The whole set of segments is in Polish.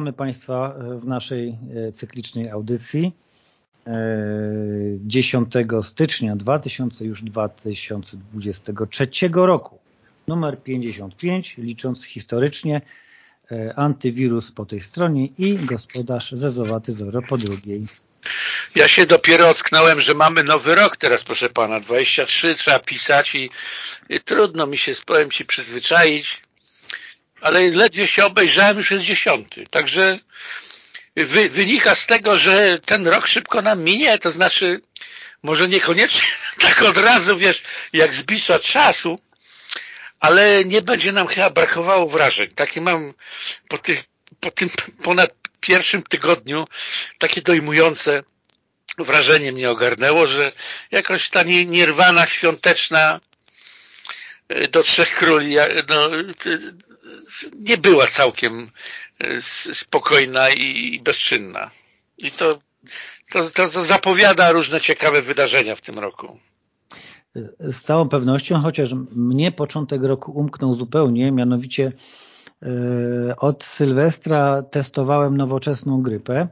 Witamy Państwa w naszej cyklicznej audycji 10 stycznia 2000, już 2023 roku. Numer 55, licząc historycznie, antywirus po tej stronie i gospodarz zezowaty zero po drugiej. Ja się dopiero ocknąłem, że mamy nowy rok teraz, proszę pana, 23 trzeba pisać i, i trudno mi się, powiem ci, przyzwyczaić, ale ledwie się obejrzałem, już jest dziesiąty, także wy, wynika z tego, że ten rok szybko nam minie, to znaczy może niekoniecznie tak od razu, wiesz, jak zbicza czasu, ale nie będzie nam chyba brakowało wrażeń. Takie mam po, tych, po tym ponad pierwszym tygodniu takie dojmujące wrażenie mnie ogarnęło, że jakoś ta nierwana świąteczna do Trzech Króli no, nie była całkiem e, spokojna i bezczynna. I to, to, to zapowiada różne ciekawe wydarzenia w tym roku. Z całą pewnością, chociaż mnie początek roku umknął zupełnie, mianowicie e, od Sylwestra testowałem nowoczesną grypę.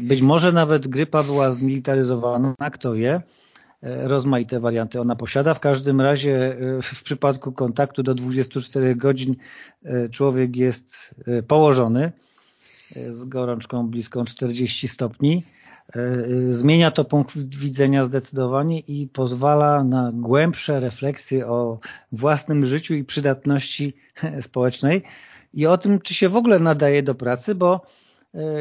Być może nawet grypa była zmilitaryzowana, kto wie rozmaite warianty ona posiada. W każdym razie e, w przypadku kontaktu do 24 godzin e, człowiek jest e, położony z gorączką bliską 40 stopni. Zmienia to punkt widzenia zdecydowanie i pozwala na głębsze refleksje o własnym życiu i przydatności społecznej i o tym, czy się w ogóle nadaje do pracy, bo E,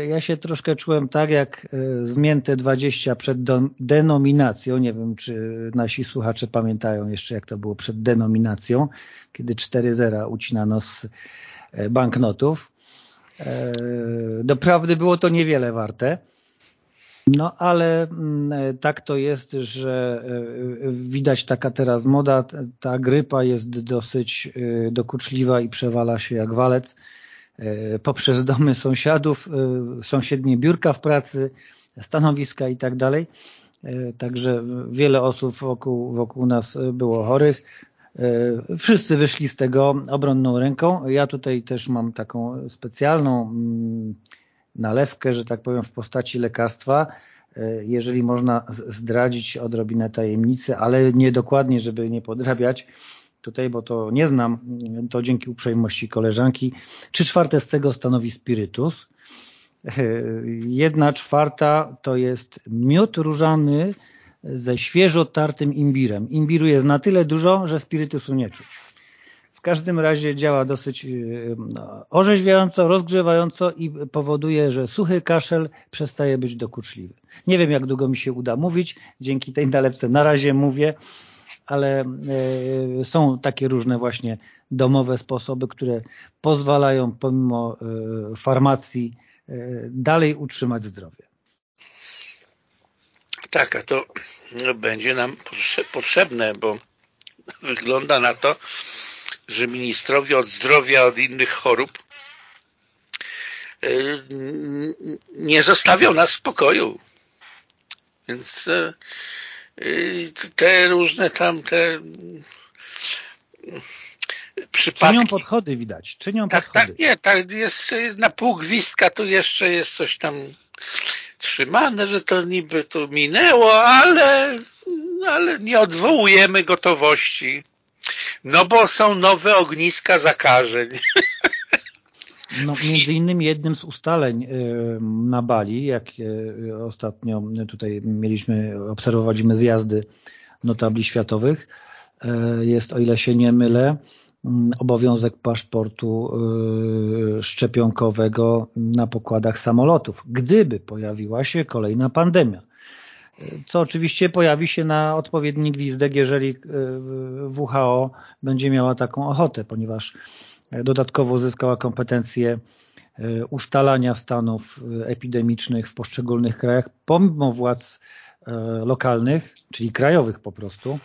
ja się troszkę czułem tak jak e, zmięte 20 przed denominacją. Nie wiem, czy nasi słuchacze pamiętają jeszcze, jak to było przed denominacją, kiedy 4 zera ucinano z e, banknotów. Doprawdy było to niewiele warte. No ale mm, tak to jest, że widać taka teraz moda, ta grypa jest dosyć dokuczliwa i przewala się jak walec E, poprzez domy sąsiadów, e, sąsiednie biurka w pracy, stanowiska i tak dalej. E, także wiele osób wokół, wokół nas było chorych. Wszyscy wyszli z tego obronną ręką. Ja tutaj też mam taką specjalną mm, nalewkę, że tak powiem, w postaci lekarstwa. Jeżeli można zdradzić odrobinę tajemnicy, ale nie dokładnie, żeby nie podrabiać, tutaj, bo to nie znam, to dzięki uprzejmości koleżanki. Trzy czwarte z tego stanowi spirytus. Jedna czwarta to jest miód różany ze świeżo tartym imbirem. Imbiru jest na tyle dużo, że spirytusu nie czuć. W każdym razie działa dosyć e, no, orzeźwiająco, rozgrzewająco i powoduje, że suchy kaszel przestaje być dokuczliwy. Nie wiem, jak długo mi się uda mówić. Dzięki tej nalewce na razie mówię ale e, są takie różne właśnie domowe sposoby, które pozwalają pomimo e, farmacji e, dalej utrzymać zdrowie. Tak, a to będzie nam potrzebne, bo wygląda na to, że ministrowie od zdrowia, od innych chorób nie zostawią nas w spokoju. Więc te różne tam te przypadki. Czynią podchody widać, czynią tak, podchody. Tak, nie, tak jest na pół gwizdka tu jeszcze jest coś tam trzymane, że to niby tu minęło, ale, ale nie odwołujemy gotowości. No bo są nowe ogniska zakażeń. No, między innymi jednym z ustaleń y, na Bali, jak y, ostatnio tutaj mieliśmy, obserwowaliśmy zjazdy notabli światowych, y, jest, o ile się nie mylę, mm, obowiązek paszportu szczepionkowego na pokładach samolotów, gdyby pojawiła się kolejna pandemia. Co oczywiście pojawi się na odpowiedni gwizdek, jeżeli WHO będzie miała taką ochotę, ponieważ Dodatkowo uzyskała kompetencje e, ustalania stanów e, epidemicznych w poszczególnych krajach, pomimo władz e, lokalnych, czyli krajowych po prostu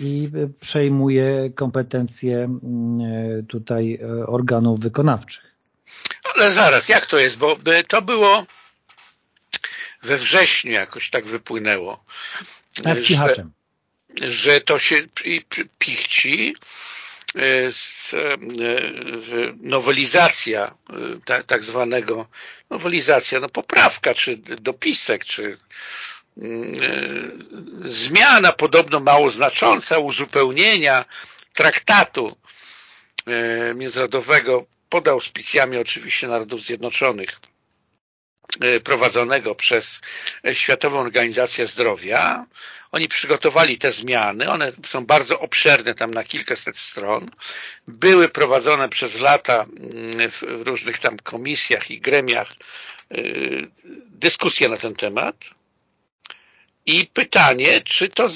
i przejmuje kompetencje tutaj organów wykonawczych. Ale zaraz, jak to jest? Bo to było we wrześniu jakoś tak wypłynęło. Cichaczem. Że, że to się pichci jest nowelizacja tak zwanego, nowelizacja, no poprawka, czy dopisek, czy zmiana podobno mało znacząca, uzupełnienia traktatu międzynarodowego pod auspicjami oczywiście Narodów Zjednoczonych. E, prowadzonego przez Światową Organizację Zdrowia. Oni przygotowali te zmiany, one są bardzo obszerne, tam na kilkaset stron. Były prowadzone przez lata mm, w różnych tam komisjach i gremiach e, dyskusje na ten temat. I pytanie, czy to,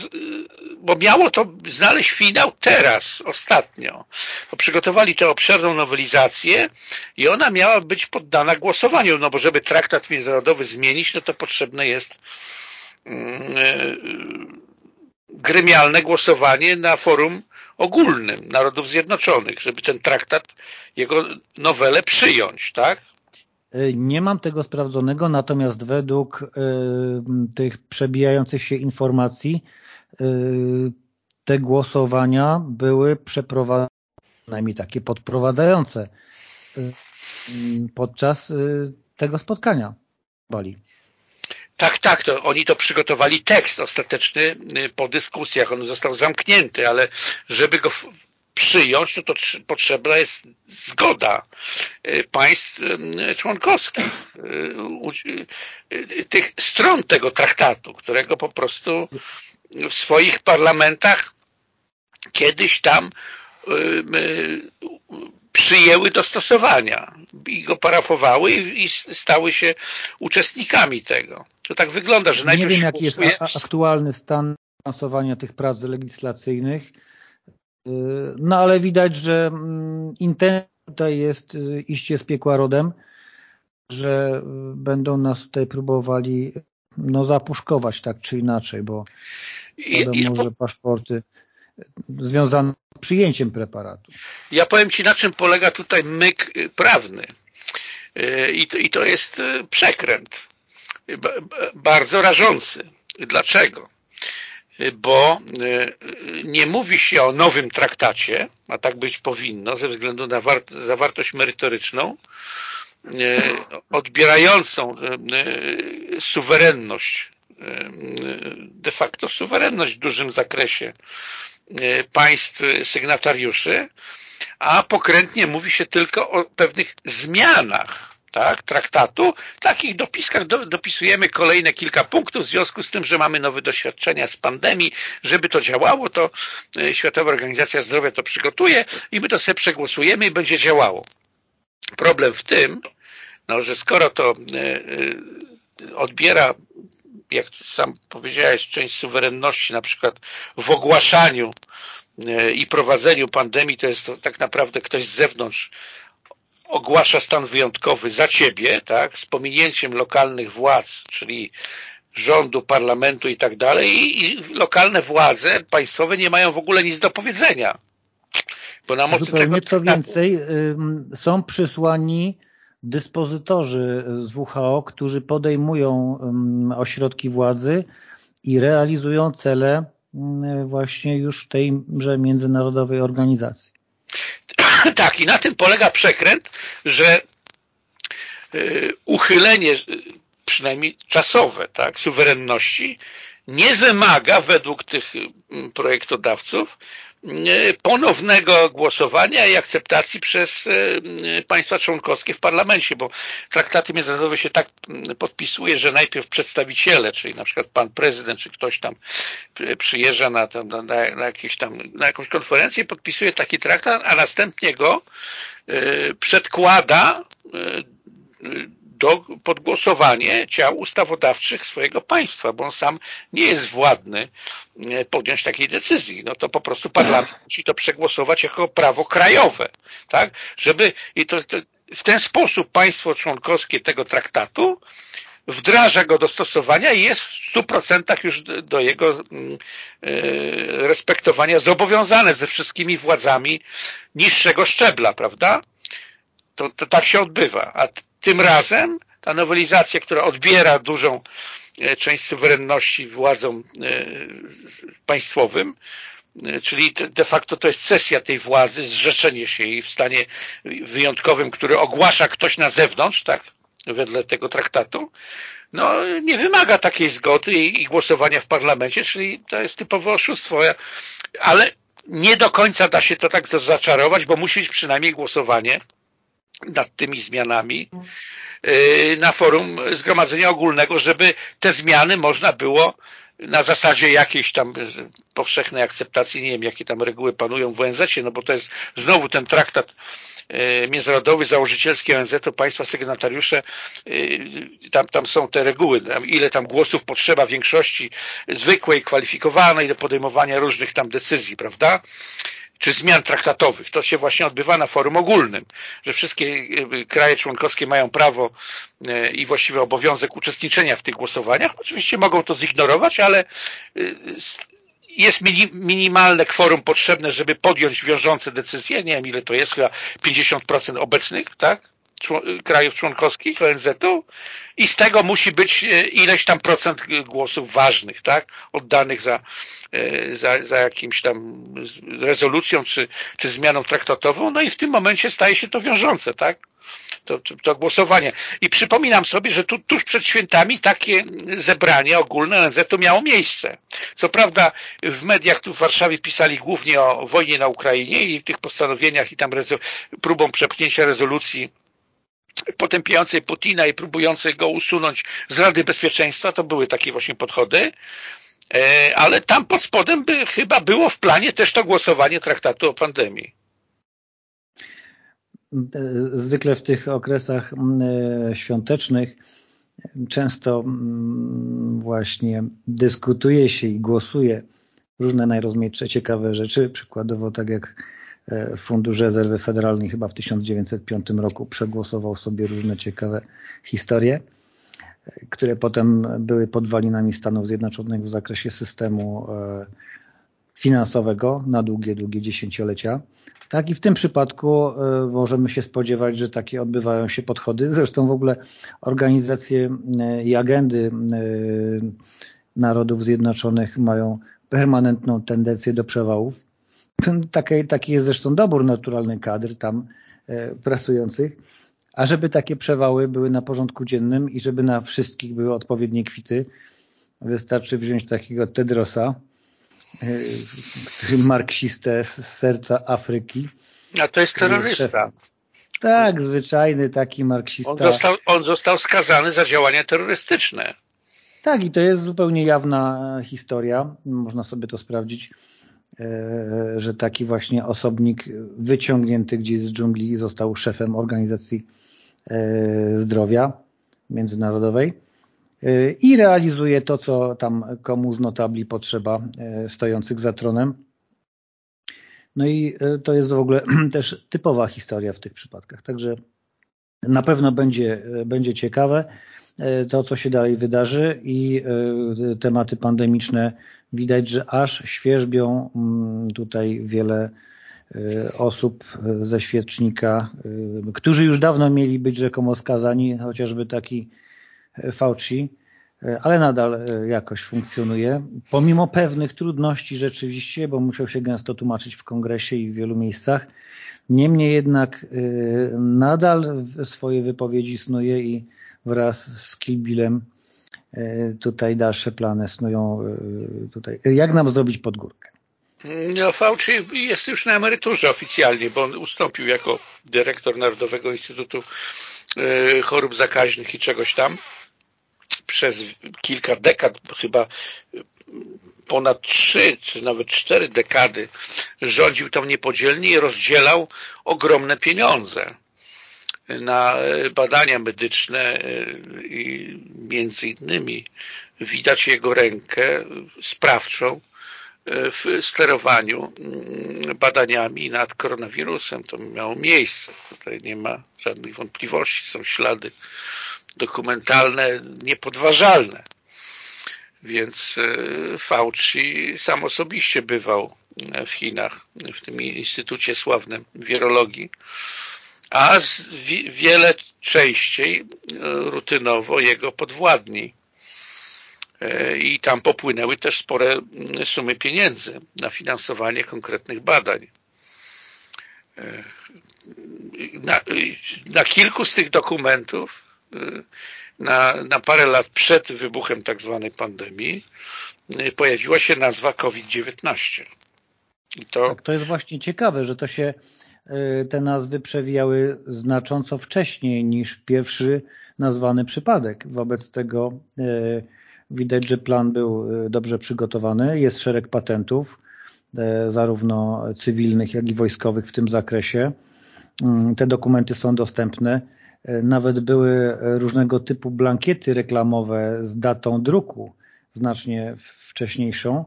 bo miało to znaleźć finał teraz, ostatnio. Bo przygotowali tę obszerną nowelizację i ona miała być poddana głosowaniu, no bo żeby traktat międzynarodowy zmienić, no to potrzebne jest mm, e, gremialne głosowanie na forum ogólnym Narodów Zjednoczonych, żeby ten traktat, jego nowelę przyjąć, tak? Y, nie mam tego sprawdzonego, natomiast według y, tych przebijających się informacji y, te głosowania były przeprowadzone, najmniej takie podprowadzające podczas tego spotkania Bali. Tak, tak, to oni to przygotowali tekst ostateczny po dyskusjach, on został zamknięty, ale żeby go przyjąć, no to potrzebna jest zgoda y, państw y, członkowskich, y, tych stron tego traktatu, którego po prostu w swoich parlamentach kiedyś tam przyjęły do stosowania i go parafowały i stały się uczestnikami tego. To tak wygląda, że najpierw Nie wiem, jaki jest aktualny stan finansowania tych prac legislacyjnych. Y, no ale widać, że mm, intencja tutaj jest y, iście z piekła rodem, że y, będą nas tutaj próbowali no zapuszkować tak czy inaczej, bo wiadomo, że paszporty związane z przyjęciem preparatu. Ja powiem Ci, na czym polega tutaj myk prawny. I to, i to jest przekręt. Bardzo rażący. Dlaczego? Bo e, nie mówi się o nowym traktacie, a tak być powinno ze względu na zawartość merytoryczną, e, odbierającą suwerenność, de facto suwerenność w dużym zakresie państw sygnatariuszy, a pokrętnie mówi się tylko o pewnych zmianach tak, traktatu. W takich dopiskach do, dopisujemy kolejne kilka punktów w związku z tym, że mamy nowe doświadczenia z pandemii. Żeby to działało, to e, Światowa Organizacja Zdrowia to przygotuje i my to sobie przegłosujemy i będzie działało. Problem w tym, no, że skoro to e, e, odbiera jak sam powiedziałeś, część suwerenności, na przykład w ogłaszaniu i prowadzeniu pandemii, to jest to tak naprawdę ktoś z zewnątrz ogłasza stan wyjątkowy za ciebie, tak, z pominięciem lokalnych władz, czyli rządu, parlamentu i tak dalej i lokalne władze państwowe nie mają w ogóle nic do powiedzenia. Bo na mocy Zupełnie tego... co więcej, są przysłani dyspozytorzy z WHO, którzy podejmują ośrodki władzy i realizują cele właśnie już tejże międzynarodowej organizacji. tak, i na tym polega przekręt, że y, uchylenie, przynajmniej czasowe, tak, suwerenności nie wymaga według tych mm, projektodawców y, ponownego głosowania i akceptacji przez y, państwa członkowskie w parlamencie, bo traktaty międzynarodowe się tak podpisuje, że najpierw przedstawiciele, czyli na przykład pan prezydent, czy ktoś tam przyjeżdża na, na, na, jakieś tam, na jakąś konferencję, podpisuje taki traktat, a następnie go przedkłada do, pod głosowanie ciał ustawodawczych swojego państwa, bo on sam nie jest władny e, podjąć takiej decyzji. No to po prostu parlament musi to przegłosować jako prawo krajowe, tak? Żeby, i to, to w ten sposób państwo członkowskie tego traktatu wdraża go do stosowania i jest w 100% już do jego mm, e, respektowania zobowiązane ze wszystkimi władzami niższego szczebla, prawda? To, to tak się odbywa. A tym razem ta nowelizacja, która odbiera dużą e, część suwerenności władzom e, państwowym, czyli de facto to jest sesja tej władzy, zrzeczenie się jej w stanie wyjątkowym, który ogłasza ktoś na zewnątrz, tak, wedle tego traktatu, no nie wymaga takiej zgody i, głosowania w parlamencie, czyli to jest typowe oszustwo, ale nie do końca da się to tak zaczarować, bo musi być przynajmniej głosowanie nad tymi zmianami y, na forum Zgromadzenia Ogólnego, żeby te zmiany można było na zasadzie jakiejś tam powszechnej akceptacji, nie wiem jakie tam reguły panują w ONZ, no bo to jest znowu ten traktat y, międzynarodowy, założycielski ONZ-u, państwa sygnatariusze, y, tam, tam są te reguły, ile tam głosów potrzeba większości zwykłej, kwalifikowanej do podejmowania różnych tam decyzji, prawda? Czy zmian traktatowych. To się właśnie odbywa na forum ogólnym, że wszystkie e, kraje członkowskie mają prawo e, i właściwy obowiązek uczestniczenia w tych głosowaniach. Oczywiście mogą to zignorować, ale jest minimalne kworum potrzebne, żeby podjąć wiążące decyzje. Nie wiem ile to jest, chyba 50% obecnych, tak? Krajów członkowskich ONZ-u i z tego musi być ileś tam procent głosów ważnych, tak? oddanych za E, za, za jakimś tam rezolucją czy, czy zmianą traktatową, no i w tym momencie staje się to wiążące, tak? To, to, to, głosowanie. I przypominam sobie, że tu, tuż przed świętami takie zebranie ogólne ONZ-u miało miejsce. Co prawda w mediach tu w Warszawie pisali głównie o wojnie na Ukrainie i tych postanowieniach i tam próbą przepchnięcia rezolucji potępiającej Putina i próbującej go usunąć z Rady Bezpieczeństwa, to były takie właśnie podchody, E, ale tam pod spodem by chyba było w planie też to głosowanie traktatu o pandemii. Zwykle w tych okresach e, świątecznych często właśnie dyskutuje się i głosuje różne najrozmaitsze ciekawe rzeczy, przykładowo tak jak Fundusz Rezerwy Federalnej chyba w 1905 roku przegłosował sobie różne ciekawe historie które potem były podwalinami Stanów Zjednoczonych w zakresie systemu e, finansowego na długie, długie dziesięciolecia. Tak i w tym przypadku e, możemy się spodziewać, że takie odbywają się podchody. Zresztą w ogóle organizacje e, i agendy Narodów Zjednoczonych mają permanentną tendencję do przewałów. Taki, taki jest zresztą dobór naturalny kadr tam pracujących. A żeby takie przewały były na porządku dziennym i żeby na wszystkich były odpowiednie kwity, wystarczy wziąć takiego Tedrosa, który marksistę z serca Afryki. A to jest terrorysta. Tak, zwyczajny taki marksista. On został, on został skazany za działania terrorystyczne. Tak, i to jest zupełnie jawna historia. Można sobie to sprawdzić, e, że taki właśnie osobnik wyciągnięty gdzieś z dżungli został szefem organizacji E, zdrowia międzynarodowej e, i realizuje to, co tam komu z notabli potrzeba e, stojących za tronem. No i to jest w ogóle też typowa historia w tych przypadkach. Także na pewno będzie, będzie ciekawe to, co się dalej wydarzy i tematy pandemiczne widać, że aż świeżbią mm, tutaj wiele Y, osób ze świecznika, którzy już dawno mieli być rzekomo skazani, chociażby taki Fauci, ale nadal jakoś funkcjonuje, pomimo pewnych trudności rzeczywiście, bo musiał się gęsto tłumaczyć w kongresie i w wielu miejscach. Niemniej jednak nadal swoje wypowiedzi snuje i wraz z Kilbilem tutaj dalsze plany snują tutaj. Jak nam zrobić podgórkę? No, Fauci jest już na emeryturze oficjalnie, bo on ustąpił jako dyrektor Narodowego Instytutu e, Chorób Zakaźnych i czegoś tam przez kilka dekad, chyba ponad trzy, czy nawet cztery dekady rządził tam niepodzielnie i rozdzielał ogromne pieniądze na badania medyczne e, i między innymi widać jego rękę sprawczą w sterowaniu mm, badaniami nad koronawirusem. To miało miejsce. Tutaj nie ma żadnych wątpliwości. Są ślady dokumentalne, niepodważalne. Więc e, Fauci sam osobiście bywał w Chinach, w tym Instytucie Sławnym Wirologii, a wiele częściej e, rutynowo jego podwładni i tam popłynęły też spore sumy pieniędzy na finansowanie konkretnych badań. Na, na kilku z tych dokumentów na, na parę lat przed wybuchem tak zwanej pandemii pojawiła się nazwa COVID-19. To... Tak, to jest właśnie ciekawe, że to się te nazwy przewijały znacząco wcześniej niż pierwszy nazwany przypadek. Wobec tego y, widać, że plan był y, dobrze przygotowany. Jest szereg patentów, zarówno cywilnych, jak i wojskowych w tym zakresie. Mm, te dokumenty są dostępne. Nawet były różnego typu blankiety reklamowe z datą druku znacznie wcześniejszą.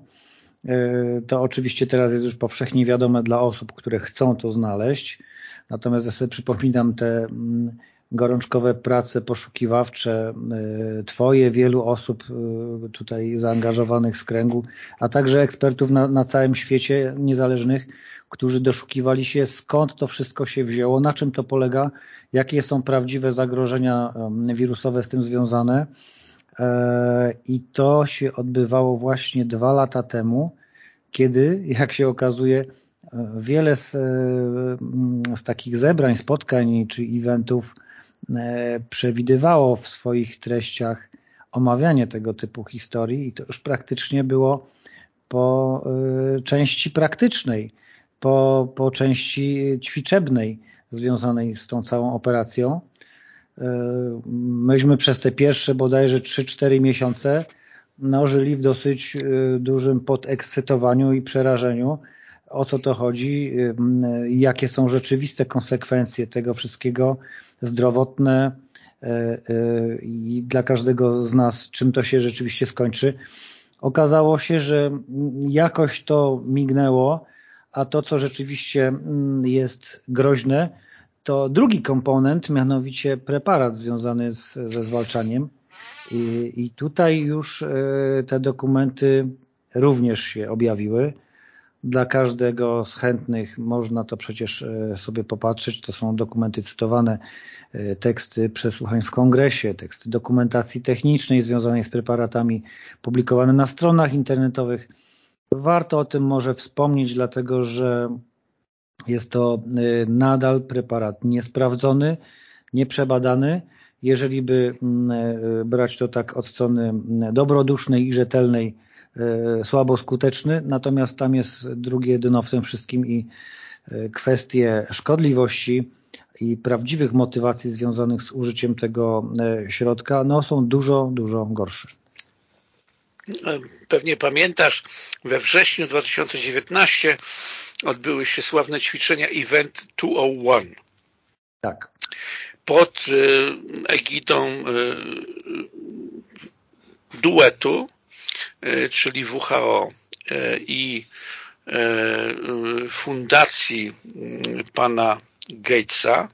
E, to oczywiście teraz jest już powszechnie wiadome dla osób, które chcą to znaleźć. Natomiast ja sobie przypominam te mm, gorączkowe prace poszukiwawcze e, Twoje, wielu osób e, tutaj zaangażowanych z kręgu, a także ekspertów na, na całym świecie niezależnych, którzy doszukiwali się skąd to wszystko się wzięło, na czym to polega, jakie są prawdziwe zagrożenia wirusowe z tym związane I to się odbywało właśnie dwa lata temu, kiedy, jak się okazuje, wiele z, z takich zebrań, spotkań czy eventów e, przewidywało w swoich treściach omawianie tego typu historii i to już praktycznie było po e, części praktycznej, po, po części ćwiczebnej związanej z tą całą operacją. Myśmy przez te pierwsze bodajże 3-4 miesiące no, żyli w dosyć y, dużym podekscytowaniu i przerażeniu, o co to chodzi, y, jakie są rzeczywiste konsekwencje tego wszystkiego zdrowotne i dla każdego z nas, czym to się rzeczywiście skończy. Okazało się, że jakoś to mignęło, a to, co rzeczywiście mm, jest groźne, to drugi komponent, mianowicie preparat związany z, ze zwalczaniem. I, I tutaj już e, te dokumenty również się objawiły. Dla każdego z chętnych można to przecież e, sobie popatrzeć. To są dokumenty cytowane, e, teksty przesłuchań w kongresie, teksty dokumentacji technicznej związanej z preparatami publikowane na stronach internetowych. Warto o tym może wspomnieć, dlatego że jest to y, nadal preparat niesprawdzony, nieprzebadany. Jeżeli by mm, y, brać to tak od strony mm, dobrodusznej i rzetelnej, y, słabo skuteczny, natomiast tam jest drugie dno w tym wszystkim i kwestie szkodliwości i prawdziwych motywacji związanych z użyciem tego środka no, są dużo, dużo gorsze. Pewnie pamiętasz, we wrześniu 2019 odbyły się sławne ćwiczenia Event 201. Tak. Pod y, egidą y, duetu, czyli WHO i fundacji pana Gatesa.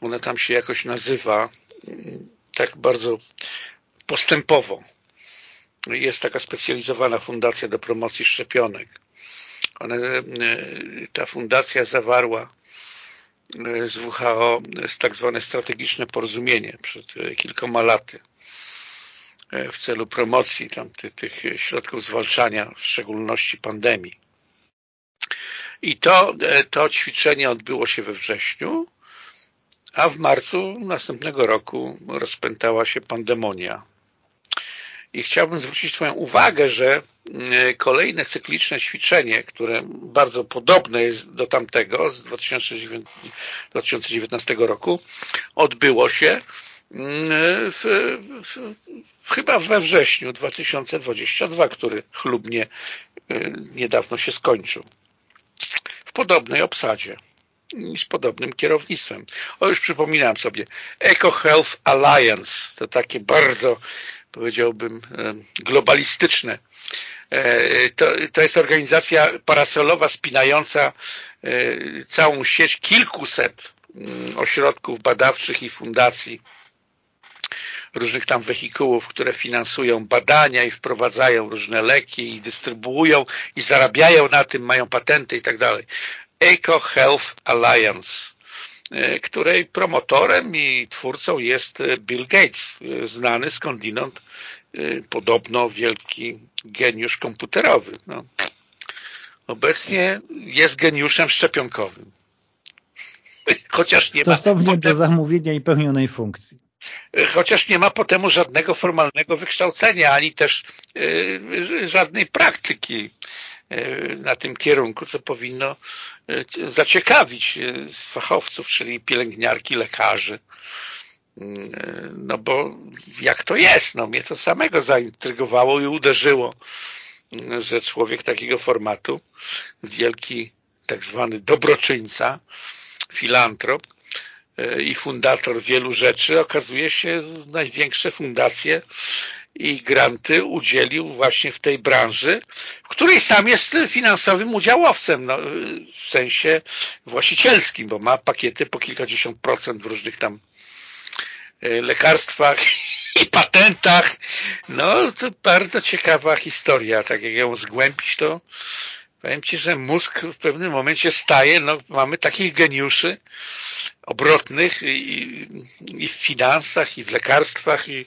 Ona tam się jakoś nazywa tak bardzo postępowo. Jest taka specjalizowana fundacja do promocji szczepionek. One, e, ta fundacja zawarła e, z WHO tak zwane strategiczne porozumienie przed e, kilkoma laty w celu promocji tam, tych, tych środków zwalczania, w szczególności pandemii. I to, to ćwiczenie odbyło się we wrześniu, a w marcu następnego roku rozpętała się pandemonia i chciałbym zwrócić Twoją uwagę, że e, kolejne cykliczne ćwiczenie, które bardzo podobne jest do tamtego z 2019 roku, odbyło się mm, w, w, chyba we wrześniu 2022, który chlubnie e, niedawno się skończył. W podobnej obsadzie i z podobnym kierownictwem. O, już przypominałem sobie, Eco Health Alliance, to takie bardzo powiedziałbym, e, globalistyczne. E, to, to jest organizacja parasolowa spinająca e, całą sieć kilkuset mm, ośrodków badawczych i fundacji różnych tam wehikułów, które finansują badania i wprowadzają różne leki i dystrybuują i zarabiają na tym, mają patenty i tak dalej. Eco Health Alliance której promotorem i twórcą jest Bill Gates, znany skądinąd podobno wielki geniusz komputerowy. No. Obecnie jest geniuszem szczepionkowym. Chociaż nie Stosownie ma potem, do zamówienia i pełnionej funkcji. Chociaż nie ma po temu żadnego formalnego wykształcenia, ani też żadnej praktyki na tym kierunku, co powinno y, zaciekawić fachowców, czyli pielęgniarki, lekarzy. No bo jak to jest? No mnie to samego zaintrygowało i uderzyło, że człowiek takiego formatu, wielki tak zwany dobroczyńca, filantrop e, i fundator wielu rzeczy, okazuje się największe fundacje i granty udzielił właśnie w tej branży, w której sam jest finansowym udziałowcem, no, w sensie właścicielskim, bo ma pakiety po kilkadziesiąt procent w różnych tam e, lekarstwach i patentach. No, to bardzo ciekawa historia, tak jak ją zgłębić, to powiem Ci, że mózg w pewnym momencie staje, no mamy takich geniuszy obrotnych i, i w finansach, i w lekarstwach, i,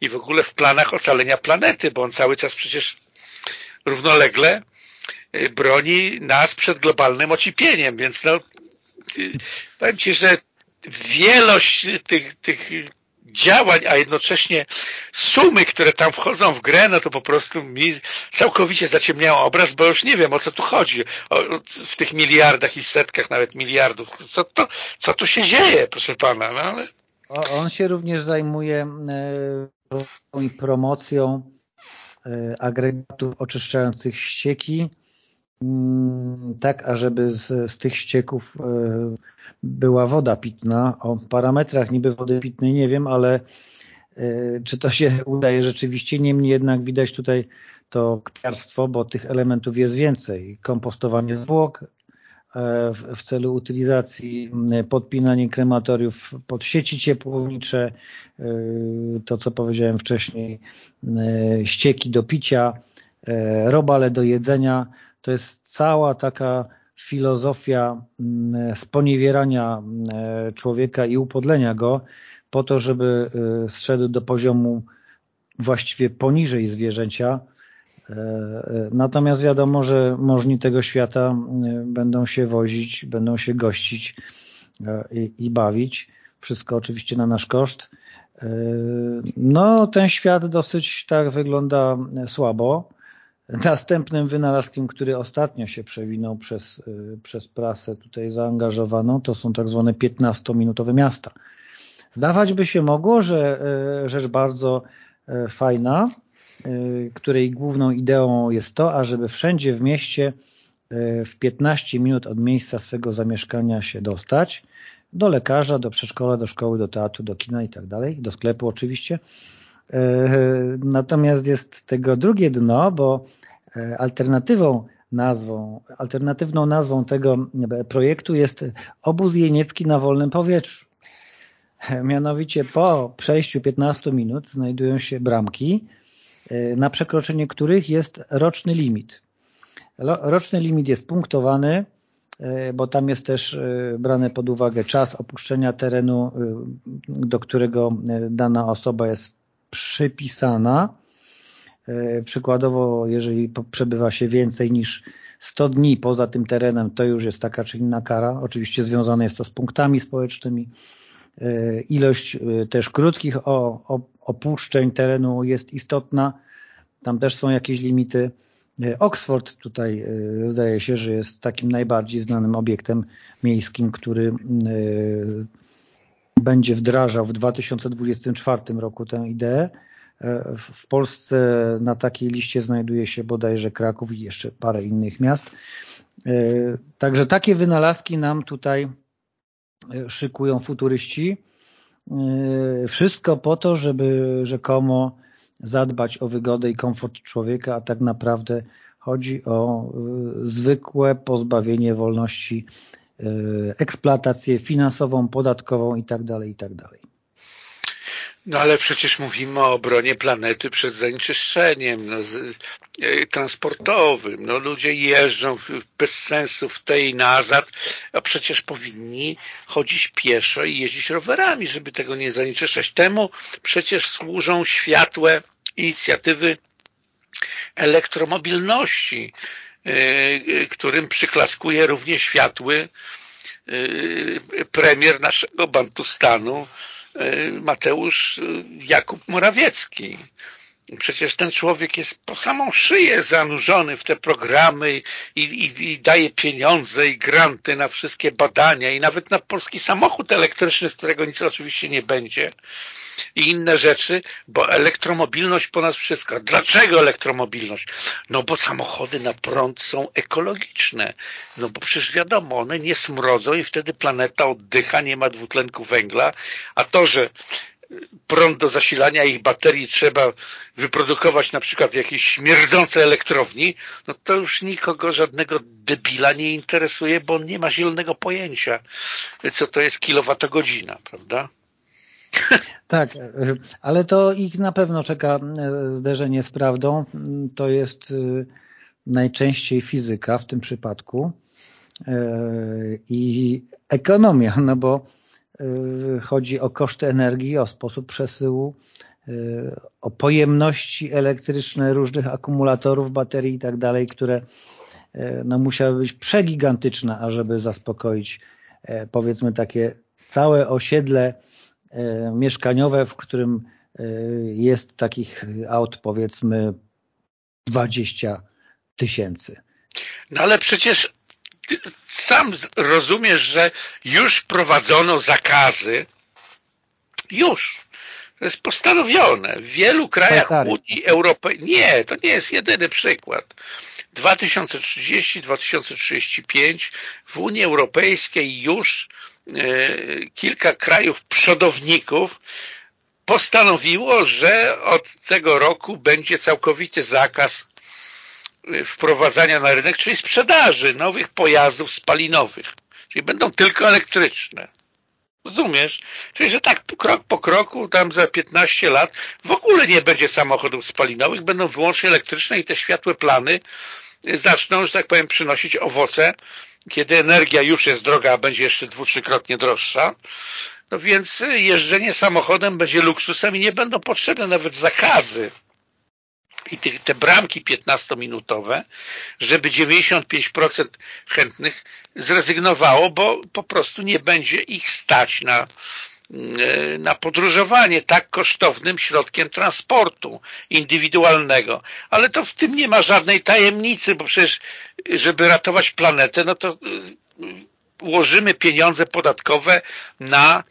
i w ogóle w planach ocalenia planety, bo on cały czas przecież równolegle y, broni nas przed globalnym ocipieniem, więc no powiem Ci, że wielość tych, tych działań, a jednocześnie sumy, które tam wchodzą w grę, no to po prostu mi całkowicie zaciemniało obraz, bo już nie wiem, o co tu chodzi o, w tych miliardach i setkach nawet miliardów. Co, to, co tu się dzieje, proszę pana? No, ale... On się również zajmuje e, promocją e, agregatów oczyszczających ścieki, tak, ażeby z, z tych ścieków e, była woda pitna. O parametrach niby wody pitnej nie wiem, ale e, czy to się udaje rzeczywiście. Niemniej jednak widać tutaj to kpiarstwo, bo tych elementów jest więcej. Kompostowanie zwłok e, w celu utylizacji, podpinanie krematoriów pod sieci ciepłownicze, to co powiedziałem wcześniej, ścieki do picia, robale do jedzenia. To jest cała taka filozofia mm, sponiewierania mm, człowieka i upodlenia go po to, żeby y, zszedł do poziomu właściwie poniżej zwierzęcia. E, e, natomiast wiadomo, że możni tego świata y, będą się wozić, będą się gościć e, i, i bawić. Wszystko oczywiście na nasz koszt. No, ten świat dosyć tak wygląda słabo. Następnym wynalazkiem, który ostatnio się przewinął przez, y, przez prasę tutaj zaangażowaną, to są tak zwane 15-minutowe miasta. Zdawać by się mogło, że y, rzecz bardzo y, fajna, której główną ideą jest to, ażeby wszędzie w mieście w 15 minut od miejsca swego zamieszkania się dostać, do lekarza, do przedszkola, do szkoły, do teatru, do kina i tak dalej, do sklepu oczywiście. Natomiast jest tego drugie dno, bo E, alternatywą nazwą, alternatywną nazwą tego projektu jest obóz jeniecki na wolnym powietrzu. E, mianowicie po przejściu 15 minut znajdują się bramki, e, na przekroczenie których jest roczny limit. Roczny limit jest punktowany, bo tam jest też brane pod uwagę czas opuszczenia terenu, do którego dana osoba jest przypisana E, przykładowo, jeżeli przebywa się więcej niż 100 dni poza tym terenem, to już jest taka czy inna kara. Oczywiście związane jest to z punktami społecznymi. E, ilość e, też krótkich opuszczeń terenu jest istotna. Tam też są jakieś limity. Oxford tutaj zdaje się, że jest takim najbardziej znanym obiektem miejskim, który będzie wdrażał w 2024 roku tę ideę. W Polsce na takiej liście znajduje się bodajże Kraków i jeszcze parę innych miast. E, także takie wynalazki nam tutaj e, szykują futuryści. E, wszystko po to, żeby rzekomo zadbać o wygodę i komfort człowieka, a tak naprawdę chodzi o zwykłe pozbawienie wolności, eksploatację finansową, podatkową itd. Tak itd. Tak No ale przecież mówimy o obronie planety przed zanieczyszczeniem no, e, transportowym. No, ludzie jeżdżą bez sensu w tej nazad, a przecież powinni chodzić pieszo i jeździć rowerami, żeby tego nie zanieczyszczać. Temu przecież służą światłe inicjatywy elektromobilności, e, którym przyklaskuje również światły e, premier naszego Bantustanu, Mateusz Jakub Morawiecki. Przecież ten człowiek jest po samą szyję zanurzony w te programy i, i, i, daje pieniądze i granty na wszystkie badania i nawet na polski samochód elektryczny, z którego nic oczywiście nie będzie i inne rzeczy, bo elektromobilność ponad wszystko. Dlaczego elektromobilność? No bo samochody na prąd są ekologiczne. No bo przecież wiadomo, one nie smrodzą i wtedy planeta oddycha, nie ma dwutlenku węgla, a to, że prąd do zasilania ich baterii trzeba wyprodukować na przykład w jakiejś śmierdzącej elektrowni, no to już nikogo, żadnego debila nie interesuje, bo on nie ma zielonego pojęcia, co to jest kilowatogodzina, prawda? Tak, ale to ich na pewno czeka zderzenie z prawdą. To jest e, najczęściej fizyka w tym przypadku e, i ekonomia, no bo chodzi o koszty energii, o sposób przesyłu, o pojemności elektryczne różnych akumulatorów, baterii i tak dalej, które no, musiały być przegigantyczne, ażeby zaspokoić powiedzmy takie całe osiedle mieszkaniowe, w którym jest takich aut powiedzmy 20 tysięcy. No ale przecież sam rozumiesz, że już prowadzono zakazy, już, to jest postanowione. W wielu krajach Unii Europejskiej, nie, to nie jest jedyny przykład. 2030-2035 w Unii Europejskiej już E, kilka krajów przodowników postanowiło, że od tego roku będzie całkowity zakaz wprowadzania na rynek, czyli sprzedaży nowych pojazdów spalinowych, czyli będą tylko elektryczne. Rozumiesz? Czyli, że tak krok po kroku, tam za 15 lat w ogóle nie będzie samochodów spalinowych, będą wyłącznie elektryczne i te światłe plany zaczną, że tak powiem, przynosić owoce kiedy energia już jest droga, a będzie jeszcze dwu, trzykrotnie droższa, no więc jeżdżenie samochodem będzie luksusem i nie będą potrzebne nawet zakazy i te, te bramki 15-minutowe, żeby 95% chętnych zrezygnowało, bo po prostu nie będzie ich stać na E, na podróżowanie tak kosztownym środkiem transportu indywidualnego. Ale to w tym nie ma żadnej tajemnicy, bo przecież żeby ratować planetę, no to e, ułożymy pieniądze podatkowe na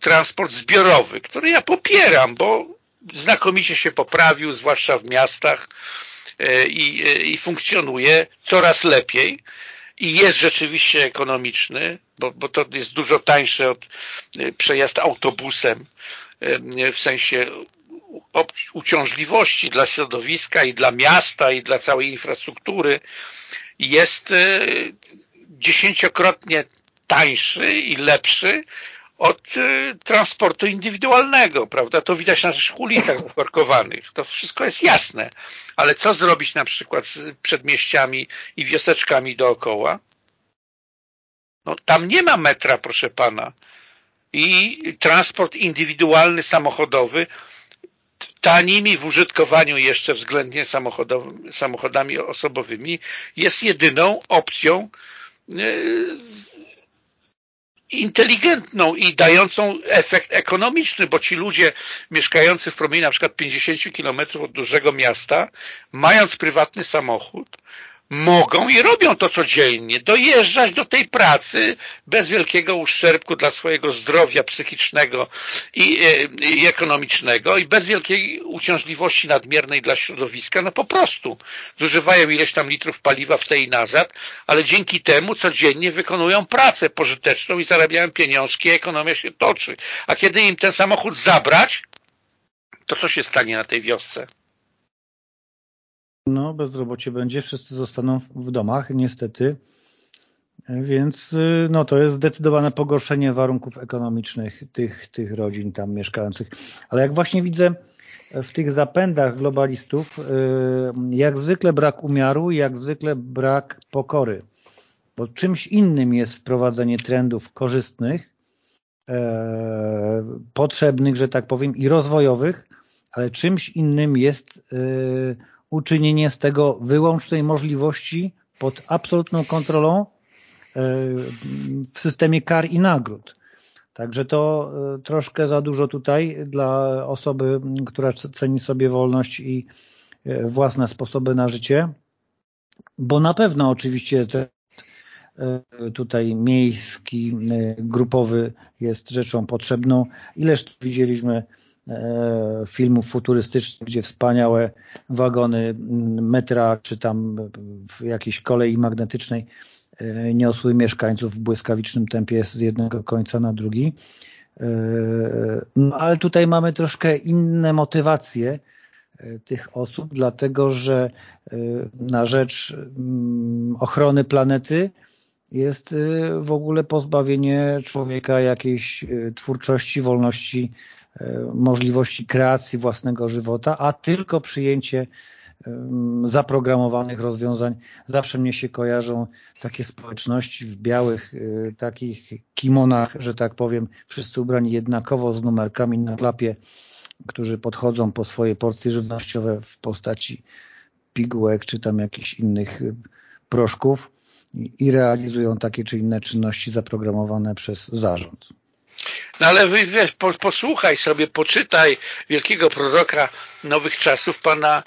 transport zbiorowy, który ja popieram, bo znakomicie się poprawił, zwłaszcza w miastach e, i, i funkcjonuje coraz lepiej i jest rzeczywiście ekonomiczny, bo, bo to jest dużo tańsze od e, przejazd autobusem e, w sensie uciążliwości dla środowiska i dla miasta i dla całej infrastruktury jest e, dziesięciokrotnie tańszy i lepszy od transportu indywidualnego, prawda? To widać na naszych ulicach zaparkowanych. To wszystko jest jasne. Ale co zrobić na przykład z przedmieściami i wioseczkami dookoła? No, tam nie ma metra, proszę pana. I transport indywidualny, samochodowy, tanimi w użytkowaniu jeszcze względnie samochodami osobowymi, jest jedyną opcją yy, inteligentną i dającą efekt ekonomiczny, bo ci ludzie mieszkający w promieniu na przykład 50 km od dużego miasta, mając prywatny samochód, mogą i robią to codziennie, dojeżdżać do tej pracy bez wielkiego uszczerbku dla swojego zdrowia psychicznego i, e, i, ekonomicznego i bez wielkiej uciążliwości nadmiernej dla środowiska, no po prostu zużywają ileś tam litrów paliwa w tej i nazad, ale dzięki temu codziennie wykonują pracę pożyteczną i zarabiają pieniążki, ekonomia się toczy. A kiedy im ten samochód zabrać, to co się stanie na tej wiosce? No, bezrobocie będzie, wszyscy zostaną w domach. Niestety Więc no, to jest zdecydowane pogorszenie warunków ekonomicznych tych, tych rodzin tam mieszkających. Ale jak właśnie widzę w tych zapędach globalistów, jak zwykle brak umiaru i jak zwykle brak pokory. Bo czymś innym jest wprowadzenie trendów korzystnych, e, potrzebnych, że tak powiem, i rozwojowych, ale czymś innym jest e, uczynienie z tego wyłącznej możliwości pod absolutną kontrolą e, w systemie kar i nagród. Także to troszkę za dużo tutaj dla osoby, która ceni sobie wolność i własne sposoby na życie, bo na pewno oczywiście te E, tutaj miejski, e, grupowy jest rzeczą potrzebną. Ileż widzieliśmy e, filmów futurystycznych, gdzie wspaniałe wagony metra, czy tam w jakiejś kolei magnetycznej niosły mieszkańców w błyskawicznym tempie z jednego końca na drugi. No, ale tutaj mamy troszkę inne motywacje tych osób, dlatego że na rzecz ochrony planety jest w ogóle pozbawienie człowieka jakiejś twórczości, wolności, możliwości kreacji własnego żywota, a tylko przyjęcie zaprogramowanych rozwiązań. Zawsze mnie się kojarzą takie społeczności w białych takich kimonach, że tak powiem, wszyscy ubrani jednakowo z numerkami na klapie, którzy podchodzą po swoje porcje żywnościowe w postaci pigułek czy tam jakichś innych proszków i realizują takie czy inne czynności zaprogramowane przez zarząd. No ale wiesz, posłuchaj sobie, poczytaj wielkiego proroka nowych czasów, pana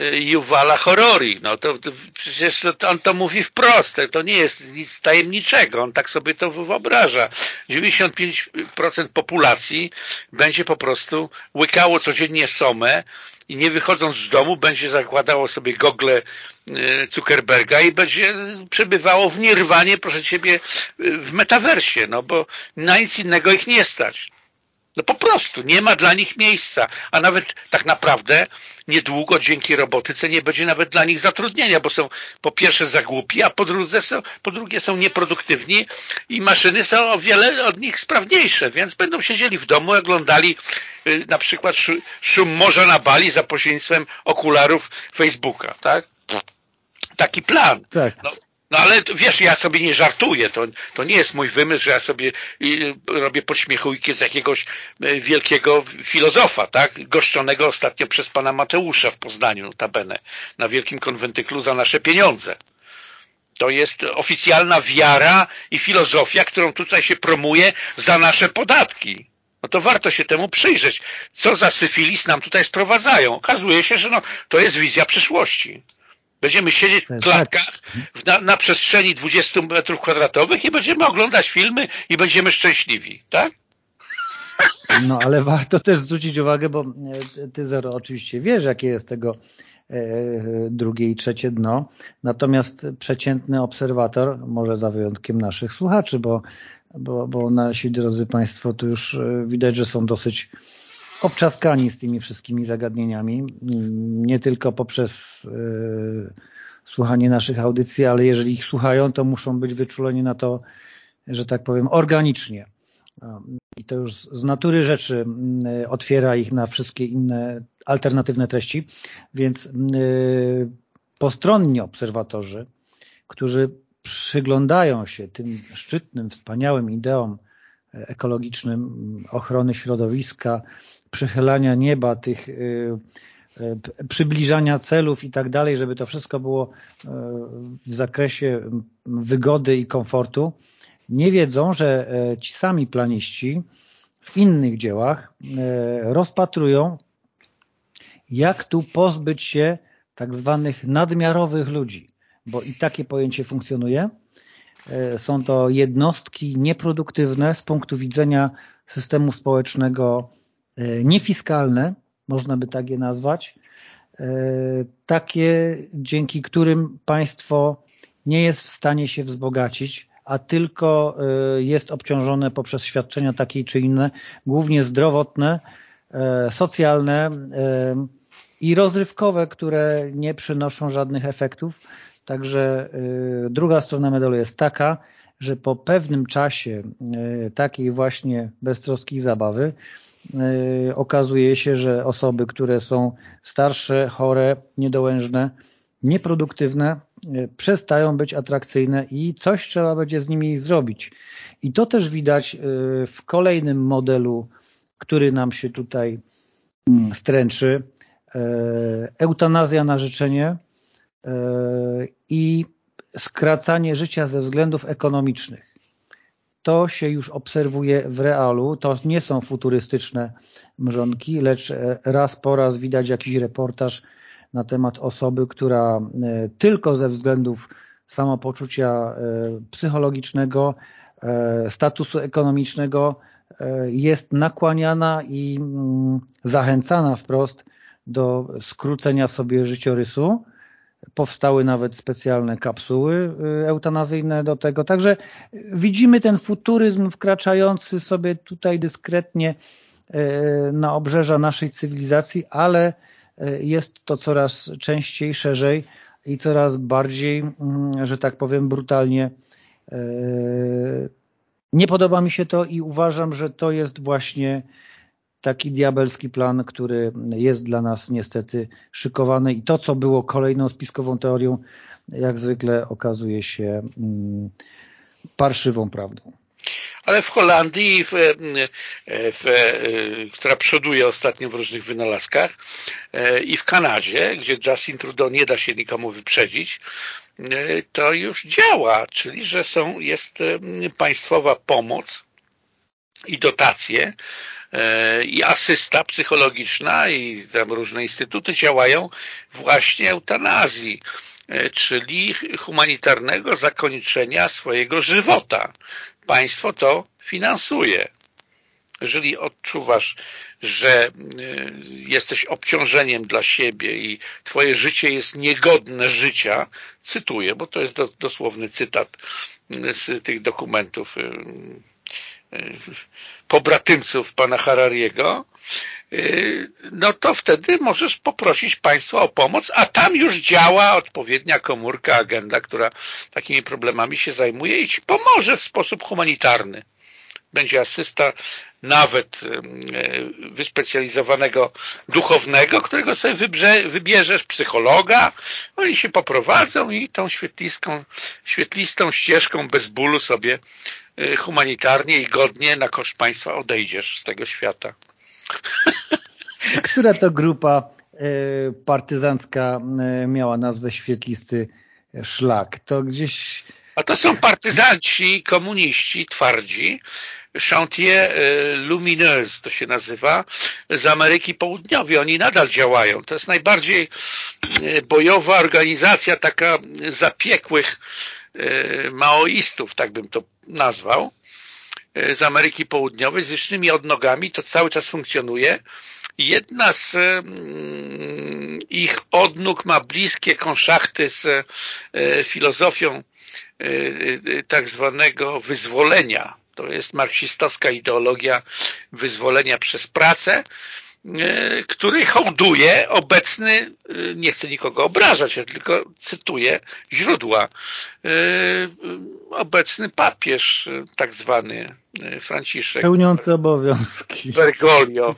y, Juwala Horori. No to, to przecież on to mówi wprost, to nie jest nic tajemniczego, on tak sobie to wyobraża. 95% populacji będzie po prostu łykało codziennie somę i nie wychodząc z domu będzie zakładało sobie gogle Zuckerberga i będzie przebywało w nirwanie, proszę Ciebie, w metaversie, no bo na nic innego ich nie stać. No po prostu, nie ma dla nich miejsca, a nawet tak naprawdę niedługo dzięki robotyce nie będzie nawet dla nich zatrudnienia, bo są po pierwsze za głupi, a po drugie są, po drugie są nieproduktywni i maszyny są o wiele od nich sprawniejsze, więc będą siedzieli w domu, oglądali y, na przykład szum morza na Bali za pośrednictwem okularów Facebooka, tak? Taki plan. Tak. No, no ale wiesz, ja sobie nie żartuję, to, to nie jest mój wymysł, że ja sobie robię podśmiechujki z jakiegoś e, wielkiego filozofa, tak? Goszczonego ostatnio przez pana Mateusza w Poznaniu, notabene, na wielkim konwentyklu za nasze pieniądze. To jest oficjalna wiara i filozofia, którą tutaj się promuje za nasze podatki. No to warto się temu przyjrzeć. Co za syfilis nam tutaj sprowadzają? Okazuje się, że no, to jest wizja przyszłości. Będziemy siedzieć w tak. klatkach na, na przestrzeni 20 metrów kwadratowych i będziemy oglądać filmy i będziemy szczęśliwi, tak? No ale warto też zwrócić uwagę, bo e, ty Zero oczywiście wiesz, jakie jest tego e, drugie i trzecie dno. Natomiast przeciętny obserwator, może za wyjątkiem naszych słuchaczy, bo, bo, bo nasi drodzy Państwo tu już e, widać, że są dosyć obczaskani z tymi wszystkimi zagadnieniami, nie tylko poprzez y, słuchanie naszych audycji, ale jeżeli ich słuchają, to muszą być wyczuleni na to, że tak powiem, organicznie. I to już z natury rzeczy otwiera ich na wszystkie inne alternatywne treści, więc y, postronni obserwatorzy, którzy przyglądają się tym szczytnym, wspaniałym ideom ekologicznym ochrony środowiska, przechylania nieba, tych y, y, przybliżania celów i tak dalej, żeby to wszystko było y, w zakresie wygody i komfortu, nie wiedzą, że ci sami planiści w innych dziełach rozpatrują, jak tu pozbyć się tak zwanych nadmiarowych ludzi, bo i takie pojęcie funkcjonuje. Są to jednostki nieproduktywne z punktu widzenia systemu społecznego E, niefiskalne, można by tak je nazwać, e, takie, dzięki którym państwo nie jest w stanie się wzbogacić, a tylko e, jest obciążone poprzez świadczenia takie czy inne, głównie zdrowotne, socjalne i rozrywkowe, które nie przynoszą żadnych efektów. Także druga strona medalu jest taka, że po pewnym czasie takiej właśnie beztroskiej zabawy okazuje się, że osoby, które są starsze, chore, niedołężne, nieproduktywne, przestają być atrakcyjne i coś trzeba będzie z nimi zrobić. I to też widać w kolejnym modelu, który nam się tutaj mm, stręczy. Eutanazja na życzenie i skracanie życia ze względów ekonomicznych. To się już obserwuje w realu, to nie są futurystyczne mrzonki, lecz raz po raz widać jakiś reportaż na temat osoby, która e, tylko ze względów samopoczucia e, psychologicznego, e, statusu ekonomicznego jest nakłaniana i mm, zachęcana wprost do skrócenia sobie życiorysu, Powstały nawet specjalne kapsuły y, eutanazyjne do tego. Także widzimy ten futuryzm wkraczający sobie tutaj dyskretnie y, na obrzeża naszej cywilizacji, ale y, jest to coraz częściej, szerzej i coraz bardziej, mm, że tak powiem, brutalnie. Nie podoba mi się to i uważam, że to jest właśnie taki diabelski plan, który jest dla nas niestety szykowany i to, co było kolejną spiskową teorią, jak zwykle okazuje się mm, parszywą prawdą. Ale w Holandii, w, w, która przoduje ostatnio w różnych wynalazkach i w Kanadzie, gdzie Justin Trudeau nie da się nikomu wyprzedzić, to już działa, czyli że są, jest państwowa pomoc i dotacje E, i asysta psychologiczna i tam różne instytuty działają właśnie eutanazji, e, czyli humanitarnego zakończenia swojego żywota. Państwo to finansuje. Jeżeli odczuwasz, że e, jesteś obciążeniem dla siebie i twoje życie jest niegodne życia, cytuję, bo to jest dosłowny cytat z tych dokumentów pobratymców pana Harariego, y, no to wtedy możesz poprosić państwa o pomoc, a tam już działa odpowiednia komórka, agenda, która takimi problemami się zajmuje i ci pomoże w sposób humanitarny. Będzie asysta nawet y, wyspecjalizowanego duchownego, którego sobie wybierzesz, psychologa, oni się poprowadzą i tą świetlistą, świetlistą ścieżką bez bólu sobie Y, humanitarnie i godnie na koszt państwa odejdziesz z tego świata. Która to grupa y, partyzancka y, miała nazwę Świetlisty Szlak? To gdzieś... A to są partyzanci, komuniści, twardzi, Chantier Lumineuse to się nazywa, z Ameryki Południowej. Oni nadal działają. To jest najbardziej bojowa organizacja, taka zapiekłych maoistów, tak bym to nazwał, e, z Ameryki Południowej, z licznymi odnogami, to cały czas funkcjonuje. Jedna z mm, ich odnóg ma bliskie konszachty z e, filozofią tak zwanego wyzwolenia. To jest marksistowska ideologia wyzwolenia przez pracę, E, który hołduje obecny, e, nie chcę nikogo obrażać, ja tylko cytuję źródła, e, obecny papież, tak zwany Franciszek. Pełniący obowiązki. Bergoglio.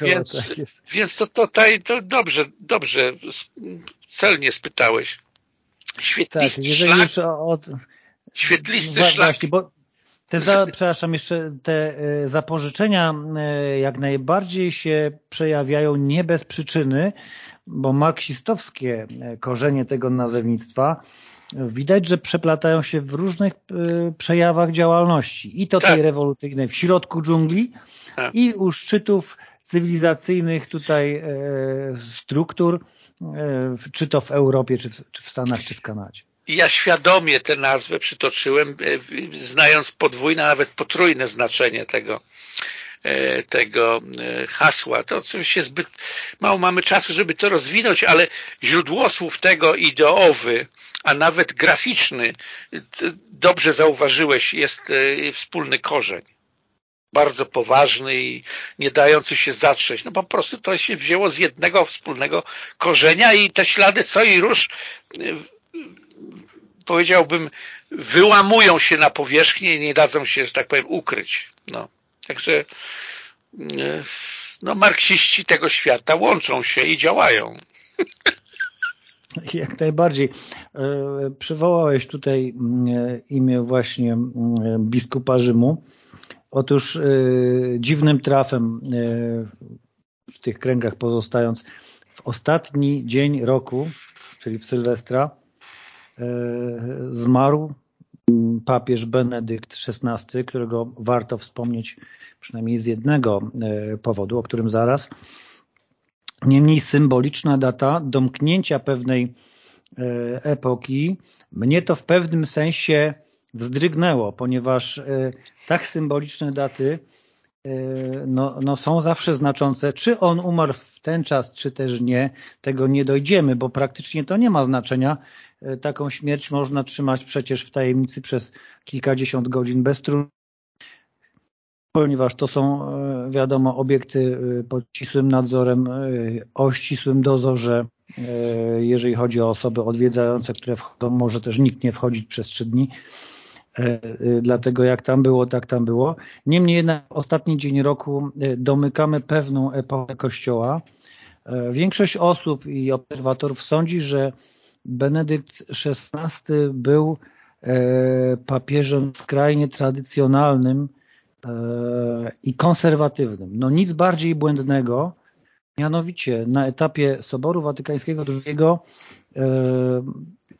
Więc, tak więc to tutaj to dobrze, dobrze, celnie spytałeś. Świetlisty tak, szlak, od... świetlisty szlak. Właśnie, bo te za, przepraszam, jeszcze te e, zapożyczenia e, jak najbardziej się przejawiają nie bez przyczyny, bo marksistowskie e, korzenie tego nazewnictwa widać, że przeplatają się w różnych przejawach działalności. I to tak. tej rewolucyjnej w środku dżungli tak. i u szczytów cywilizacyjnych tutaj struktur, czy to w Europie, czy w, czy w Stanach, czy w Kanadzie ja świadomie tę nazwę przytoczyłem, e, znając podwójne, a nawet potrójne znaczenie tego, e, tego e, hasła. To oczywiście zbyt mało mamy czasu, żeby to rozwinąć, ale źródłosłów tego ideowy, a nawet graficzny, dobrze zauważyłeś, jest wspólny korzeń. Bardzo poważny i nie dający się zatrzeć. No po prostu to się wzięło z jednego wspólnego korzenia i te ślady co i róż powiedziałbym, wyłamują się na powierzchnię i nie dadzą się, że tak powiem, ukryć. No. Także no, marksiści tego świata łączą się i działają. Jak najbardziej. E, przywołałeś tutaj mm, imię właśnie mm, biskupa Rzymu. Otóż e, dziwnym trafem e, w tych kręgach pozostając, w ostatni dzień roku, czyli w Sylwestra, zmarł mm, papież Benedykt XVI, którego warto wspomnieć przynajmniej z jednego powodu, o którym zaraz. Niemniej symboliczna data domknięcia pewnej e, epoki mnie to w pewnym sensie wzdrygnęło, ponieważ e, tak symboliczne daty e, no, no są zawsze znaczące. Czy on umarł w ten czas, czy też nie, tego nie dojdziemy, bo praktycznie to nie ma znaczenia. Taką śmierć można trzymać przecież w tajemnicy przez kilkadziesiąt godzin bez trudu ponieważ to są, e, wiadomo, obiekty pod ścisłym nadzorem, o ścisłym dozorze, jeżeli chodzi o osoby odwiedzające, które wchodzą, może też nikt nie wchodzić przez trzy dni, dlatego jak tam było, tak tam było. Niemniej jednak ostatni dzień roku domykamy pewną epokę Kościoła. Większość osób i obserwatorów sądzi, że Benedykt XVI był papieżem skrajnie tradycjonalnym, i konserwatywnym. No nic bardziej błędnego, mianowicie na etapie Soboru Watykańskiego II e,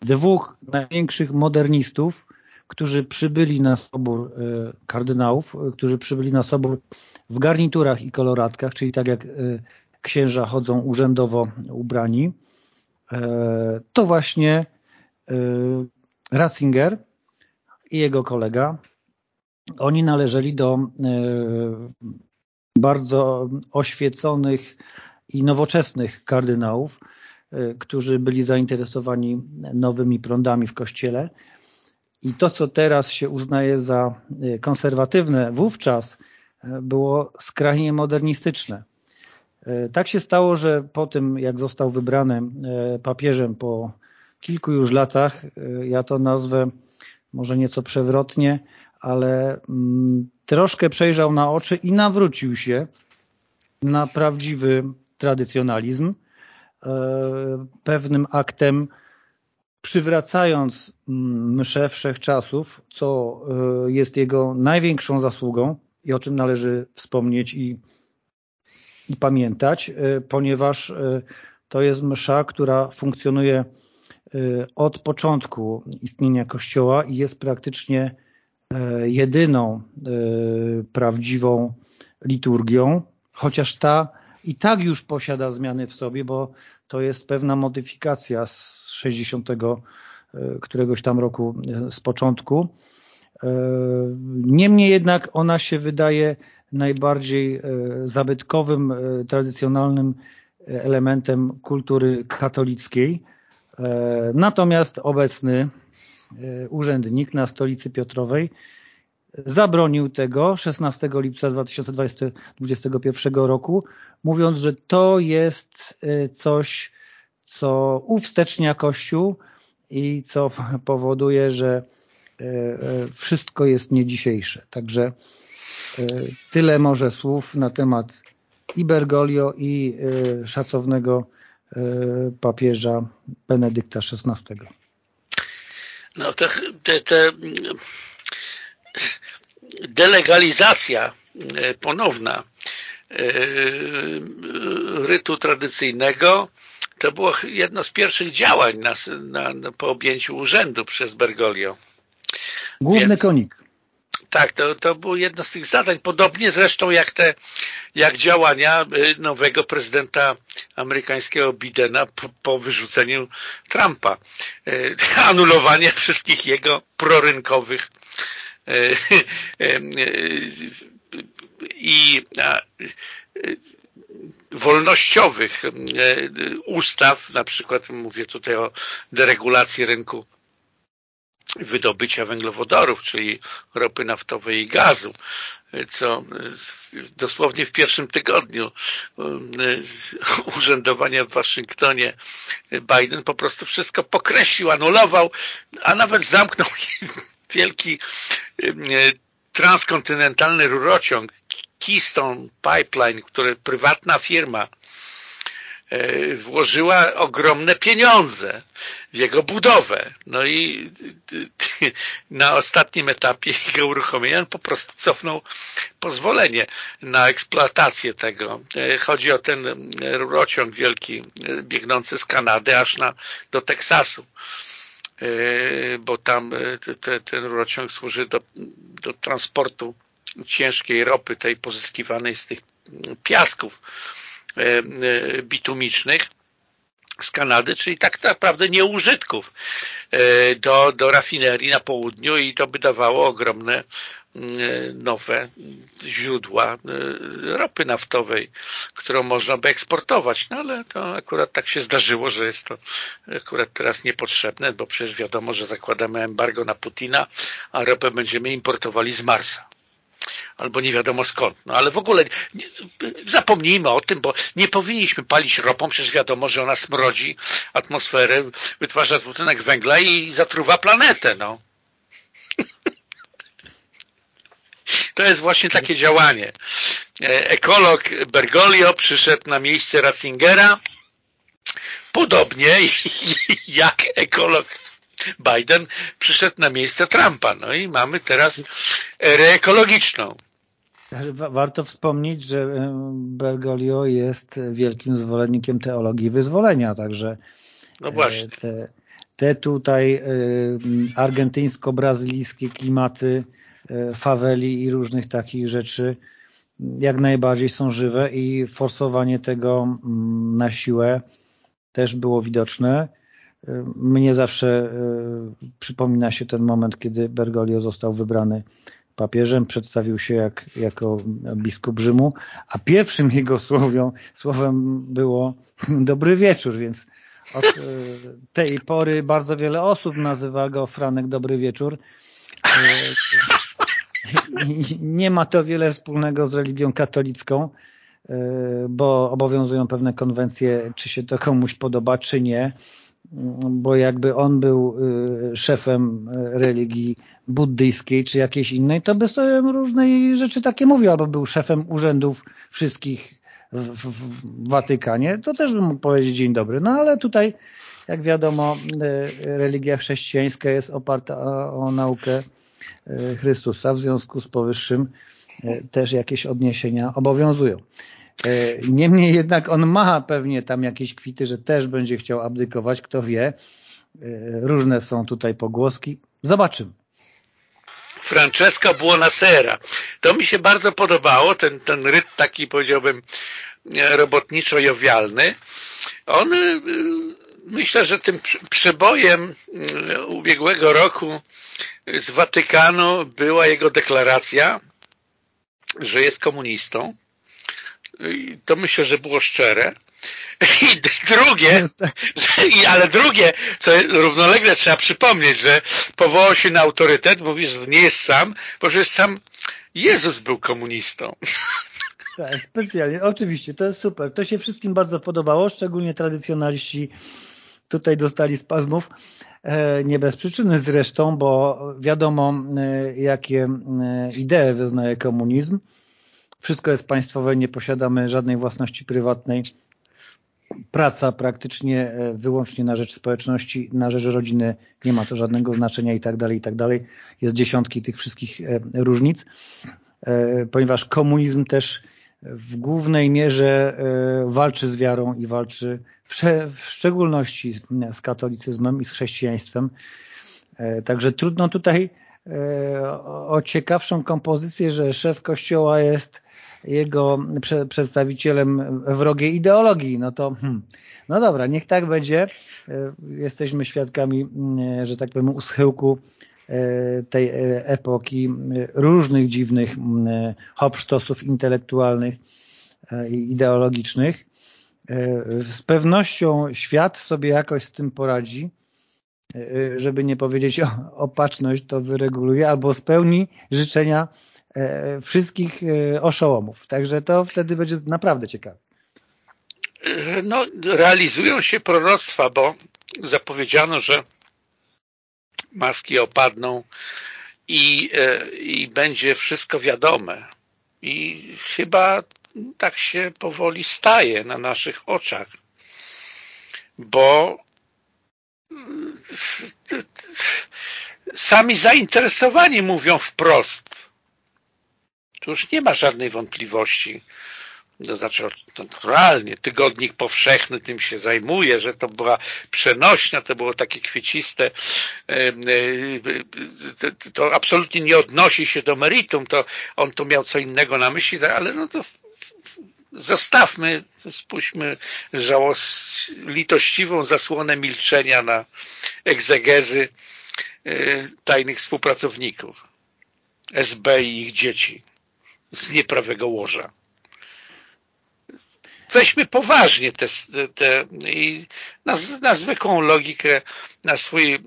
dwóch największych modernistów, którzy przybyli na sobór e, kardynałów, e, którzy przybyli na sobór w garniturach i koloratkach, czyli tak jak księża chodzą urzędowo ubrani, to właśnie Ratzinger i jego kolega oni należeli do e, bardzo oświeconych i nowoczesnych kardynałów, e, którzy byli zainteresowani nowymi prądami w Kościele. I to, co teraz się uznaje za e, konserwatywne, wówczas było skrajnie modernistyczne. Tak się stało, że po tym, jak został wybrany papieżem po kilku już latach, ja to nazwę może nieco przewrotnie, ale mm, troszkę przejrzał na oczy i nawrócił się na prawdziwy tradycjonalizm, pewnym aktem przywracając mm, mszę wszechczasów, co e, jest jego największą zasługą i o czym należy wspomnieć i, i pamiętać, e, ponieważ to jest msza, która funkcjonuje od początku istnienia Kościoła i jest praktycznie jedyną prawdziwą liturgią, chociaż ta i tak już posiada zmiany w sobie, bo to jest pewna modyfikacja z 60 e, któregoś tam roku z początku. Niemniej jednak ona się wydaje najbardziej zabytkowym, tradycjonalnym elementem kultury katolickiej. Natomiast obecny E, urzędnik na stolicy Piotrowej zabronił tego 16 lipca 2021 roku, mówiąc, że to jest e, coś, co uwstecznia Kościół i co powoduje, że e, wszystko jest nie dzisiejsze. Także tyle może słów na temat i Bergoglio i szacownego papieża Benedykta XVI. No te, te, te delegalizacja e, ponowna e, rytu tradycyjnego to było jedno z pierwszych działań na, na, na po objęciu urzędu przez Bergoglio. Główny Więc, konik. Tak, to, to było jedno z tych zadań, podobnie zresztą jak te jak działania y, nowego prezydenta amerykańskiego Bidena po, po wyrzuceniu Trumpa. Y, anulowanie wszystkich jego prorynkowych y, i wolnościowych ustaw, na przykład mówię tutaj o deregulacji rynku wydobycia węglowodorów, czyli ropy naftowej i gazu, co dosłownie w pierwszym tygodniu urzędowania w Waszyngtonie Biden po prostu wszystko pokreślił, anulował, a nawet zamknął wielki transkontynentalny rurociąg Keystone Pipeline, który prywatna firma e, włożyła ogromne pieniądze w jego budowę. No i na ostatnim etapie jego uruchomienia on po prostu cofnął pozwolenie na eksploatację tego. E, chodzi o ten rurociąg wielki, e, biegnący z Kanady aż na, do Teksasu bo tam te, ten rurociąg służy do, do transportu ciężkiej ropy, tej pozyskiwanej z tych piasków e, e, bitumicznych z Kanady, czyli tak naprawdę nieużytków e, do, do rafinerii na południu i to by dawało ogromne nowe źródła ropy naftowej, którą można by eksportować, no ale to akurat tak się zdarzyło, że jest to akurat teraz niepotrzebne, bo przecież wiadomo, że zakładamy embargo na Putina, a ropę będziemy importowali z Marsa albo nie wiadomo skąd. No ale w ogóle nie, zapomnijmy o tym, bo nie powinniśmy palić ropą, przecież wiadomo, że ona smrodzi atmosferę, wytwarza dwutlenek węgla i zatruwa planetę. No. To jest właśnie takie działanie. E, ekolog Bergoglio przyszedł na miejsce Ratzingera, podobnie jak ekolog Biden przyszedł na miejsce Trumpa. No i mamy teraz erę ekologiczną. Warto wspomnieć, że e, Bergoglio jest wielkim zwolennikiem teologii wyzwolenia, także no właśnie. te, te tutaj e, argentyńsko-brazylijskie klimaty e, faweli i różnych takich rzeczy jak najbardziej są żywe i forsowanie tego na siłę też było widoczne. Mnie zawsze przypomina się ten moment, kiedy Bergoglio został wybrany papieżem, przedstawił się jak, jako biskup Rzymu, a pierwszym jego słowią, słowem było dobry wieczór, więc od e, tej pory bardzo wiele osób nazywa go Franek Dobry Wieczór. E, nie ma to wiele wspólnego z religią katolicką, e, bo obowiązują pewne konwencje, czy się to komuś podoba, czy nie bo jakby on był y, szefem y, religii buddyjskiej czy jakiejś innej, to by sobie różne rzeczy takie mówił, albo był szefem urzędów wszystkich w, w, Watykanie, to też bym mógł powiedzieć dzień dobry. No ale tutaj, jak wiadomo, y, religia chrześcijańska jest oparta o, o naukę Chrystusa, w związku z powyższym też jakieś odniesienia obowiązują. E, niemniej jednak on ma pewnie tam jakieś kwity, że też będzie chciał abdykować, kto wie. E, różne są tutaj pogłoski. Zobaczymy. Francesca Buonasera. To mi się bardzo podobało, ten, ten ryt taki powiedziałbym robotniczo-jowialny. On myślę, że tym przebojem ubiegłego roku z Watykanu była jego deklaracja, że jest komunistą to myślę, że było szczere. I drugie, ale drugie, co równolegle trzeba przypomnieć, że powołał się na autorytet, mówi, że nie jest sam, bo że sam Jezus był komunistą. Tak, specjalnie. Oczywiście, to jest super. To się wszystkim bardzo podobało, szczególnie tradycjonaliści tutaj dostali spazmów. E, nie bez przyczyny zresztą, bo wiadomo, e, jakie e, idee wyznaje komunizm wszystko jest państwowe, nie posiadamy żadnej własności prywatnej. Praca praktycznie e, wyłącznie na rzecz społeczności, na rzecz rodziny, nie ma to żadnego znaczenia i tak dalej, i tak dalej. Jest dziesiątki tych wszystkich e, różnic, e, ponieważ komunizm też w głównej mierze walczy z wiarą i walczy w szczególności z katolicyzmem i z chrześcijaństwem. Także trudno tutaj o ciekawszą kompozycję, że szef kościoła jest jego prze, przedstawicielem wrogiej ideologii, no to hmm, no dobra, niech tak będzie. E, jesteśmy świadkami, mm, że tak powiem, uschyłku e, tej e, epoki różnych dziwnych hopsztosów intelektualnych i ideologicznych. Z pewnością świat sobie jakoś z tym poradzi, żeby nie powiedzieć opatrzność, to wyreguluje, albo spełni życzenia wszystkich oszołomów. Także to wtedy będzie naprawdę ciekawe. No, realizują się proroctwa, bo zapowiedziano, że maski opadną i, i będzie wszystko wiadome. I chyba tak się powoli staje na naszych oczach, bo sami zainteresowani mówią wprost. Tu już nie ma żadnej wątpliwości. To znaczy naturalnie, tygodnik powszechny tym się zajmuje, że to była przenośna, to było takie kwieciste, to absolutnie nie odnosi się do meritum, to on tu miał co innego na myśli, ale no to zostawmy, spuśćmy żałos, litościwą zasłonę milczenia na egzegezy e, tajnych współpracowników SB i ich dzieci z nieprawego łoża. Weźmy poważnie te, te i na, na zwykłą logikę, na swój y,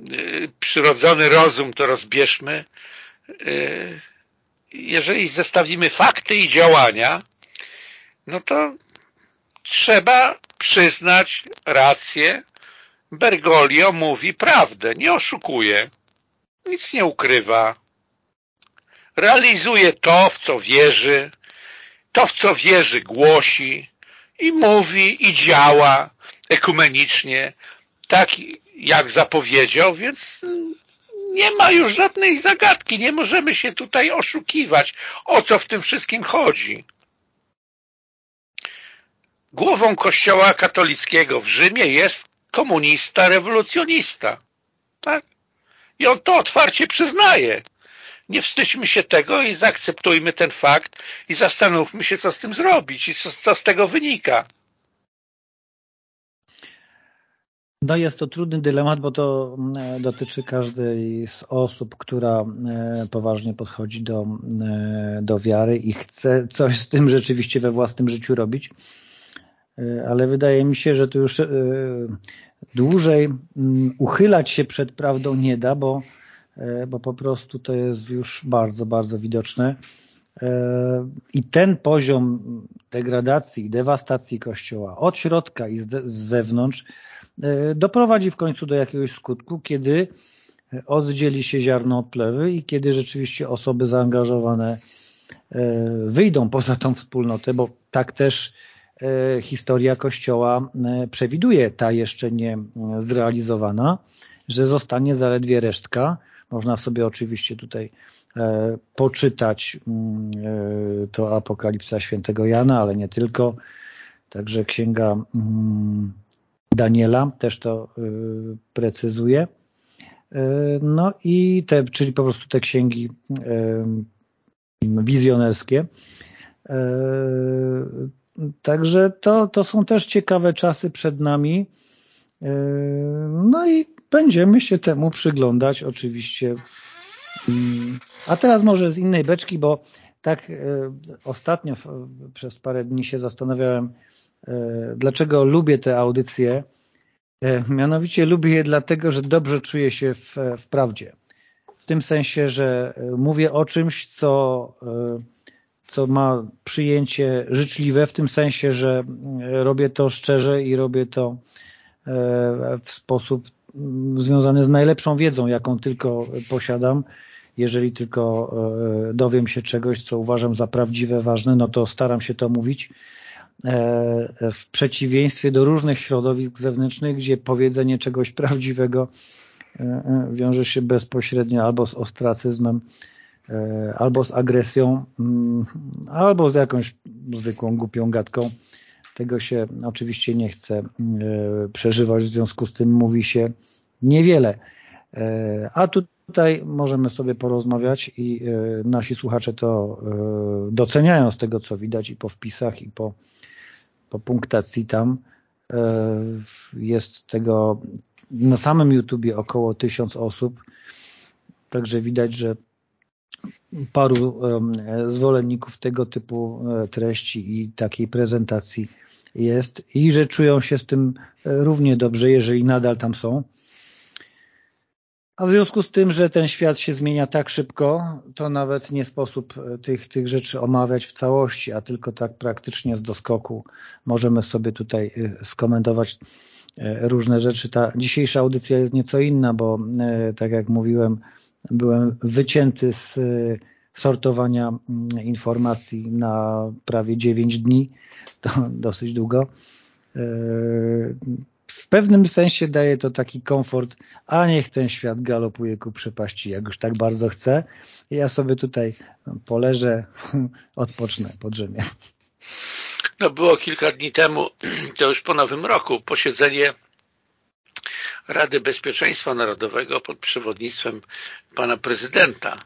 przyrodzony rozum to rozbierzmy. Y, jeżeli zestawimy fakty i działania, no to trzeba przyznać rację. Bergoglio mówi prawdę, nie oszukuje, nic nie ukrywa. Realizuje to, w co wierzy, to, w co wierzy, głosi i mówi, i działa ekumenicznie, tak jak zapowiedział, więc nie ma już żadnej zagadki, nie możemy się tutaj oszukiwać, o co w tym wszystkim chodzi głową kościoła katolickiego w Rzymie jest komunista, rewolucjonista. Tak? I on to otwarcie przyznaje. Nie wstydźmy się tego i zaakceptujmy ten fakt i zastanówmy się, co z tym zrobić i co, co z tego wynika. No jest to trudny dylemat, bo to mm, dotyczy każdej z osób, która e, poważnie podchodzi do, e, do wiary i chce coś z tym rzeczywiście we własnym życiu robić. E, ale wydaje mi się, że tu już e, dłużej mm, uchylać się przed prawdą nie da, bo, e, bo po prostu to jest już bardzo, bardzo widoczne. I ten poziom degradacji, dewastacji Kościoła od środka i z zewnątrz doprowadzi w końcu do jakiegoś skutku, kiedy oddzieli się ziarno od plewy i kiedy rzeczywiście osoby zaangażowane wyjdą poza tą wspólnotę, bo tak też E, historia Kościoła e, przewiduje, ta jeszcze nie e, zrealizowana, że zostanie zaledwie resztka. Można sobie oczywiście tutaj poczytać mm, to Apokalipsa świętego Jana, ale nie tylko. Także księga mm, Daniela też to precyzuje. No i te, czyli po prostu te księgi wizjonerskie Także to, to są też ciekawe czasy przed nami. E, no i będziemy się temu przyglądać oczywiście. Mm, a teraz może z innej beczki, bo tak e, ostatnio przez parę dni się zastanawiałem, e, dlaczego lubię te audycje. Mianowicie lubię je dlatego, że dobrze czuję się w, w prawdzie. W tym sensie, że mówię o czymś, co co ma przyjęcie życzliwe w tym sensie, że e, robię to szczerze i robię to e, w sposób mm, związany z najlepszą wiedzą, jaką tylko posiadam. Jeżeli tylko e, dowiem się czegoś, co uważam za prawdziwe, ważne, no to staram się to mówić. W przeciwieństwie do różnych środowisk zewnętrznych, gdzie powiedzenie czegoś prawdziwego wiąże się bezpośrednio albo z ostracyzmem, E, albo z agresją, mm, albo z jakąś zwykłą głupią gadką. Tego się oczywiście nie chce e, przeżywać, w związku z tym mówi się niewiele. E, a tutaj możemy sobie porozmawiać i nasi słuchacze to doceniają z tego, co widać i po wpisach, i po, po punktacji tam. Jest tego na samym YouTubie około tysiąc osób, także widać, że paru zwolenników tego typu e, treści i takiej prezentacji jest i że czują się z tym e, równie dobrze, jeżeli nadal tam są. A w związku z tym, że ten świat się zmienia tak szybko, to nawet nie sposób e, tych, tych rzeczy omawiać w całości, a tylko tak praktycznie z doskoku możemy sobie tutaj e, skomentować różne rzeczy. Ta dzisiejsza audycja jest nieco inna, bo tak jak mówiłem, byłem wycięty z sortowania mm, informacji na prawie 9 dni, to dosyć długo w pewnym sensie daje to taki komfort, a niech ten świat galopuje ku przepaści, jak już tak bardzo chce. Ja sobie tutaj poleżę, odpocznę, podrzemię. No było kilka dni temu, to już po nowym roku, posiedzenie Rady Bezpieczeństwa Narodowego pod przewodnictwem pana prezydenta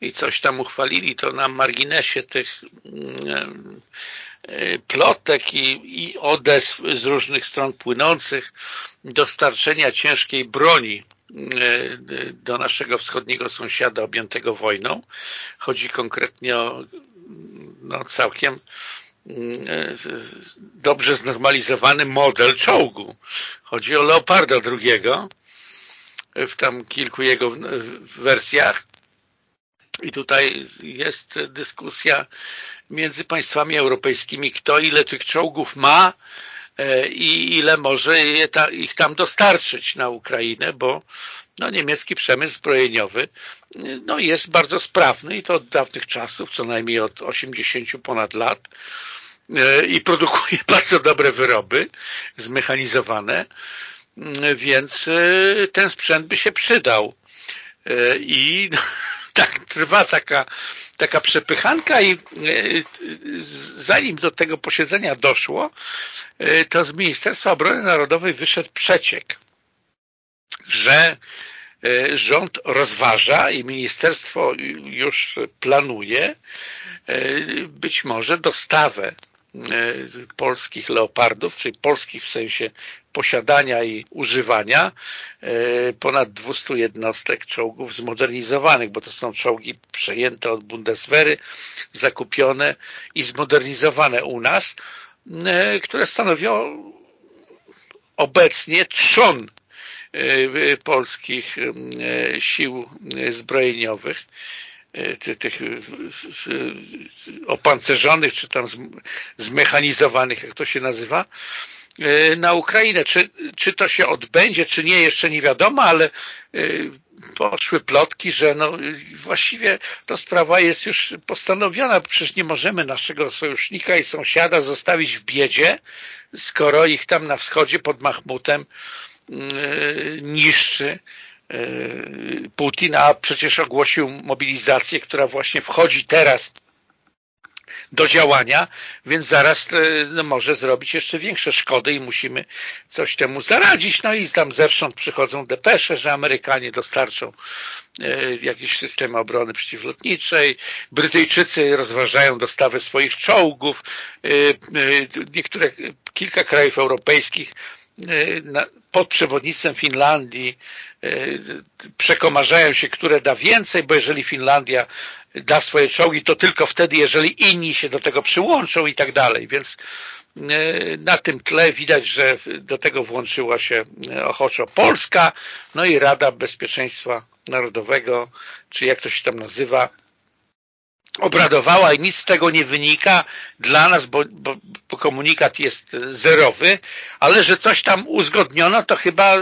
i coś tam uchwalili, to na marginesie tych mm, E, plotek i, i odezw z różnych stron płynących dostarczenia ciężkiej broni e, do naszego wschodniego sąsiada objętego wojną. Chodzi konkretnie o no, całkiem e, dobrze znormalizowany model czołgu. Chodzi o Leoparda II w tam kilku jego wersjach i tutaj jest dyskusja między państwami europejskimi, kto ile tych czołgów ma e, i ile może ich tam dostarczyć na Ukrainę, bo no, niemiecki przemysł zbrojeniowy no, jest bardzo sprawny i to od dawnych czasów, co najmniej od 80 ponad lat e, i produkuje bardzo dobre wyroby zmechanizowane, więc e, ten sprzęt by się przydał. I tak trwa taka taka przepychanka i e, zanim do tego posiedzenia doszło, e, to z Ministerstwa Obrony Narodowej wyszedł przeciek, że e, rząd rozważa i ministerstwo już planuje być może dostawę polskich leopardów, czyli polskich w sensie posiadania i używania e, ponad 200 jednostek czołgów zmodernizowanych, bo to są czołgi przejęte od Bundeswehry, zakupione i zmodernizowane u nas, e, które stanowią obecnie trzon polskich sił zbrojeniowych. E, tych opancerzonych, czy tam zmechanizowanych, jak to się nazywa, e, na Ukrainę. Czy, czy to się odbędzie, czy nie, jeszcze nie wiadomo, ale e, poszły plotki, że no właściwie ta sprawa jest już postanowiona, przecież nie możemy naszego sojusznika i sąsiada zostawić w biedzie, skoro ich tam na wschodzie pod Mahmutem niszczy Yy, Putin, a przecież ogłosił mobilizację, która właśnie wchodzi teraz do działania, więc zaraz yy, no, może zrobić jeszcze większe szkody i musimy coś temu zaradzić. No i tam zewsząd przychodzą depesze, że Amerykanie dostarczą yy, jakieś systemy obrony przeciwlotniczej. Brytyjczycy rozważają dostawę swoich czołgów. Niektóre, kilka krajów europejskich pod przewodnictwem Finlandii e, przekomarzają się, które da więcej, bo jeżeli Finlandia da swoje czołgi, to tylko wtedy, jeżeli inni się do tego przyłączą i tak dalej. Więc e, na tym tle widać, że do tego włączyła się ochoczo Polska, no i Rada Bezpieczeństwa Narodowego, czy jak to się tam nazywa, obradowała i nic z tego nie wynika dla nas, bo, bo, bo, komunikat jest zerowy, ale że coś tam uzgodniono, to chyba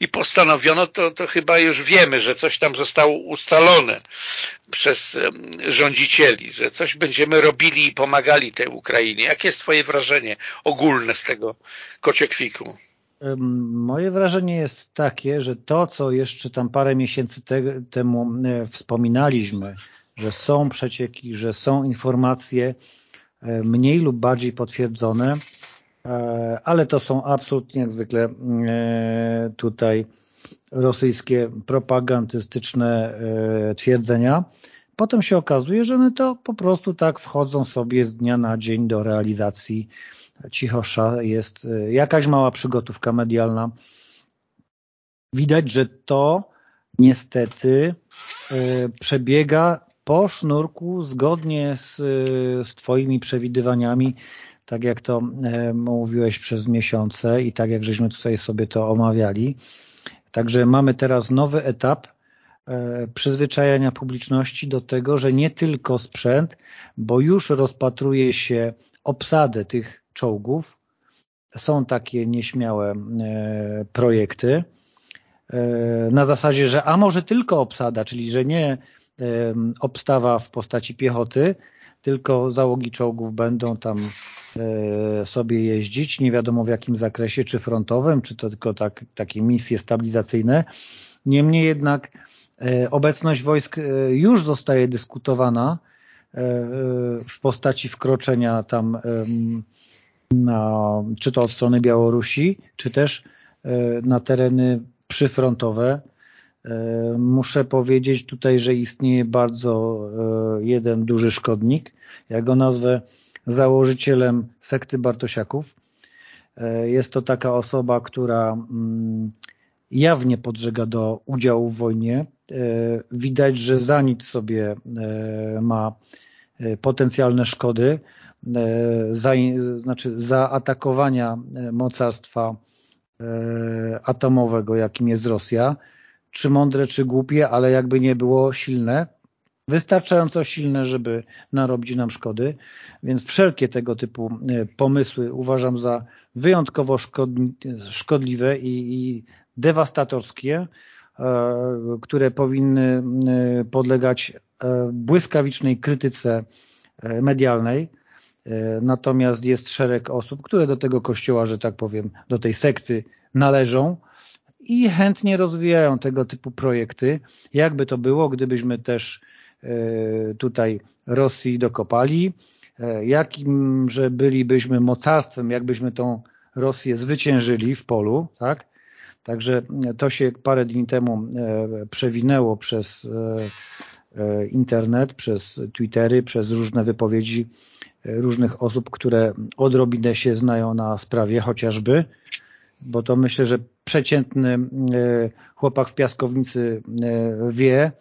i postanowiono, to, to chyba już wiemy, że coś tam zostało ustalone przez rządzicieli, że coś będziemy robili i pomagali tej Ukrainie. Jakie jest Twoje wrażenie ogólne z tego kociekwiku? Moje wrażenie jest takie, że to, co jeszcze tam parę miesięcy te, temu e, wspominaliśmy, że są przecieki, że są informacje e, mniej lub bardziej potwierdzone, e, ale to są absolutnie jak zwykle e, tutaj rosyjskie propagandystyczne twierdzenia. Potem się okazuje, że one to po prostu tak wchodzą sobie z dnia na dzień do realizacji. Cichosza jest jakaś mała przygotówka medialna. Widać, że to niestety przebiega po sznurku, zgodnie z, z Twoimi przewidywaniami, tak jak to e, mówiłeś przez miesiące i tak jak żeśmy tutaj sobie to omawiali, Także mamy teraz nowy etap e, przyzwyczajania publiczności do tego, że nie tylko sprzęt, bo już rozpatruje się obsadę tych czołgów. Są takie nieśmiałe e, projekty na zasadzie, że a może tylko obsada, czyli że nie obstawa w postaci piechoty, tylko załogi czołgów będą tam e, sobie jeździć, nie wiadomo w jakim zakresie, czy frontowym, czy to tylko tak, takie misje stabilizacyjne. Niemniej jednak e, obecność wojsk e, już zostaje dyskutowana w postaci wkroczenia tam na, czy to od strony Białorusi, czy też na tereny przyfrontowe muszę powiedzieć tutaj, że istnieje bardzo e, jeden duży szkodnik. Ja go nazwę założycielem sekty Bartosiaków. E, jest to taka osoba, która mm, jawnie podżega do udziału w wojnie. Widać, że za nic sobie ma potencjalne szkody, za, znaczy za atakowania mocarstwa atomowego, jakim jest Rosja, czy mądre, czy głupie, ale jakby nie było silne, wystarczająco silne, żeby narobić nam szkody, więc wszelkie tego typu e, pomysły uważam za wyjątkowo szkodliwe i, i dewastatorskie, e, które powinny e, podlegać błyskawicznej krytyce medialnej. Natomiast jest szereg osób, które do tego kościoła, że tak powiem, do tej sekty należą, i chętnie rozwijają tego typu projekty. Jakby to było, gdybyśmy też e, tutaj Rosji dokopali, e, jakim, że bylibyśmy mocarstwem, jakbyśmy tą Rosję zwyciężyli w polu, tak? Także to się parę dni temu e, przewinęło przez internet, przez Twittery, przez różne wypowiedzi różnych osób, które odrobinę się znają na sprawie chociażby, bo to myślę, że przeciętny e, chłopak w piaskownicy e, wie,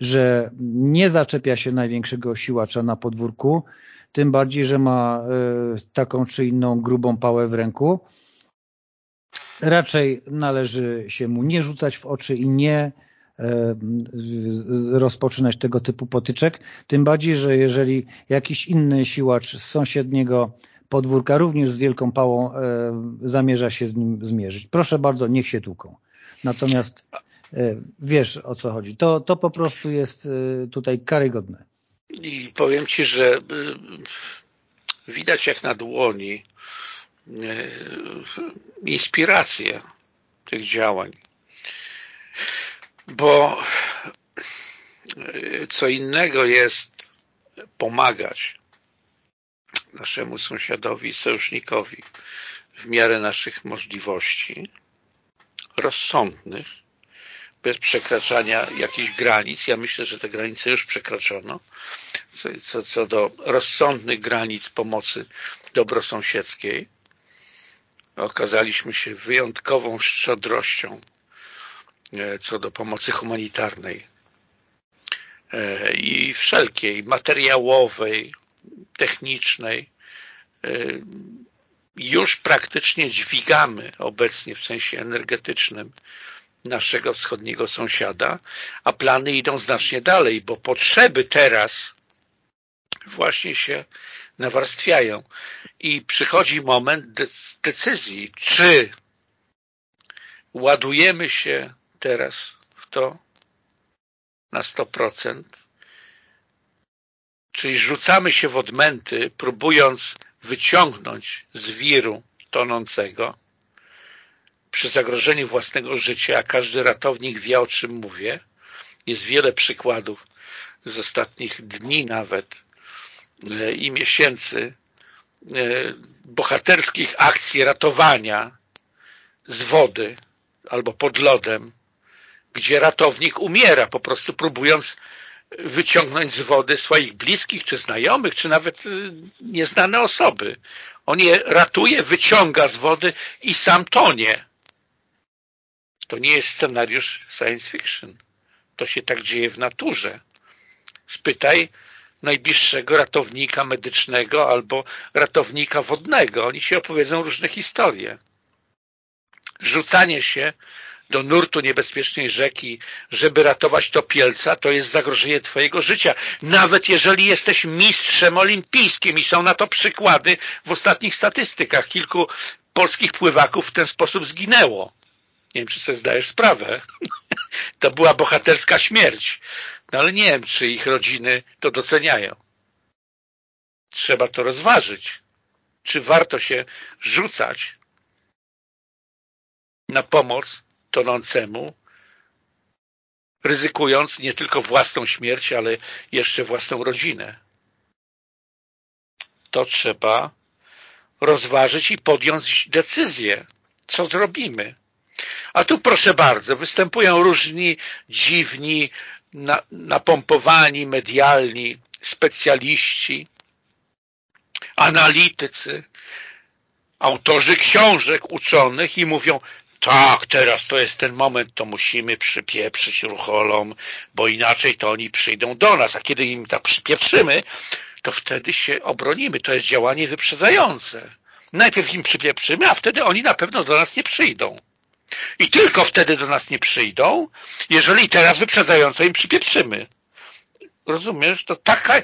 że nie zaczepia się największego siłacza na podwórku, tym bardziej, że ma e, taką czy inną grubą pałę w ręku. Raczej należy się mu nie rzucać w oczy i nie rozpoczynać tego typu potyczek. Tym bardziej, że jeżeli jakiś inny siłacz z sąsiedniego podwórka również z wielką pałą e, zamierza się z nim zmierzyć. Proszę bardzo, niech się tłuką. Natomiast e, wiesz o co chodzi. To, to po prostu jest e, tutaj karygodne. I powiem Ci, że widać jak na dłoni inspirację tych działań. Bo co innego jest pomagać naszemu sąsiadowi, sojusznikowi w miarę naszych możliwości rozsądnych, bez przekraczania jakichś granic. Ja myślę, że te granice już przekroczono. Co, co, co do rozsądnych granic pomocy dobrosąsiedzkiej, okazaliśmy się wyjątkową szczodrością e, co do pomocy humanitarnej e, i wszelkiej, materiałowej, technicznej y, już praktycznie dźwigamy obecnie w sensie energetycznym naszego wschodniego sąsiada, a plany idą znacznie dalej, bo potrzeby teraz właśnie się nawarstwiają. I przychodzi moment decyzji, czy ładujemy się teraz w to na 100%, Czyli rzucamy się w odmęty, próbując wyciągnąć z wiru tonącego przy zagrożeniu własnego życia, a każdy ratownik wie, o czym mówię. Jest wiele przykładów z ostatnich dni nawet e, i miesięcy e, bohaterskich akcji ratowania z wody albo pod lodem, gdzie ratownik umiera, po prostu próbując wyciągnąć z wody swoich bliskich, czy znajomych, czy nawet y, nieznane osoby. On je ratuje, wyciąga z wody i sam tonie. To nie jest scenariusz science fiction. To się tak dzieje w naturze. Spytaj najbliższego ratownika medycznego albo ratownika wodnego. Oni się opowiedzą różne historie. Rzucanie się do nurtu niebezpiecznej rzeki, żeby ratować topielca, to jest zagrożenie twojego życia. Nawet jeżeli jesteś mistrzem olimpijskim i są na to przykłady w ostatnich statystykach. Kilku polskich pływaków w ten sposób zginęło. Nie wiem, czy sobie zdajesz sprawę. To była bohaterska śmierć. No ale nie wiem, czy ich rodziny to doceniają. Trzeba to rozważyć. Czy warto się rzucać na pomoc tonącemu, ryzykując nie tylko własną śmierć, ale jeszcze własną rodzinę. To trzeba rozważyć i podjąć decyzję, co zrobimy. A tu proszę bardzo, występują różni dziwni, napompowani, medialni specjaliści, analitycy, autorzy książek uczonych i mówią, tak, teraz to jest ten moment, to musimy przypieprzyć rucholom, bo inaczej to oni przyjdą do nas, a kiedy im tak przypieprzymy, to wtedy się obronimy. To jest działanie wyprzedzające. Najpierw im przypieprzymy, a wtedy oni na pewno do nas nie przyjdą. I tylko wtedy do nas nie przyjdą, jeżeli teraz wyprzedzająco im przypieprzymy. Rozumiesz? To taka,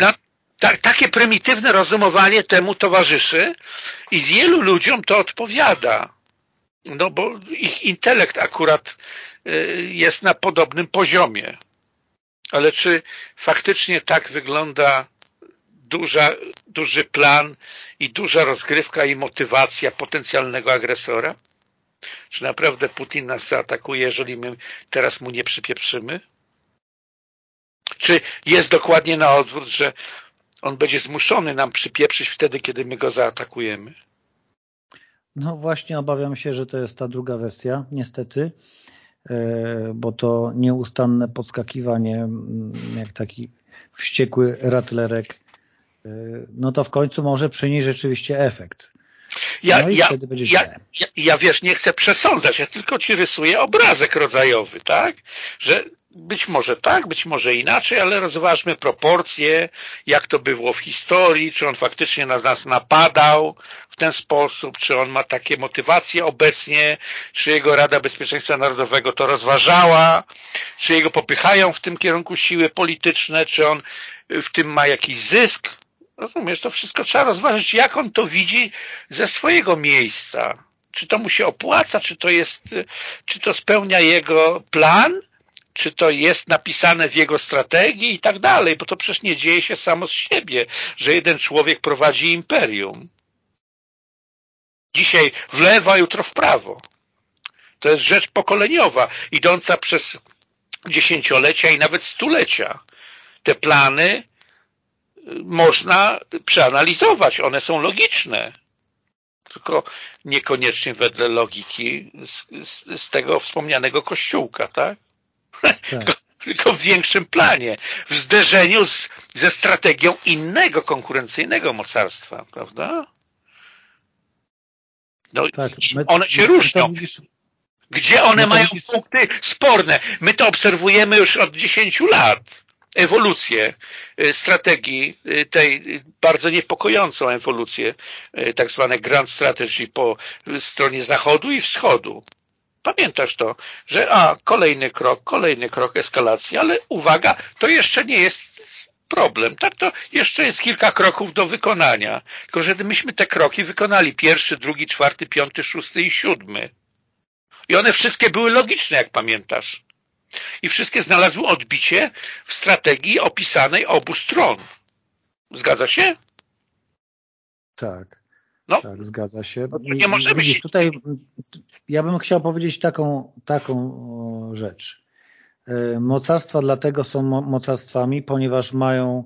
na, ta, takie prymitywne rozumowanie temu towarzyszy i wielu ludziom to odpowiada. No bo ich intelekt akurat y, jest na podobnym poziomie. Ale czy faktycznie tak wygląda duża, duży plan i duża rozgrywka i motywacja potencjalnego agresora? Czy naprawdę Putin nas zaatakuje, jeżeli my teraz mu nie przypieprzymy? Czy jest dokładnie na odwrót, że on będzie zmuszony nam przypieprzyć wtedy, kiedy my go zaatakujemy? No właśnie obawiam się, że to jest ta druga wersja, niestety, e, bo to nieustanne podskakiwanie, jak taki wściekły ratlerek, e, no to w końcu może przynieść rzeczywiście efekt. Ja, no ja, ja, ja, ja, wiesz, nie chcę przesądzać, ja tylko ci rysuję obrazek rodzajowy, tak? Że być może tak, być może inaczej, ale rozważmy proporcje, jak to było w historii, czy on faktycznie na nas napadał w ten sposób, czy on ma takie motywacje obecnie, czy jego Rada Bezpieczeństwa Narodowego to rozważała, czy jego popychają w tym kierunku siły polityczne, czy on w tym ma jakiś zysk. Rozumiesz, to wszystko trzeba rozważyć, jak on to widzi ze swojego miejsca. Czy to mu się opłaca, czy to jest, czy to spełnia jego plan, czy to jest napisane w jego strategii i tak dalej, bo to przecież nie dzieje się samo z siebie, że jeden człowiek prowadzi imperium. Dzisiaj w lewo, a jutro w prawo. To jest rzecz pokoleniowa, idąca przez dziesięciolecia i nawet stulecia. Te plany y, można przeanalizować, one są logiczne tylko niekoniecznie wedle logiki z, z, z tego wspomnianego kościółka, tak? Tak. Tylko, tylko, w większym planie, w zderzeniu z, ze strategią innego konkurencyjnego mocarstwa, prawda? No, tak, my, one się różnią. Gdzie one mają widzisz... punkty sporne? My to obserwujemy już od 10 lat. Ewolucję y, strategii, y, tej bardzo niepokojącą ewolucję, y, tak zwane grand strategy po stronie zachodu i wschodu. Pamiętasz to, że a, kolejny krok, kolejny krok eskalacji, ale uwaga, to jeszcze nie jest problem. Tak, to jeszcze jest kilka kroków do wykonania. Tylko, że myśmy te kroki wykonali. Pierwszy, drugi, czwarty, piąty, szósty i siódmy. I one wszystkie były logiczne, jak pamiętasz. I wszystkie znalazły odbicie w strategii opisanej obu stron. Zgadza się? Tak. No, tak, zgadza się. No nie możemy Widzisz, się... Tutaj ja bym chciał powiedzieć taką, taką rzecz. E, mocarstwa dlatego są mocarstwami, ponieważ mają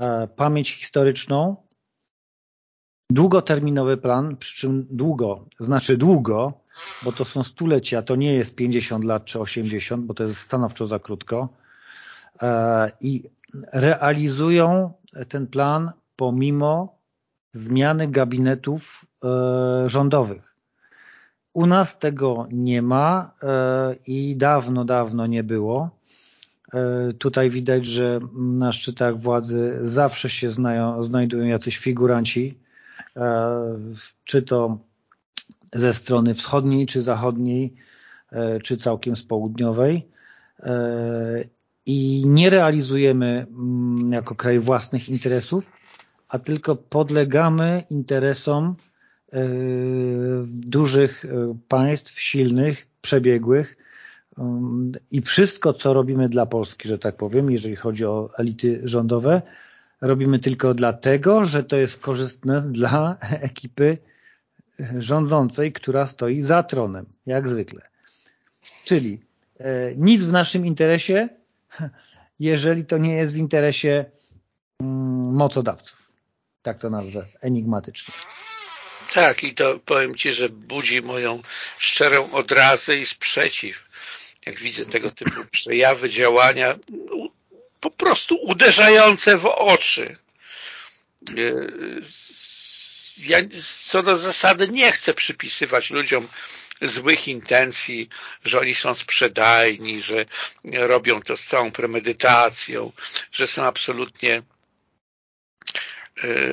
e, pamięć historyczną, długoterminowy plan, przy czym długo, znaczy długo, bo to są stulecia, to nie jest 50 lat czy 80, bo to jest stanowczo za krótko e, i realizują ten plan pomimo zmiany gabinetów rządowych. U nas tego nie ma e, i dawno, dawno nie było. E, tutaj widać, że na szczytach władzy zawsze się znają, znajdują jacyś figuranci, e, czy to ze strony wschodniej, czy zachodniej, czy całkiem z południowej i nie realizujemy mm, jako kraj własnych interesów, a tylko podlegamy interesom dużych państw, silnych, przebiegłych i wszystko, co robimy dla Polski, że tak powiem, jeżeli chodzi o elity rządowe, robimy tylko dlatego, że to jest korzystne dla ekipy rządzącej, która stoi za tronem, jak zwykle. Czyli e, nic w naszym interesie, jeżeli to nie jest w interesie mm, mocodawców. Tak to nazwę enigmatycznie. Tak, i to powiem Ci, że budzi moją szczerą odrazę i sprzeciw. Jak widzę tego typu przejawy działania, po prostu uderzające w oczy. E, ja co do zasady nie chcę przypisywać ludziom złych intencji, że oni są sprzedajni, że robią to z całą premedytacją, że są absolutnie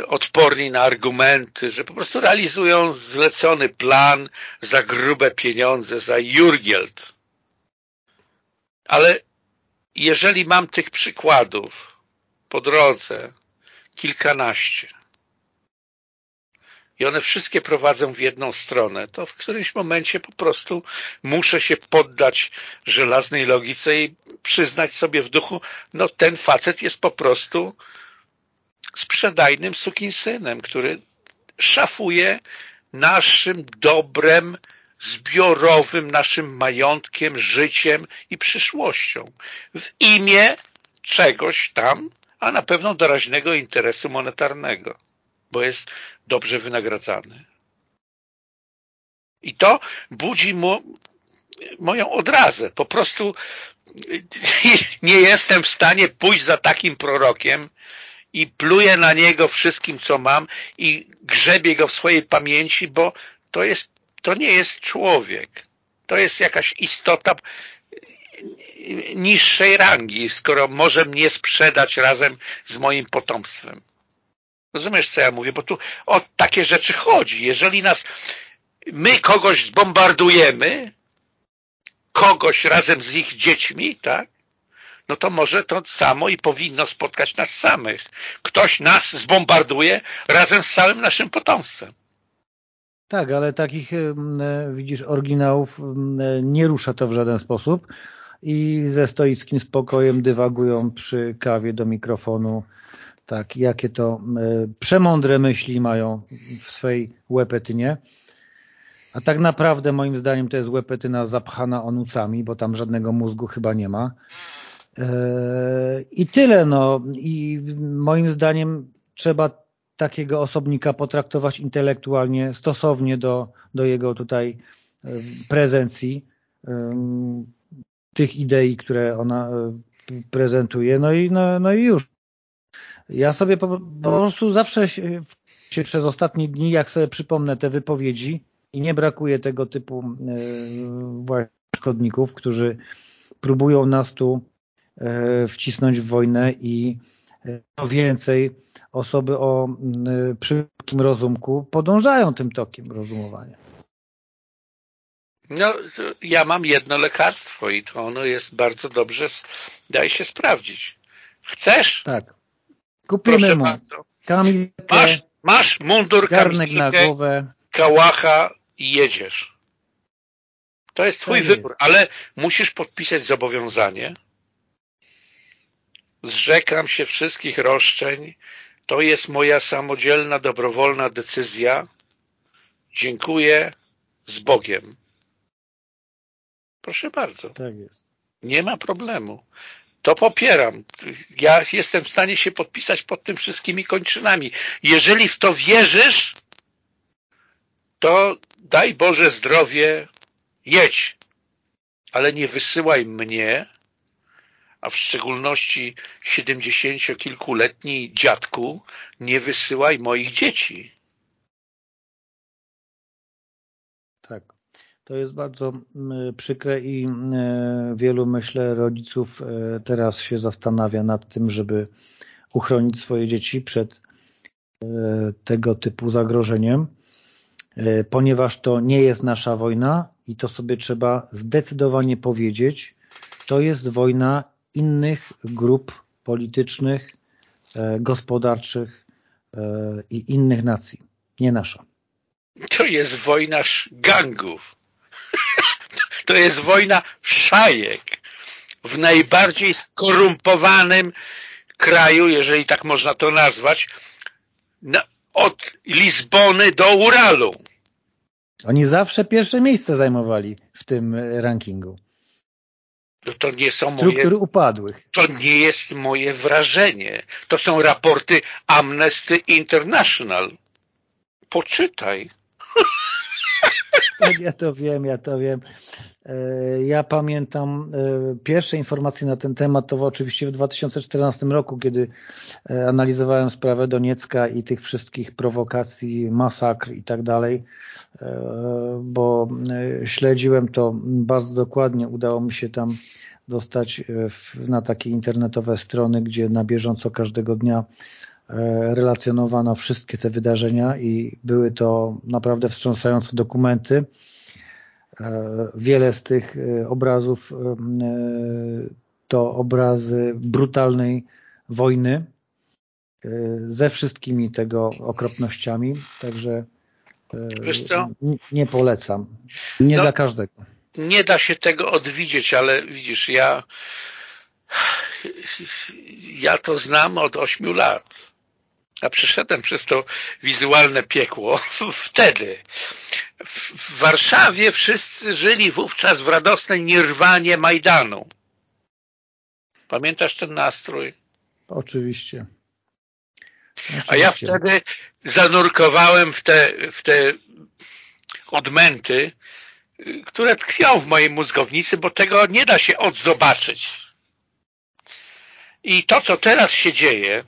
odporni na argumenty, że po prostu realizują zlecony plan za grube pieniądze, za jurgield. Ale jeżeli mam tych przykładów po drodze kilkanaście i one wszystkie prowadzą w jedną stronę, to w którymś momencie po prostu muszę się poddać żelaznej logice i przyznać sobie w duchu, no ten facet jest po prostu sprzedajnym sukinsynem, który szafuje naszym dobrem zbiorowym, naszym majątkiem, życiem i przyszłością w imię czegoś tam, a na pewno doraźnego interesu monetarnego, bo jest dobrze wynagradzany. I to budzi mu moją odrazę. Po prostu nie jestem w stanie pójść za takim prorokiem i pluję na niego wszystkim, co mam i grzebię go w swojej pamięci, bo to jest to nie jest człowiek. To jest jakaś istota niższej rangi, skoro może mnie sprzedać razem z moim potomstwem. Rozumiesz, co ja mówię? Bo tu o takie rzeczy chodzi. Jeżeli nas, my kogoś zbombardujemy, kogoś razem z ich dziećmi, tak? No to może to samo i powinno spotkać nas samych. Ktoś nas zbombarduje razem z całym naszym potomstwem. Tak, ale takich, e, widzisz, oryginałów nie rusza to w żaden sposób i ze stoickim spokojem dywagują przy kawie do mikrofonu tak, jakie to przemądre myśli mają w swej łepetynie. A tak naprawdę moim zdaniem to jest łepetyna zapchana onucami, bo tam żadnego mózgu chyba nie ma. E, I tyle, no. I moim zdaniem trzeba takiego osobnika potraktować intelektualnie stosownie do, do jego tutaj prezencji, tych idei, które ona prezentuje, no i, no, no i już. Ja sobie po, po prostu zawsze się, przez ostatnie dni, jak sobie przypomnę te wypowiedzi i nie brakuje tego typu właśnie szkodników, którzy próbują nas tu wcisnąć w wojnę i co więcej, osoby o szybkim rozumku podążają tym tokiem rozumowania. No, ja mam jedno lekarstwo i to ono jest bardzo dobrze, daje się sprawdzić. Chcesz? Tak. Kupimy mu masz, masz mundur, garnek na głowę, kałacha i jedziesz. To jest twój to wybór, jest. ale musisz podpisać zobowiązanie. Zrzekam się wszystkich roszczeń to jest moja samodzielna, dobrowolna decyzja. Dziękuję z Bogiem. Proszę bardzo. Tak jest. Nie ma problemu. To popieram. Ja jestem w stanie się podpisać pod tym wszystkimi kończynami. Jeżeli w to wierzysz, to daj Boże zdrowie, jedź. Ale nie wysyłaj mnie a w szczególności siedemdziesięciokilkuletni dziadku, nie wysyłaj moich dzieci. Tak. To jest bardzo przykre i wielu, myślę, rodziców e, teraz się zastanawia nad tym, żeby uchronić swoje dzieci przed e, tego typu zagrożeniem. ponieważ to nie jest nasza wojna i to sobie trzeba zdecydowanie powiedzieć, to jest wojna innych grup politycznych, gospodarczych i innych nacji, nie nasza. To jest wojna gangów. To jest wojna szajek w najbardziej skorumpowanym kraju, jeżeli tak można to nazwać, od Lizbony do Uralu. Oni zawsze pierwsze miejsce zajmowali w tym rankingu. No to nie są moje, upadłych. To nie jest moje wrażenie. To są raporty Amnesty International. Poczytaj. Ja to wiem, ja to wiem. E, ja pamiętam e, pierwsze informacje na ten temat to oczywiście w 2014 roku, kiedy e, analizowałem sprawę Doniecka i tych wszystkich prowokacji, masakr i tak dalej, bo śledziłem to bardzo dokładnie. Udało mi się tam dostać na takie internetowe strony, gdzie na bieżąco każdego dnia relacjonowano wszystkie te wydarzenia i były to naprawdę wstrząsające dokumenty. E, wiele z tych e, obrazów e, to obrazy brutalnej wojny ze wszystkimi tego okropnościami, także nie polecam. Nie no, dla każdego. Nie da się tego odwidzieć, ale widzisz, ja ja to znam od ośmiu lat. A przeszedłem przez to wizualne piekło wtedy. W Warszawie wszyscy żyli wówczas w radosnej nirwanie Majdanu. Pamiętasz ten nastrój? Oczywiście. Oczywiście. A ja wtedy zanurkowałem w te, w te odmęty, które tkwią w mojej mózgownicy, bo tego nie da się odzobaczyć. I to, co teraz się dzieje,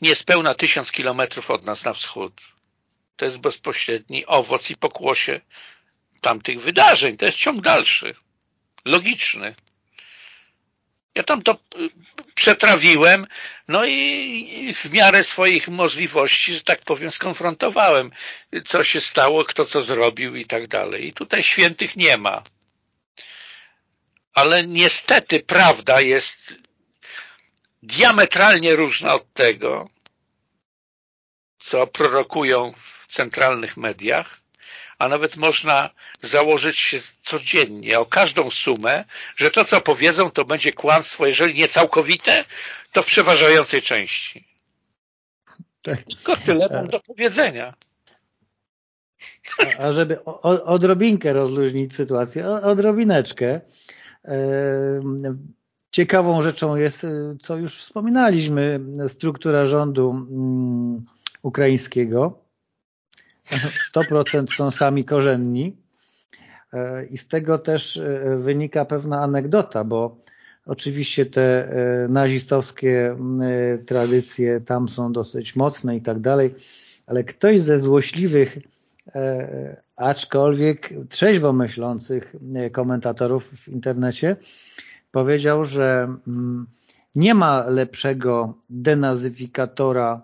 niespełna tysiąc kilometrów od nas na wschód. To jest bezpośredni owoc i pokłosie tamtych wydarzeń. To jest ciąg dalszy, logiczny. Ja tam to y, przetrawiłem, no i w miarę swoich możliwości, że tak powiem, skonfrontowałem, co się stało, kto co zrobił i tak dalej. I tutaj świętych nie ma. Ale niestety prawda jest diametralnie różna od tego, co prorokują w centralnych mediach, a nawet można założyć się codziennie o każdą sumę, że to, co powiedzą, to będzie kłamstwo, jeżeli nie całkowite, to w przeważającej części. Tak. Tylko tyle mam do powiedzenia. A żeby odrobinkę rozluźnić sytuację, odrobineczkę, Ciekawą rzeczą jest, y, co już wspominaliśmy, struktura rządu mm, ukraińskiego. 100% są sami korzenni e, i z tego też e, wynika pewna anegdota, bo oczywiście te e, nazistowskie tradycje tam są dosyć mocne i tak dalej, ale ktoś ze złośliwych, aczkolwiek trzeźwo myślących komentatorów w internecie powiedział, że mm, nie ma lepszego denazyfikatora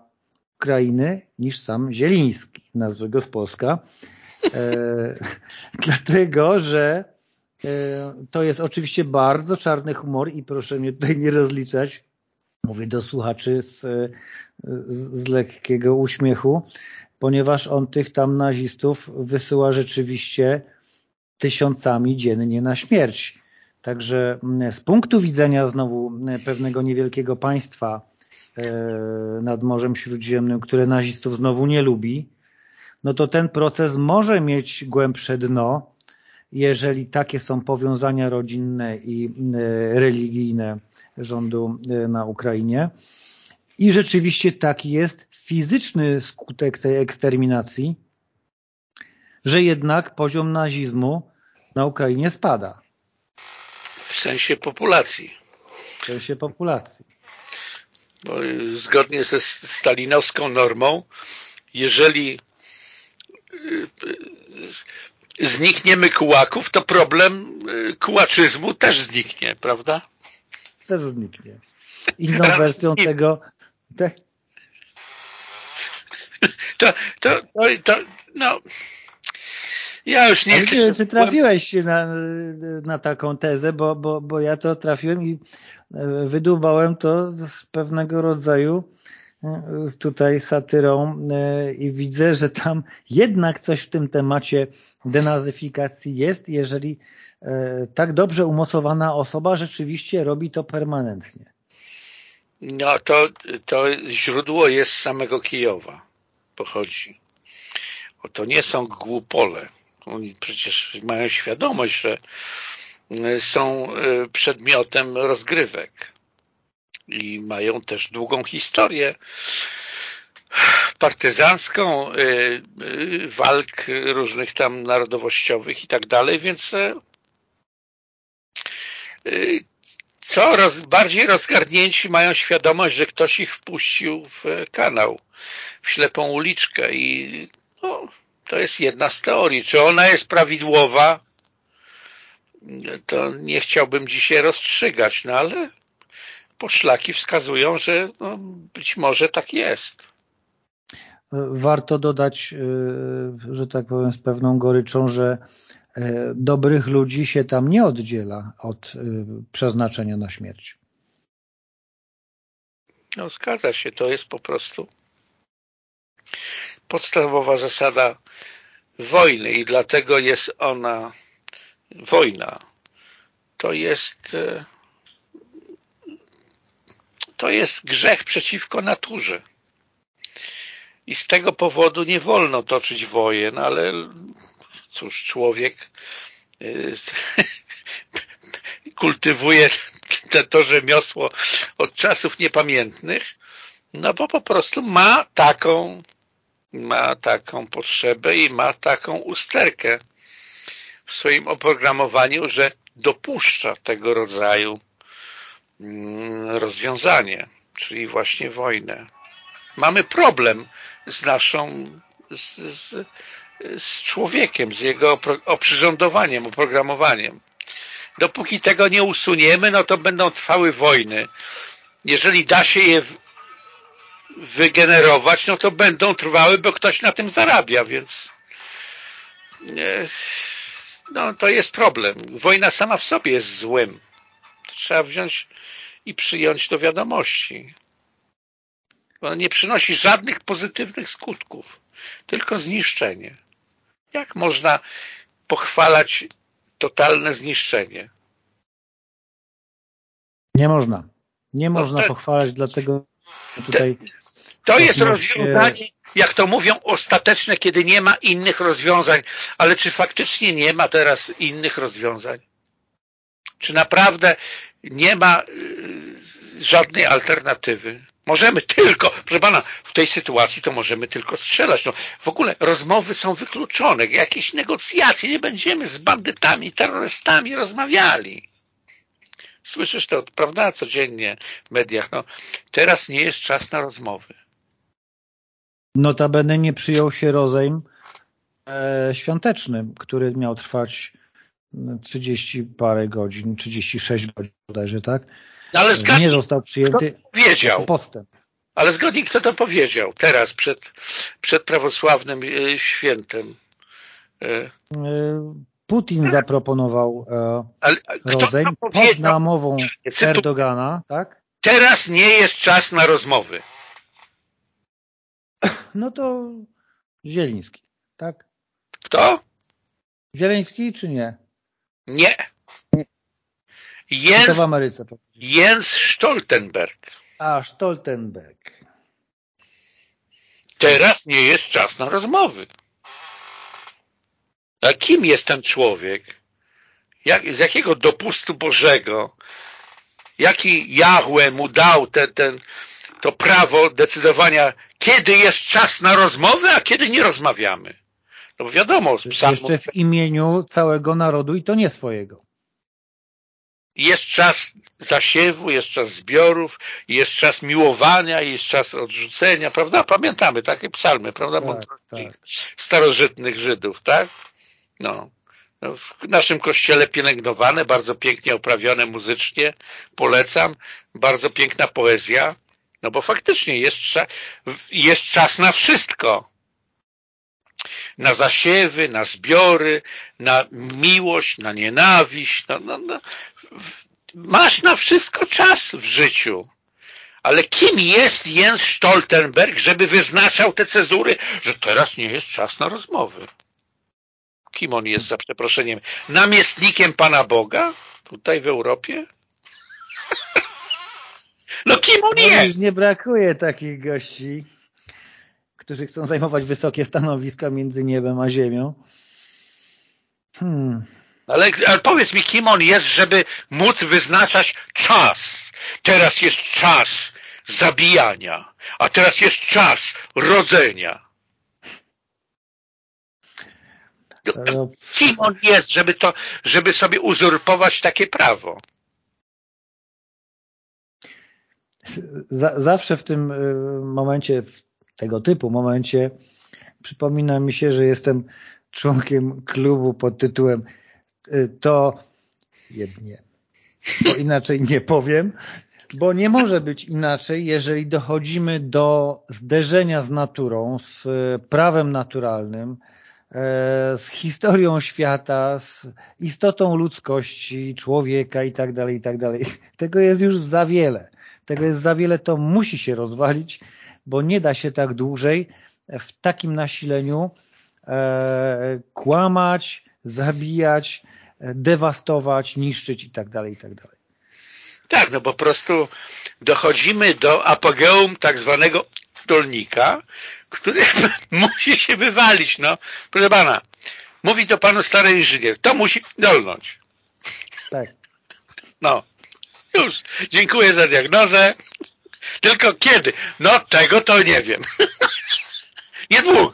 Ukrainy niż sam Zieliński, nazwy go z Polska, e, dlatego, że e, to jest oczywiście bardzo czarny humor i proszę mnie tutaj nie rozliczać, mówię do słuchaczy z, z, z lekkiego uśmiechu, ponieważ on tych tam nazistów wysyła rzeczywiście tysiącami dziennie na śmierć. Także mm, z punktu widzenia znowu mm, pewnego niewielkiego państwa e, nad Morzem Śródziemnym, które nazistów znowu nie lubi, no to ten proces może mieć głębsze dno, jeżeli takie są powiązania rodzinne i e, religijne rządu e, na Ukrainie. I rzeczywiście taki jest fizyczny skutek tej eksterminacji, że jednak poziom nazizmu na Ukrainie spada. W sensie populacji. W sensie populacji. Bo zgodnie ze stalinowską normą, jeżeli y, y, znikniemy kułaków, to problem y, kułaczyzmu też zniknie, prawda? Też zniknie. Inną Raz wersją zniknie. tego... Te... to, to, to, to no... Ja już nie chcę... Czy trafiłeś na, na taką tezę, bo, bo, bo ja to trafiłem i e, wydłubałem to z pewnego rodzaju e, tutaj satyrą e, i widzę, że tam jednak coś w tym temacie denazyfikacji jest, jeżeli tak dobrze umocowana osoba rzeczywiście robi to permanentnie. No to, to źródło jest z samego Kijowa, pochodzi. O, to nie są głupole. Oni przecież mają świadomość, że e, są e, przedmiotem rozgrywek. I mają też długą historię partyzancką, e, walk różnych tam narodowościowych i tak dalej, więc coraz bardziej rozgarnięci mają świadomość, że ktoś ich wpuścił w kanał, w ślepą uliczkę i no, to jest jedna z teorii. Czy ona jest prawidłowa, to nie chciałbym dzisiaj rozstrzygać, no ale poszlaki wskazują, że no, być może tak jest. Warto dodać, y, że tak powiem z pewną goryczą, że y, dobrych ludzi się tam nie oddziela od y, przeznaczenia na śmierć. No zgadza się, to jest po prostu podstawowa zasada wojny i dlatego jest ona wojna. To jest e, to jest grzech przeciwko naturze. I z tego powodu nie wolno toczyć wojen, ale cóż, człowiek e, kultywuje to rzemiosło od czasów niepamiętnych, no bo po prostu ma taką ma taką potrzebę i ma taką usterkę w swoim oprogramowaniu, że dopuszcza tego rodzaju mm, rozwiązanie, czyli właśnie wojnę. Mamy problem z naszą, z, z, z człowiekiem, z jego oprzyrządowaniem, oprogramowaniem. Dopóki tego nie usuniemy, no to będą trwały wojny. Jeżeli da się je wygenerować, no to będą trwały, bo ktoś na tym zarabia, więc no to jest problem. Wojna sama w sobie jest złym. Trzeba wziąć i przyjąć do wiadomości. Ona nie przynosi żadnych pozytywnych skutków, tylko zniszczenie. Jak można pochwalać totalne zniszczenie? Nie można. Nie no można pochwalać, dlatego tutaj to jest rozwiązanie, jak to mówią, ostateczne, kiedy nie ma innych rozwiązań. Ale czy faktycznie nie ma teraz innych rozwiązań? Czy naprawdę nie ma y, żadnej alternatywy? Możemy tylko, proszę pana, w tej sytuacji to możemy tylko strzelać. No, w ogóle rozmowy są wykluczone, jakieś negocjacje, nie będziemy z bandytami, terrorystami rozmawiali. Słyszysz to, prawda, codziennie w mediach. No, teraz nie jest czas na rozmowy. Notabene nie przyjął się rozejm e, świąteczny, który miał trwać 30 parę godzin, 36 godzin bodajże, tak? Ale zgadnij, nie został przyjęty wiedział. postęp. Ale zgodnie kto to powiedział teraz przed, przed prawosławnym e, świętem. E, e Putin zaproponował e, ale, rozejm pod namową Erdogana, tak? Teraz nie jest czas na rozmowy. No to Zieliński, tak? Kto? Zieliński czy nie? Nie. Jens, to w Ameryce. Jens Stoltenberg. A, Stoltenberg. Teraz nie jest czas na rozmowy. A kim jest ten człowiek? Jak, z jakiego dopustu Bożego? Jaki Jahwe mu dał ten, ten, to prawo decydowania, kiedy jest czas na rozmowę, a kiedy nie rozmawiamy. No bo wiadomo, z psalmu... Jeszcze w imieniu całego narodu i to nie swojego. Jest czas zasiewu, jest czas zbiorów, jest czas miłowania, jest czas odrzucenia, prawda? Pamiętamy takie psalmy, prawda? Tak, tak. Starożytnych Żydów, tak? No. no. W naszym kościele pielęgnowane, bardzo pięknie oprawione muzycznie, polecam, bardzo piękna poezja, no bo faktycznie jest, jest czas na wszystko. na zasiewy, na zbiory, na miłość, na nienawiść. No, no, no. Masz na wszystko czas w życiu. Ale kim jest Jens Stoltenberg, żeby wyznaczał te cezury, że teraz nie jest czas na rozmowy? Kim on jest, za przeproszeniem? Namiestnikiem Pana Boga? Tutaj w Europie? No kim on jest? Już nie brakuje takich gości, którzy chcą zajmować wysokie stanowiska między niebem a ziemią. Hmm. Ale, ale powiedz mi, kim on jest, żeby móc wyznaczać czas. Teraz jest czas zabijania, a teraz jest czas rodzenia. No, kim on jest, żeby, to, żeby sobie uzurpować takie prawo? Zawsze w tym y, momencie, w tego typu momencie przypomina mi się, że jestem członkiem klubu pod tytułem y, to jednie, bo inaczej nie powiem, bo nie może być inaczej, jeżeli dochodzimy do zderzenia z naturą, z prawem naturalnym, z historią świata, z istotą ludzkości, człowieka i tak dalej, i tak dalej. Tego jest już za wiele. Tego jest za wiele, to musi się rozwalić, bo nie da się tak dłużej w takim nasileniu e, kłamać, zabijać, dewastować, niszczyć i tak dalej, i tak dalej. Tak, no po prostu dochodzimy do apogeum tak zwanego dolnika, który musi się wywalić. No, proszę pana, mówi to panu stary inżynier, to musi dolnąć. Tak. No, już. Dziękuję za diagnozę. Tylko kiedy? No tego to nie wiem. Niedługo.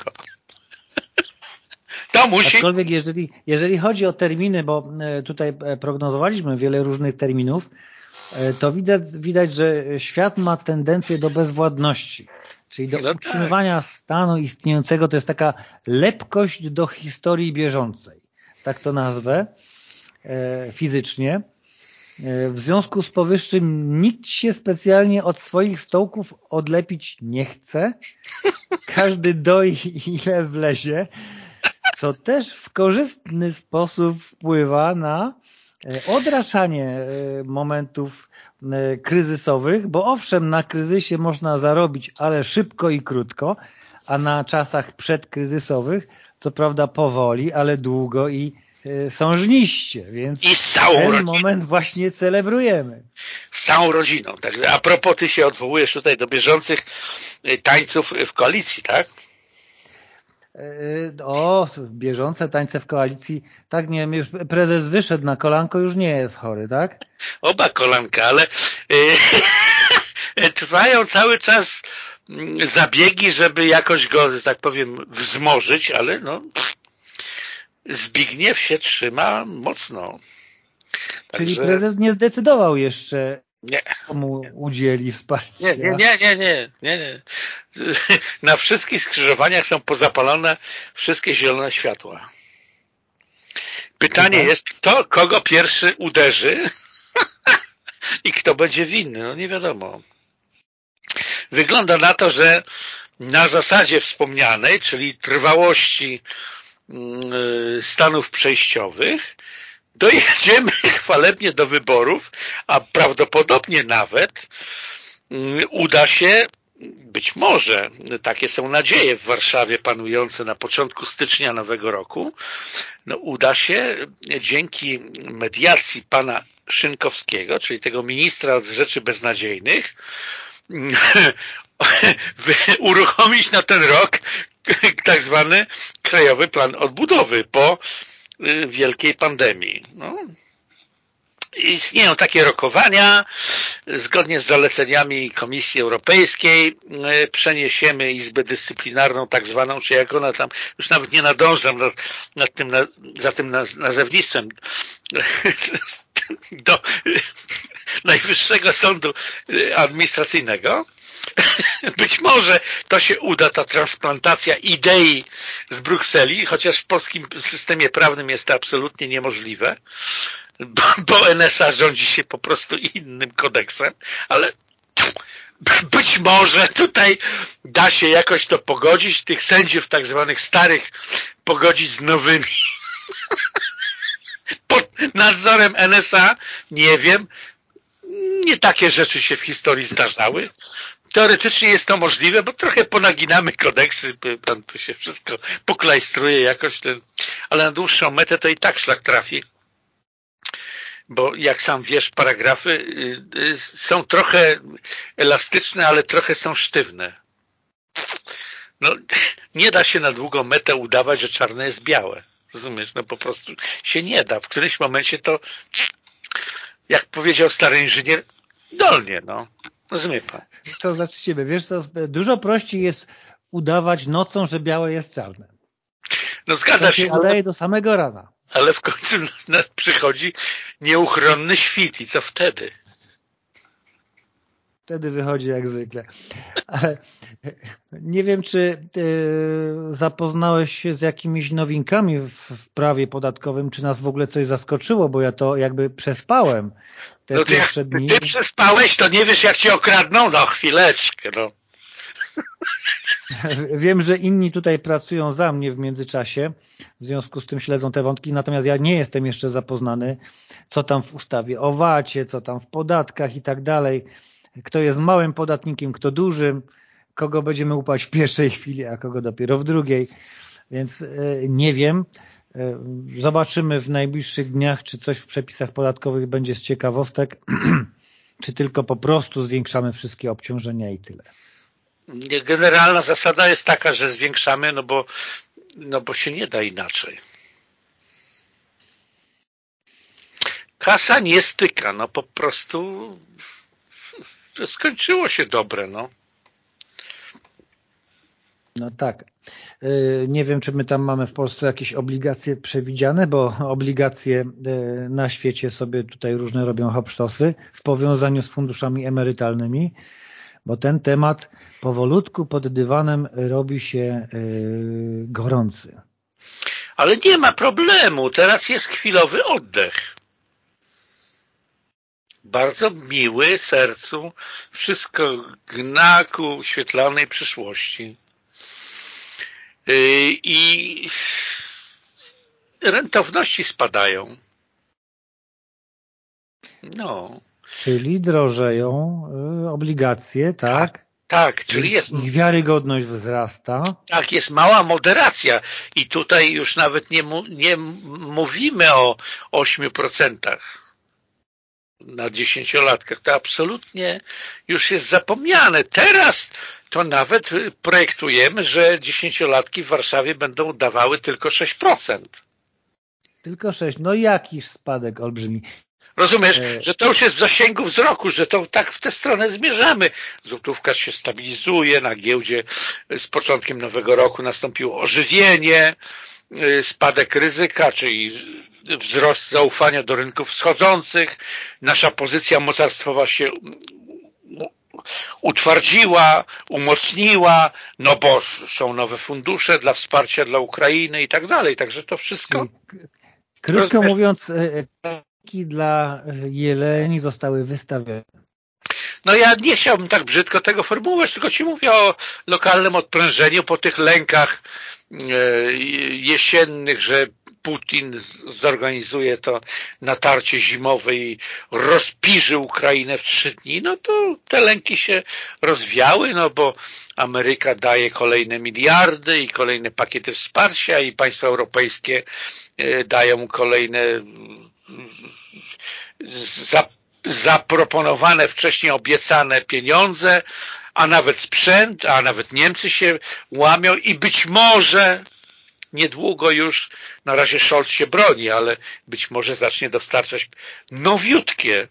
To musi... Aczkolwiek jeżeli, jeżeli chodzi o terminy, bo e, tutaj e, prognozowaliśmy wiele różnych terminów, E, to widać, widać, że świat ma tendencję do bezwładności, czyli do no tak. utrzymywania stanu istniejącego. To jest taka lepkość do historii bieżącej. Tak to nazwę fizycznie. E, w związku z powyższym nikt się specjalnie od swoich stołków odlepić nie chce. Każdy doi ile wlezie, co też w korzystny sposób wpływa na E, odraczanie e, momentów kryzysowych, bo owszem, na kryzysie można zarobić, ale szybko i krótko, a na czasach przedkryzysowych, co prawda powoli, ale długo i sążniście, więc I z całą ten rodziną. moment właśnie celebrujemy. Z całą rodziną. Także a propos, ty się odwołujesz tutaj do bieżących tańców w koalicji, tak? Yy, o, bieżące tańce w koalicji. Tak, nie wiem, już prezes wyszedł na kolanko, już nie jest chory, tak? Oba kolanka, ale yy, trwają cały czas mm, zabiegi, żeby jakoś go, tak powiem, wzmożyć, ale no Zbigniew się trzyma mocno. Czyli Także... prezes nie zdecydował jeszcze nie. Komu udzieli wsparcia? Nie, nie, nie, nie, nie, nie, Na wszystkich skrzyżowaniach są pozapalone wszystkie zielone światła. Pytanie jest, kto kogo pierwszy uderzy i kto będzie winny? No nie wiadomo. Wygląda na to, że na zasadzie wspomnianej, czyli trwałości stanów przejściowych, dojedziemy chwalebnie do wyborów, a prawdopodobnie nawet mm, uda się być może, takie są nadzieje w Warszawie panujące na początku stycznia nowego roku, no uda się dzięki mediacji pana Szynkowskiego, czyli tego ministra od rzeczy beznadziejnych, uruchomić na ten rok tak zwany Krajowy Plan Odbudowy po Y, wielkiej pandemii. No. Istnieją takie rokowania, zgodnie z zaleceniami Komisji Europejskiej y, przeniesiemy Izbę Dyscyplinarną tak zwaną, czy jak ona tam, już nawet nie nadążam nad, nad tym, na, za tym nazewnictwem, do Najwyższego Sądu Administracyjnego Być może to się uda, ta transplantacja idei z Brukseli, chociaż w polskim systemie prawnym jest to absolutnie niemożliwe, bo, bo NSA rządzi się po prostu innym kodeksem, ale być może tutaj da się jakoś to pogodzić, tych sędziów tak zwanych starych pogodzić z nowymi. Pod nadzorem NSA, nie wiem, nie takie rzeczy się w historii zdarzały. Teoretycznie jest to możliwe, bo trochę ponaginamy kodeksy, tam to się wszystko poklajstruje jakoś, ale na dłuższą metę to i tak szlak trafi bo jak sam wiesz, paragrafy y, y, są trochę elastyczne, ale trochę są sztywne. No, nie da się na długą metę udawać, że czarne jest białe. Rozumiesz? No po prostu się nie da. W którymś momencie to, jak powiedział stary inżynier, dolnie, no. Pan. To znaczy ciebie, wiesz co, dużo prościej jest udawać nocą, że białe jest czarne. No zgadza to się. się udaje do samego rana ale w końcu przychodzi nieuchronny świt i co wtedy? Wtedy wychodzi jak zwykle. Ale nie wiem, czy zapoznałeś się z jakimiś nowinkami w prawie podatkowym, czy nas w ogóle coś zaskoczyło, bo ja to jakby przespałem. Te no ty, jak dni. ty przespałeś, to nie wiesz jak cię okradną? No chwileczkę, no. Wiem, że inni tutaj pracują za mnie w międzyczasie, w związku z tym śledzą te wątki, natomiast ja nie jestem jeszcze zapoznany, co tam w ustawie o VAT-ie, co tam w podatkach i tak dalej, kto jest małym podatnikiem, kto dużym, kogo będziemy upać w pierwszej chwili, a kogo dopiero w drugiej, więc e, nie wiem. E, zobaczymy w najbliższych dniach, czy coś w przepisach podatkowych będzie z ciekawostek, czy tylko po prostu zwiększamy wszystkie obciążenia i tyle. Generalna zasada jest taka, że zwiększamy, no bo, no bo się nie da inaczej. Kasa nie styka, no po prostu skończyło się dobre, no. No tak. Y, nie wiem, czy my tam mamy w Polsce jakieś obligacje przewidziane, bo obligacje y, na świecie sobie tutaj różne robią hopsztosy w powiązaniu z funduszami emerytalnymi bo ten temat powolutku pod dywanem robi się yy, gorący. Ale nie ma problemu, teraz jest chwilowy oddech. Bardzo miły sercu, wszystko gna ku świetlanej przyszłości. Yy, I rentowności spadają. No. Czyli drożeją y, obligacje, tak? tak? Tak, czyli jest... Ich wiarygodność wzrasta. Tak, jest mała moderacja i tutaj już nawet nie, nie mówimy o 8% na dziesięciolatkach. To absolutnie już jest zapomniane. Teraz to nawet projektujemy, że dziesięciolatki w Warszawie będą dawały tylko 6%. Tylko 6. No jakiś spadek olbrzymi. Rozumiesz, e. że to już jest w zasięgu wzroku, że to tak w tę stronę zmierzamy. Złotówka się stabilizuje, na giełdzie z początkiem nowego roku nastąpiło ożywienie, y, spadek ryzyka, czyli wzrost zaufania do rynków wschodzących. Nasza pozycja mocarstwowa się utwardziła, umocniła, no bo są nowe fundusze dla wsparcia dla Ukrainy i tak dalej. Także to wszystko... Krótko mówiąc, e, dla jeleni zostały wystawione. No ja nie chciałbym tak brzydko tego formułować, tylko Ci mówię o lokalnym odprężeniu po tych lękach jesiennych, że Putin zorganizuje to natarcie zimowe i rozpiży Ukrainę w trzy dni, no to te lęki się rozwiały, no bo Ameryka daje kolejne miliardy i kolejne pakiety wsparcia i państwa europejskie e, dają kolejne zaproponowane wcześniej obiecane pieniądze, a nawet sprzęt, a nawet Niemcy się łamią i być może niedługo już, na razie Scholz się broni, ale być może zacznie dostarczać nowiutkie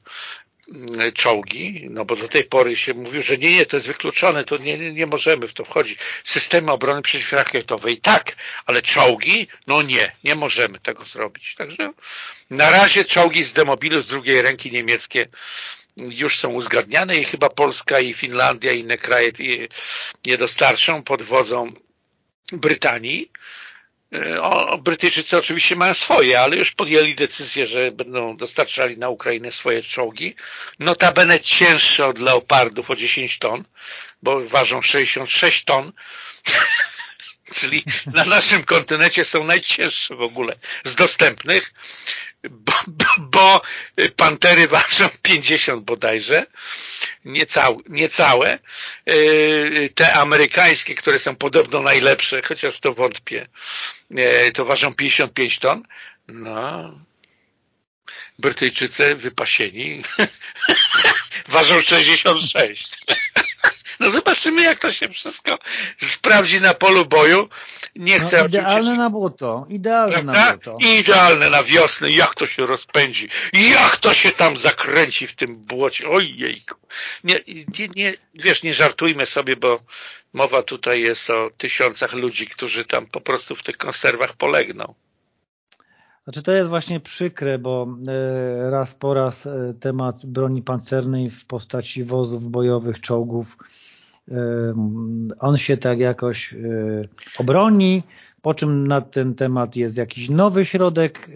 Mm, czołgi, no bo do tej pory się mówił, że nie, nie, to jest wykluczone, to nie, nie, możemy w to wchodzić. Systemy obrony przeciwrakietowej tak, ale czołgi, no nie, nie możemy tego zrobić. Także na razie czołgi z demobilu z drugiej ręki niemieckie już są uzgadniane i chyba Polska i Finlandia i inne kraje nie dostarczą pod wodzą Brytanii. E, o, Brytyjczycy oczywiście mają swoje, ale już podjęli decyzję, że będą dostarczali na Ukrainę swoje czołgi. Notabene cięższe od leopardów o 10 ton, bo ważą 66 ton, czyli na naszym kontynencie są najcięższe w ogóle z dostępnych bo, bo, bo pantery ważą 50 bodajże, niecałe, niecałe. Te amerykańskie, które są podobno najlepsze, chociaż to wątpię, to ważą 55 ton. No, Brytyjczycy wypasieni ważą 66. No zobaczymy, jak to się wszystko sprawdzi na polu boju. Nie chcę no, idealne na błoto, idealne Prawda? na błoto. Idealne na wiosnę, jak to się rozpędzi, jak to się tam zakręci w tym błocie, ojejku. Nie, nie, nie, wiesz, nie żartujmy sobie, bo mowa tutaj jest o tysiącach ludzi, którzy tam po prostu w tych konserwach polegną. Znaczy to jest właśnie przykre, bo e, raz po raz e, temat broni pancernej w postaci wozów bojowych, czołgów on się tak jakoś e, obroni, po czym na ten temat jest jakiś nowy środek e,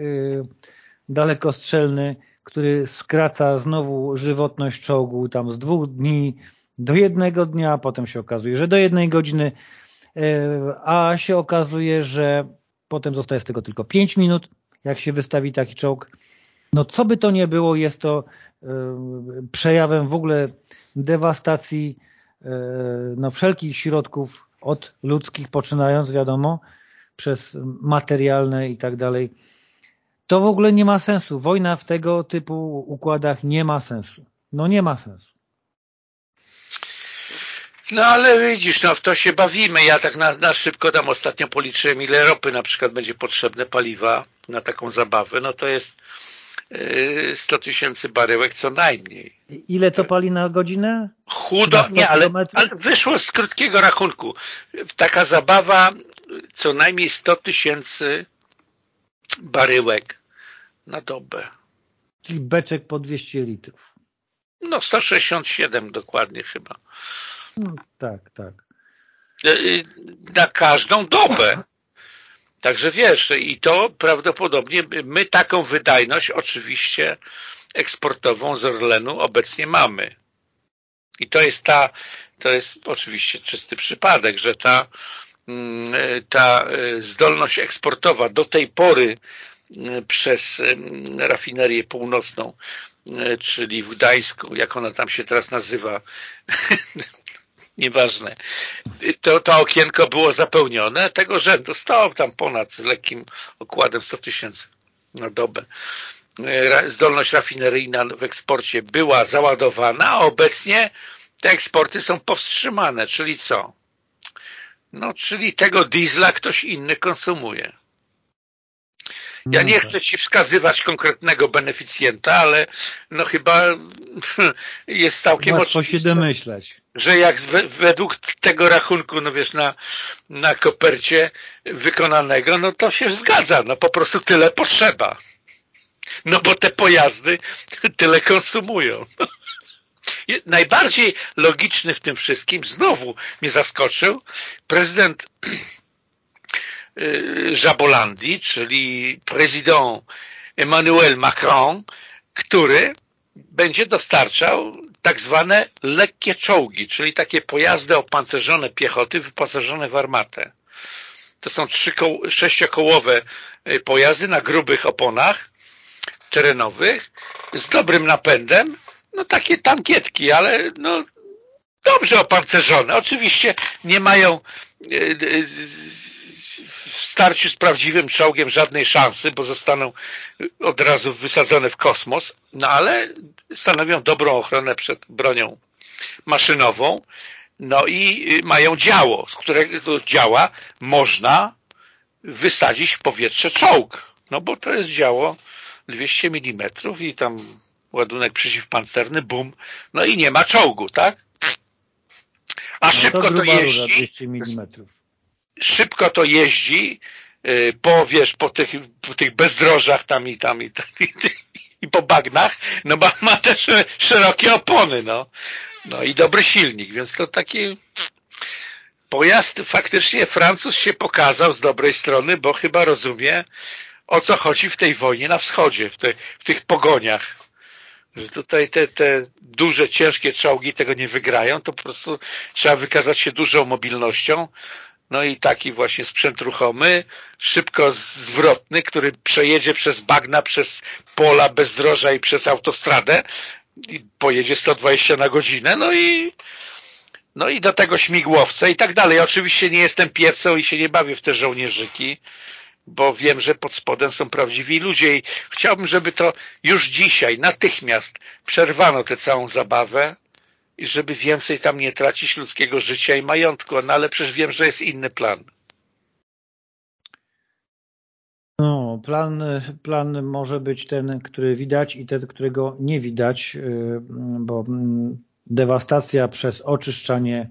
dalekostrzelny, który skraca znowu żywotność czołgu tam z dwóch dni do jednego dnia, potem się okazuje, że do jednej godziny, e, a się okazuje, że potem zostaje z tego tylko pięć minut, jak się wystawi taki czołg. No co by to nie było, jest to przejawem w ogóle dewastacji no, wszelkich środków od ludzkich poczynając, wiadomo, przez materialne i tak dalej. To w ogóle nie ma sensu. Wojna w tego typu układach nie ma sensu. No nie ma sensu. No ale widzisz, no w to się bawimy. Ja tak na, na szybko tam ostatnio policzyłem, ile ropy na przykład będzie potrzebne paliwa na taką zabawę. No to jest 100 tysięcy baryłek co najmniej. Ile to pali na godzinę? Chudo, nie, ale, ale, wyszło z krótkiego rachunku. Taka zabawa co najmniej 100 tysięcy baryłek na dobę. Czyli beczek po 200 litrów. No 167 dokładnie chyba. No, tak, tak. E, na każdą dobę. Także wiesz, i to prawdopodobnie my taką wydajność oczywiście eksportową z Orlenu obecnie mamy. I to jest ta, to jest oczywiście czysty przypadek, że ta, mm, ta e, zdolność eksportowa do tej pory e, przez rafinerię północną, e, czyli w Gdańsku, jak ona tam się teraz nazywa, nieważne, to, to okienko było zapełnione, tego rzędu stał tam ponad z lekkim okładem 100 tysięcy na dobę. Zdolność rafineryjna w eksporcie była załadowana, a obecnie te eksporty są powstrzymane, czyli co? No, czyli tego diesla ktoś inny konsumuje. Ja nie chcę Ci wskazywać konkretnego beneficjenta, ale no chyba jest całkiem Łatwo oczywiste, się domyślać. Że jak we, według tego rachunku, no wiesz, na, na kopercie wykonanego, no to się zgadza, no po prostu tyle potrzeba. No bo te pojazdy tyle konsumują. Najbardziej logiczny w tym wszystkim, znowu mnie zaskoczył, prezydent Żabolandii, czyli prezydent Emmanuel Macron, który będzie dostarczał tak zwane lekkie czołgi, czyli takie pojazdy opancerzone piechoty wyposażone w armatę. To są sześciokołowe y, pojazdy na grubych oponach terenowych z dobrym napędem, no takie tankietki, ale no dobrze opancerzone. Oczywiście nie mają y, y, w starciu z prawdziwym czołgiem żadnej szansy, bo zostaną od razu wysadzone w kosmos, no ale stanowią dobrą ochronę przed bronią maszynową, no i mają działo, z którego działa można wysadzić w powietrze czołg, no bo to jest działo 200 mm i tam ładunek przeciwpancerny, bum, no i nie ma czołgu, tak? A no szybko to, to jeździ. 200 mm szybko to jeździ y, po, wiesz, po tych, po tych bezdrożach tam i tam i, i, i po bagnach, no bo ma też szerokie opony, no. No i dobry silnik, więc to taki pojazd faktycznie Francuz się pokazał z dobrej strony, bo chyba rozumie, o co chodzi w tej wojnie na wschodzie, w, te, w tych pogoniach. Że tutaj te, te duże, ciężkie czołgi tego nie wygrają, to po prostu trzeba wykazać się dużą mobilnością, no i taki właśnie sprzęt ruchomy, szybko zwrotny, który przejedzie przez bagna, przez pola bezdroża i przez autostradę i pojedzie 120 na godzinę, no i no i do tego śmigłowce i tak dalej. Oczywiście nie jestem piewcą i się nie bawię w te żołnierzyki, bo wiem, że pod spodem są prawdziwi ludzie i chciałbym, żeby to już dzisiaj, natychmiast przerwano tę całą zabawę i żeby więcej tam nie tracić ludzkiego życia i majątku, no ale przecież wiem, że jest inny plan. No, plan, plan może być ten, który widać i ten, którego nie widać, y, bo mm, dewastacja przez oczyszczanie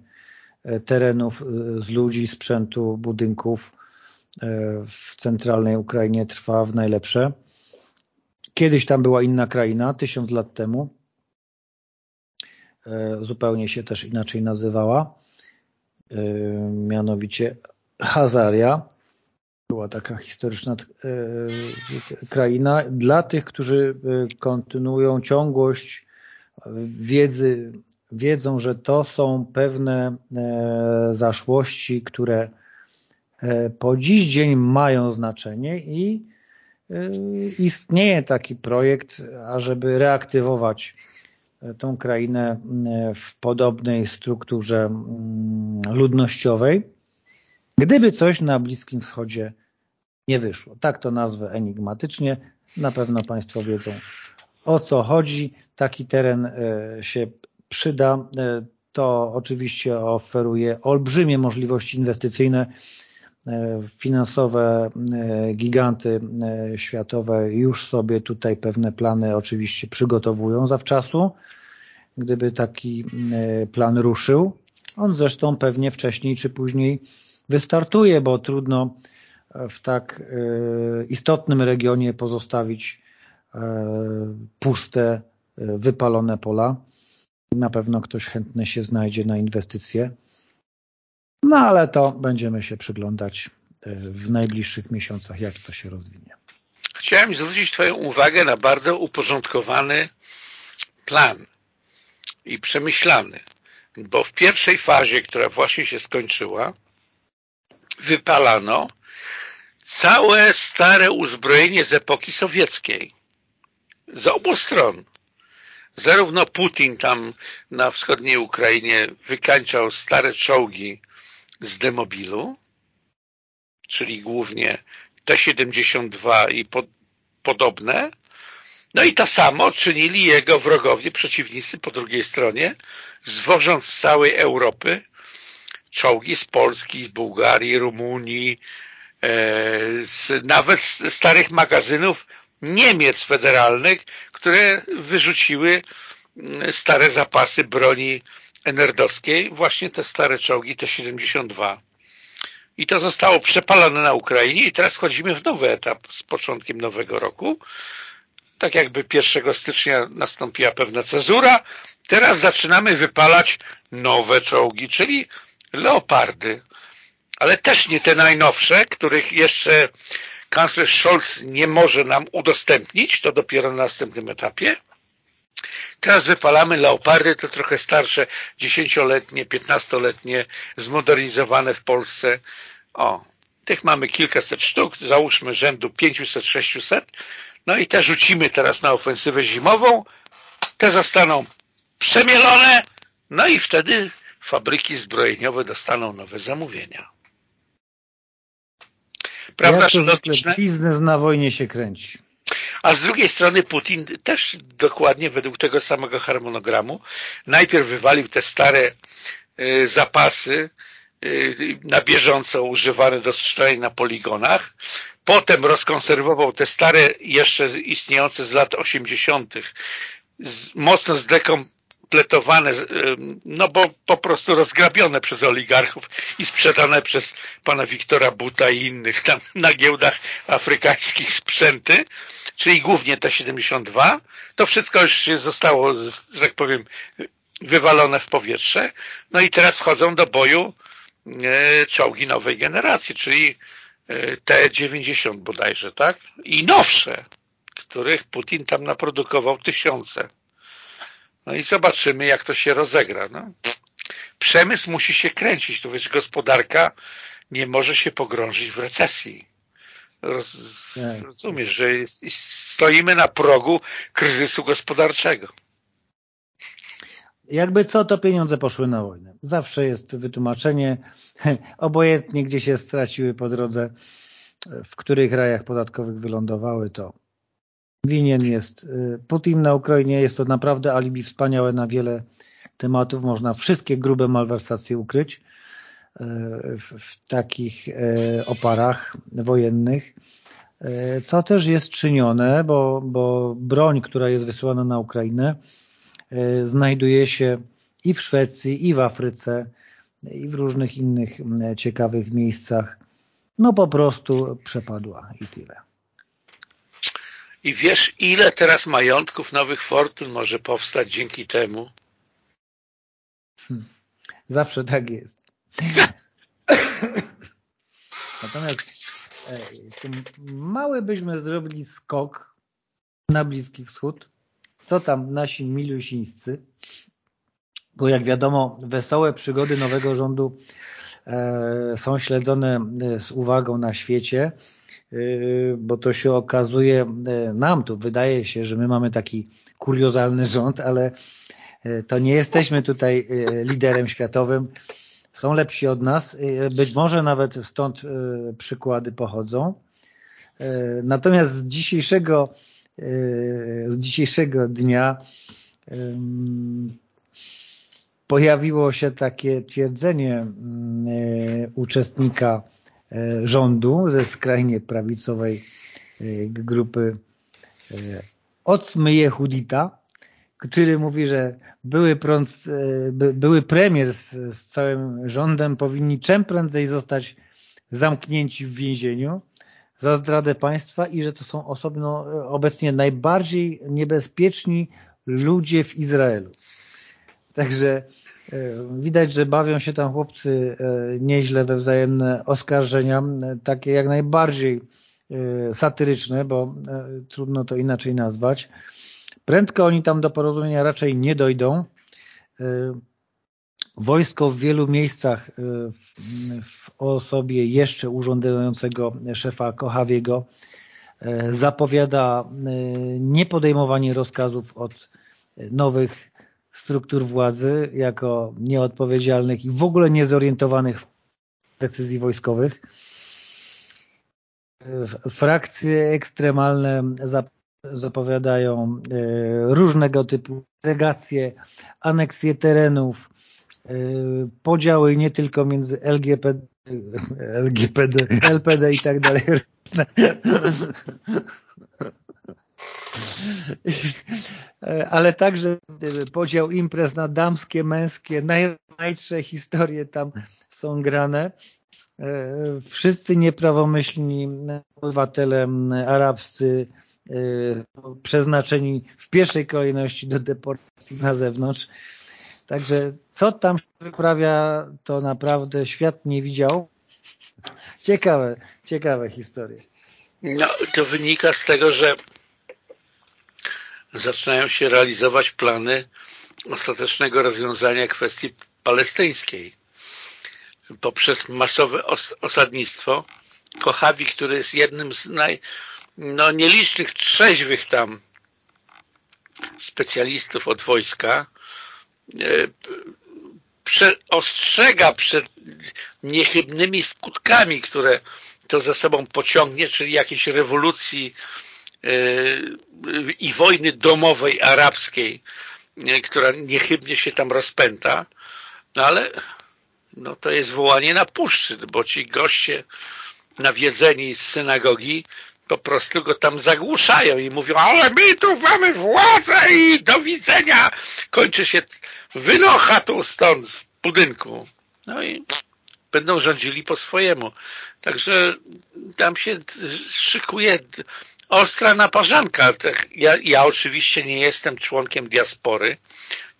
e, terenów y, z ludzi, sprzętu, budynków e, w centralnej Ukrainie trwa w najlepsze. Kiedyś tam była inna kraina, tysiąc lat temu, zupełnie się też inaczej nazywała, e, mianowicie Hazaria. Była taka historyczna e, kraina. Dla tych, którzy kontynuują ciągłość wiedzy, wiedzą, że to są pewne zaszłości, które po dziś dzień mają znaczenie i istnieje taki projekt, ażeby reaktywować tą krainę mm, w podobnej strukturze mm, ludnościowej, gdyby coś na Bliskim Wschodzie nie wyszło. Tak to nazwę enigmatycznie. Na pewno Państwo wiedzą o co chodzi. Taki teren e, się przyda. E, to oczywiście oferuje olbrzymie możliwości inwestycyjne. E, finansowe giganty światowe już sobie tutaj pewne plany oczywiście przygotowują zawczasu gdyby taki e, plan ruszył. On zresztą pewnie wcześniej czy później wystartuje, bo trudno e, w tak e, istotnym regionie pozostawić puste, wypalone pola. Na pewno ktoś chętny się znajdzie na inwestycje. No ale to będziemy się przyglądać w najbliższych miesiącach, jak to się rozwinie. Chciałem zwrócić Twoją uwagę na bardzo uporządkowany plan i przemyślany, bo w pierwszej fazie, która właśnie się skończyła, wypalano całe stare uzbrojenie z epoki sowieckiej z obu stron. Zarówno Putin tam na wschodniej Ukrainie wykańczał stare czołgi z demobilu, czyli głównie T-72 i pod, podobne, no i to samo czynili jego wrogowie, przeciwnicy po drugiej stronie, zwożąc z całej Europy czołgi z Polski, z Bułgarii, Rumunii, e, z, nawet z starych magazynów Niemiec federalnych, które wyrzuciły mm, stare zapasy broni enerdowskiej, właśnie te stare czołgi, te 72. I to zostało przepalone na Ukrainie i teraz wchodzimy w nowy etap z początkiem nowego roku, tak jakby 1 stycznia nastąpiła pewna cezura, teraz zaczynamy wypalać nowe czołgi, czyli leopardy, ale też nie te najnowsze, których jeszcze kanclerz Scholz nie może nam udostępnić, to dopiero na następnym etapie. Teraz wypalamy leopardy, to trochę starsze, dziesięcioletnie, piętnastoletnie, zmodernizowane w Polsce. O, tych mamy kilkaset sztuk, załóżmy rzędu 500-600, no i te rzucimy teraz na ofensywę zimową, te zostaną przemielone, no i wtedy fabryki zbrojeniowe dostaną nowe zamówienia. Prawda, Jak biznes na wojnie się kręci. A z drugiej strony Putin też dokładnie według tego samego harmonogramu najpierw wywalił te stare y, zapasy y, na bieżąco używane do strzelania na poligonach, Potem rozkonserwował te stare, jeszcze istniejące z lat 80., mocno zdekompletowane, no bo po prostu rozgrabione przez oligarchów i sprzedane przez pana Wiktora Buta i innych tam na giełdach afrykańskich sprzęty, czyli głównie te 72, to wszystko już się zostało, że tak powiem, wywalone w powietrze. No i teraz wchodzą do boju czołgi nowej generacji, czyli T-90 bodajże, tak? I nowsze, których Putin tam naprodukował tysiące. No i zobaczymy, jak to się rozegra. No. Przemysł musi się kręcić, to wiesz, gospodarka nie może się pogrążyć w recesji. Roz, tak. Rozumiesz, że jest, stoimy na progu kryzysu gospodarczego. Jakby co, to pieniądze poszły na wojnę. Zawsze jest wytłumaczenie, obojętnie gdzie się straciły po drodze, w których rajach podatkowych wylądowały, to winien jest y, Putin na Ukrainie. Jest to naprawdę alibi wspaniałe na wiele tematów. Można wszystkie grube malwersacje ukryć y, w takich y, oparach wojennych. Co też jest czynione, bo, bo broń, która jest wysyłana na Ukrainę, znajduje się i w Szwecji, i w Afryce, i w różnych innych ciekawych miejscach. No po prostu przepadła i tyle. I wiesz, ile teraz majątków nowych fortun może powstać dzięki temu? Hmm. Zawsze tak jest. Natomiast e, mały byśmy zrobili skok na Bliski Wschód. Co tam nasi milusińscy? Bo jak wiadomo, wesołe przygody nowego rządu e, są śledzone e, z uwagą na świecie. Bo to się okazuje, nam tu wydaje się, że my mamy taki kuriozalny rząd, ale to nie jesteśmy tutaj liderem światowym. Są lepsi od nas, być może nawet stąd przykłady pochodzą. Natomiast z dzisiejszego, z dzisiejszego dnia pojawiło się takie twierdzenie uczestnika rządu ze skrajnie prawicowej grupy e, Ocmyje Hudita, który mówi, że były, prąd, były premier z, z całym rządem powinni czym prędzej zostać zamknięci w więzieniu za zdradę państwa i że to są osobno obecnie najbardziej niebezpieczni ludzie w Izraelu. Także E, widać, że bawią się tam chłopcy e, nieźle we wzajemne oskarżenia, e, takie jak najbardziej satyryczne, bo trudno to inaczej nazwać. Prędko oni tam do porozumienia raczej nie dojdą. Wojsko w wielu miejscach w osobie jeszcze urządzającego szefa Kochawiego zapowiada niepodejmowanie rozkazów od nowych struktur władzy jako nieodpowiedzialnych i w ogóle niezorientowanych decyzji wojskowych. Frakcje ekstremalne zapowiadają e, różnego typu segregacje, aneksje terenów, e, podziały nie tylko między LGPD, LGPD LPD i tak dalej. Ale także podział imprez na damskie, męskie, najmniejsze historie tam są grane. Wszyscy nieprawomyślni obywatele arabscy przeznaczeni w pierwszej kolejności do deportacji na zewnątrz. Także co tam się wyprawia, to naprawdę świat nie widział. Ciekawe, ciekawe historie. No, to wynika z tego, że zaczynają się realizować plany ostatecznego rozwiązania kwestii palestyńskiej poprzez masowe os osadnictwo. Kochawi, który jest jednym z naj, no, nielicznych trzeźwych tam specjalistów od wojska, e, ostrzega przed niechybnymi skutkami, które to za sobą pociągnie, czyli jakiejś rewolucji i wojny domowej arabskiej, która niechybnie się tam rozpęta, no ale no to jest wołanie na puszczy, bo ci goście nawiedzeni z synagogi po prostu go tam zagłuszają i mówią, ale my tu mamy władzę i do widzenia. Kończy się wynocha tu stąd z budynku. No i będą rządzili po swojemu. Także tam się szykuje ostra naparzanka. Ja, ja oczywiście nie jestem członkiem diaspory.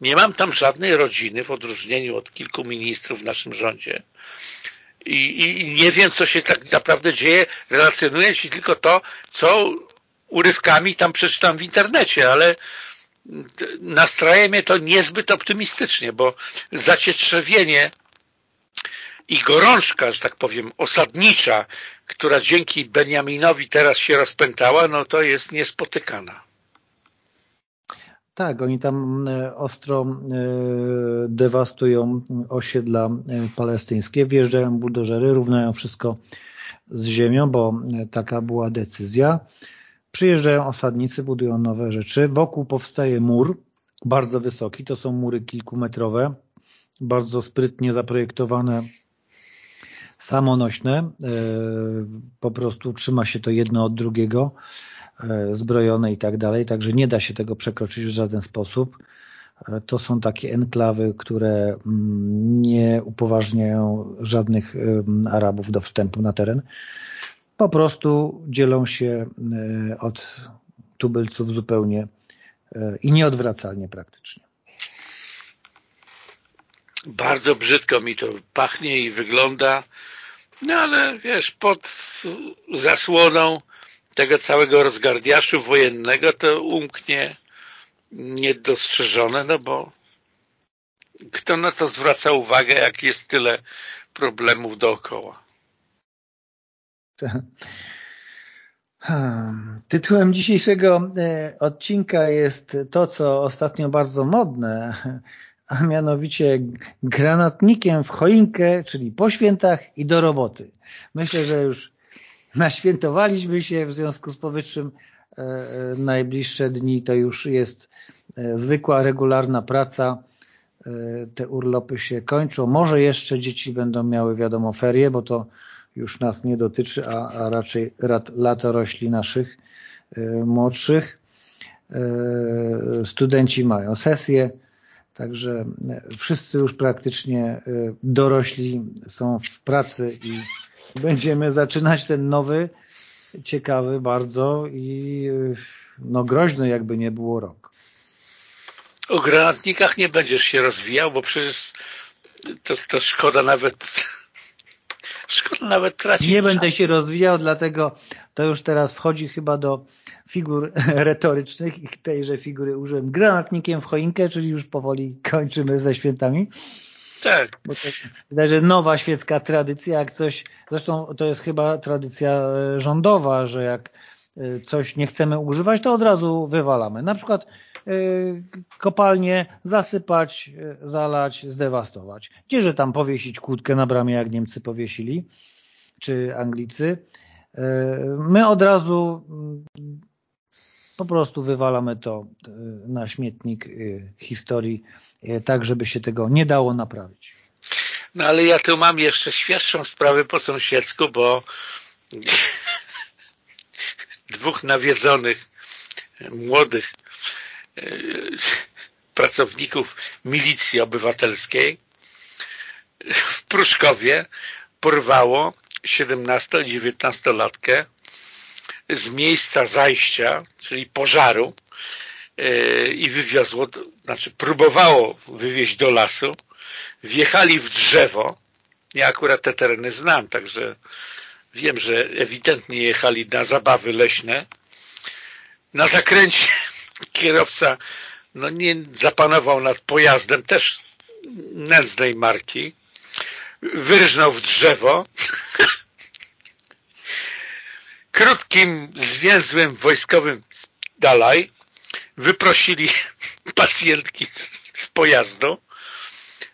Nie mam tam żadnej rodziny w odróżnieniu od kilku ministrów w naszym rządzie. I, i nie wiem, co się tak naprawdę dzieje. Relacjonuję Ci tylko to, co urywkami tam przeczytam w internecie, ale nastraja mnie to niezbyt optymistycznie, bo zacietrzewienie i gorączka, że tak powiem, osadnicza, która dzięki Beniaminowi teraz się rozpętała, no to jest niespotykana. Tak, oni tam e, ostro e, dewastują osiedla e, palestyńskie, wjeżdżają buldożery, równają wszystko z ziemią, bo taka była decyzja. Przyjeżdżają osadnicy, budują nowe rzeczy. Wokół powstaje mur, bardzo wysoki, to są mury kilkumetrowe, bardzo sprytnie zaprojektowane, samonośne. Po prostu trzyma się to jedno od drugiego zbrojone i tak dalej, także nie da się tego przekroczyć w żaden sposób. E, to są takie enklawy, które mm, nie upoważniają żadnych Arabów do wstępu na teren. Po prostu dzielą się e, od tubylców zupełnie i nieodwracalnie praktycznie. Bardzo brzydko mi to pachnie i wygląda, no ale wiesz, pod zasłoną tego całego rozgardiaszu wojennego to umknie niedostrzeżone, no bo kto na to zwraca uwagę, jak jest tyle problemów dookoła. Tytułem dzisiejszego e, odcinka jest to, co ostatnio bardzo modne, a mianowicie granatnikiem w choinkę, czyli po świętach i do roboty. Myślę, że już naświętowaliśmy się w związku z powyższym e, e, najbliższe dni to już jest e, zwykła, regularna praca. Te urlopy się kończą. Może jeszcze dzieci będą miały, wiadomo, ferie, bo to już nas nie dotyczy, a, a raczej latorośli naszych młodszych. Studenci mają sesje, także wszyscy już praktycznie dorośli są w pracy i będziemy zaczynać ten nowy, ciekawy bardzo i no groźny jakby nie było rok. O granatnikach nie będziesz się rozwijał, bo przecież to, to szkoda nawet szkoda nawet tracić Nie będę się rozwijał, dlatego to już teraz wchodzi chyba do figur retorycznych i tejże figury użyłem granatnikiem w choinkę, czyli już powoli kończymy ze świętami. Tak. Bo to wydaje że nowa świecka tradycja, jak coś, zresztą to jest chyba tradycja e, rządowa, że jak e, coś nie chcemy używać, to od razu wywalamy. Na przykład e, kopalnie zasypać, zalać, zdewastować. Gdzie, że tam powiesić kłódkę na bramie, jak Niemcy powiesili, czy Anglicy. My od razu po prostu wywalamy to na śmietnik historii tak, żeby się tego nie dało naprawić. No ale ja tu mam jeszcze świeższą sprawę po sąsiedzku, bo dwóch nawiedzonych, młodych pracowników milicji obywatelskiej w Pruszkowie porwało 17-19 z miejsca zajścia, czyli pożaru E, i wywiozło, znaczy próbowało wywieźć do lasu, wjechali w drzewo. Ja akurat te tereny znam, także wiem, że ewidentnie jechali na zabawy leśne. Na zakręcie kierowca no nie zapanował nad pojazdem, też nędznej marki. Wyrżnął w drzewo. Krótkim, zwięzłym wojskowym dalej wyprosili pacjentki z pojazdu,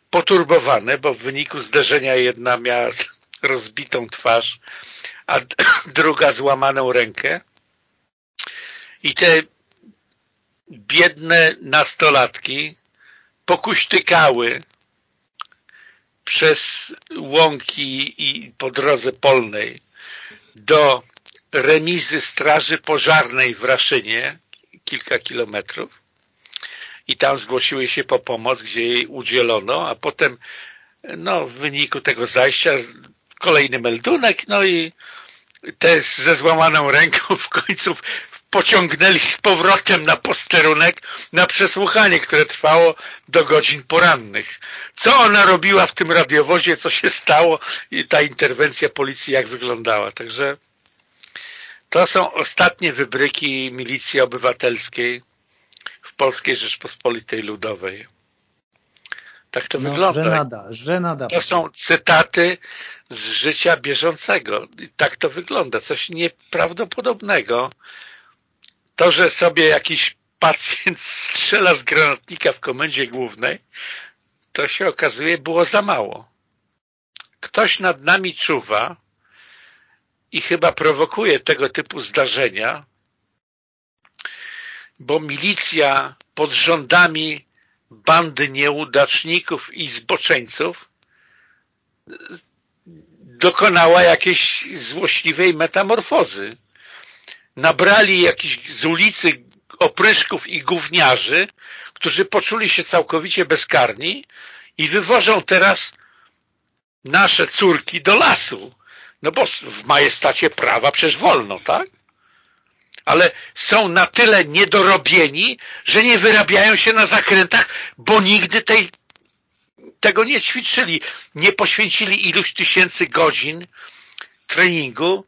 poturbowane, bo w wyniku zderzenia jedna miała rozbitą twarz, a druga złamaną rękę. I te biedne nastolatki pokuśtykały przez łąki i po drodze polnej do remizy Straży Pożarnej w Raszynie, kilka kilometrów i tam zgłosiły się po pomoc, gdzie jej udzielono, a potem no, w wyniku tego zajścia kolejny meldunek, no i te ze złamaną ręką w końcu pociągnęli z powrotem na posterunek na przesłuchanie, które trwało do godzin porannych. Co ona robiła w tym radiowozie, co się stało i ta interwencja policji jak wyglądała. Także to są ostatnie wybryki milicji obywatelskiej w Polskiej Rzeczpospolitej Ludowej. Tak to no, wygląda. Żenada, żenada. To są cytaty z życia bieżącego. Tak to wygląda. Coś nieprawdopodobnego. To, że sobie jakiś pacjent strzela z granatnika w komendzie głównej, to się okazuje było za mało. Ktoś nad nami czuwa i chyba prowokuje tego typu zdarzenia, bo milicja pod rządami bandy nieudaczników i zboczeńców dokonała jakiejś złośliwej metamorfozy. Nabrali jakiś z ulicy opryszków i gówniarzy, którzy poczuli się całkowicie bezkarni i wywożą teraz nasze córki do lasu. No bo w majestacie prawa przecież wolno, tak? ale są na tyle niedorobieni, że nie wyrabiają się na zakrętach, bo nigdy tej, tego nie ćwiczyli. Nie poświęcili iluś tysięcy godzin treningu,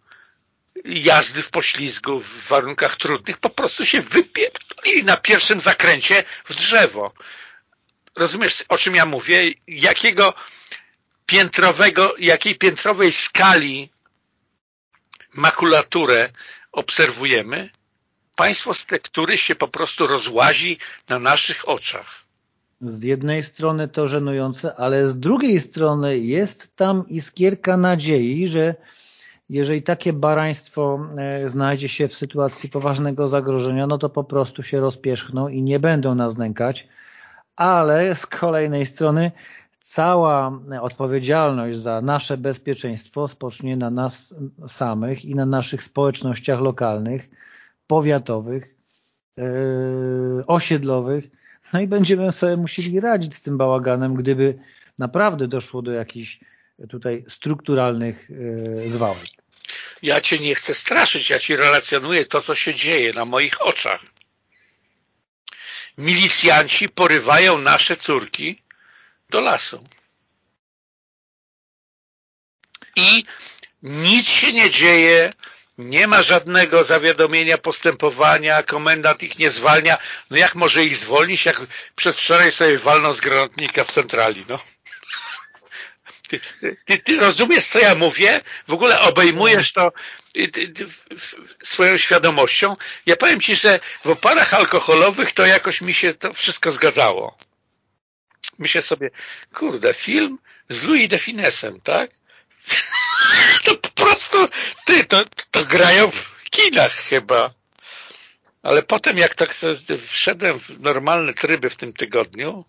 jazdy w poślizgu w warunkach trudnych, po prostu się wypierdolili na pierwszym zakręcie w drzewo. Rozumiesz, o czym ja mówię? Jakiego piętrowego, jakiej piętrowej skali makulaturę obserwujemy, państwo z tektury się po prostu rozłazi na naszych oczach. Z jednej strony to żenujące, ale z drugiej strony jest tam iskierka nadziei, że jeżeli takie baraństwo e, znajdzie się w sytuacji poważnego zagrożenia, no to po prostu się rozpierzchną i nie będą nas nękać, ale z kolejnej strony cała odpowiedzialność za nasze bezpieczeństwo spocznie na nas samych i na naszych społecznościach lokalnych, powiatowych, yy, osiedlowych. No i będziemy sobie musieli radzić z tym bałaganem, gdyby naprawdę doszło do jakichś tutaj strukturalnych yy, zwałek. Ja cię nie chcę straszyć, ja ci relacjonuję to, co się dzieje na moich oczach. Milicjanci porywają nasze córki do lasu. I nic się nie dzieje, nie ma żadnego zawiadomienia, postępowania, komendant ich nie zwalnia. No jak może ich zwolnić, jak przedwczoraj sobie walną z granatnika w centrali, no? Ty, ty, ty, rozumiesz, co ja mówię? W ogóle obejmujesz to ty, swoją świadomością. Ja powiem Ci, że w oparach alkoholowych to jakoś mi się to wszystko zgadzało myślę sobie, kurde, film z Louis de Finesem, tak? To po prostu, ty, to, to grają w kinach chyba. Ale potem jak tak wszedłem w normalne tryby w tym tygodniu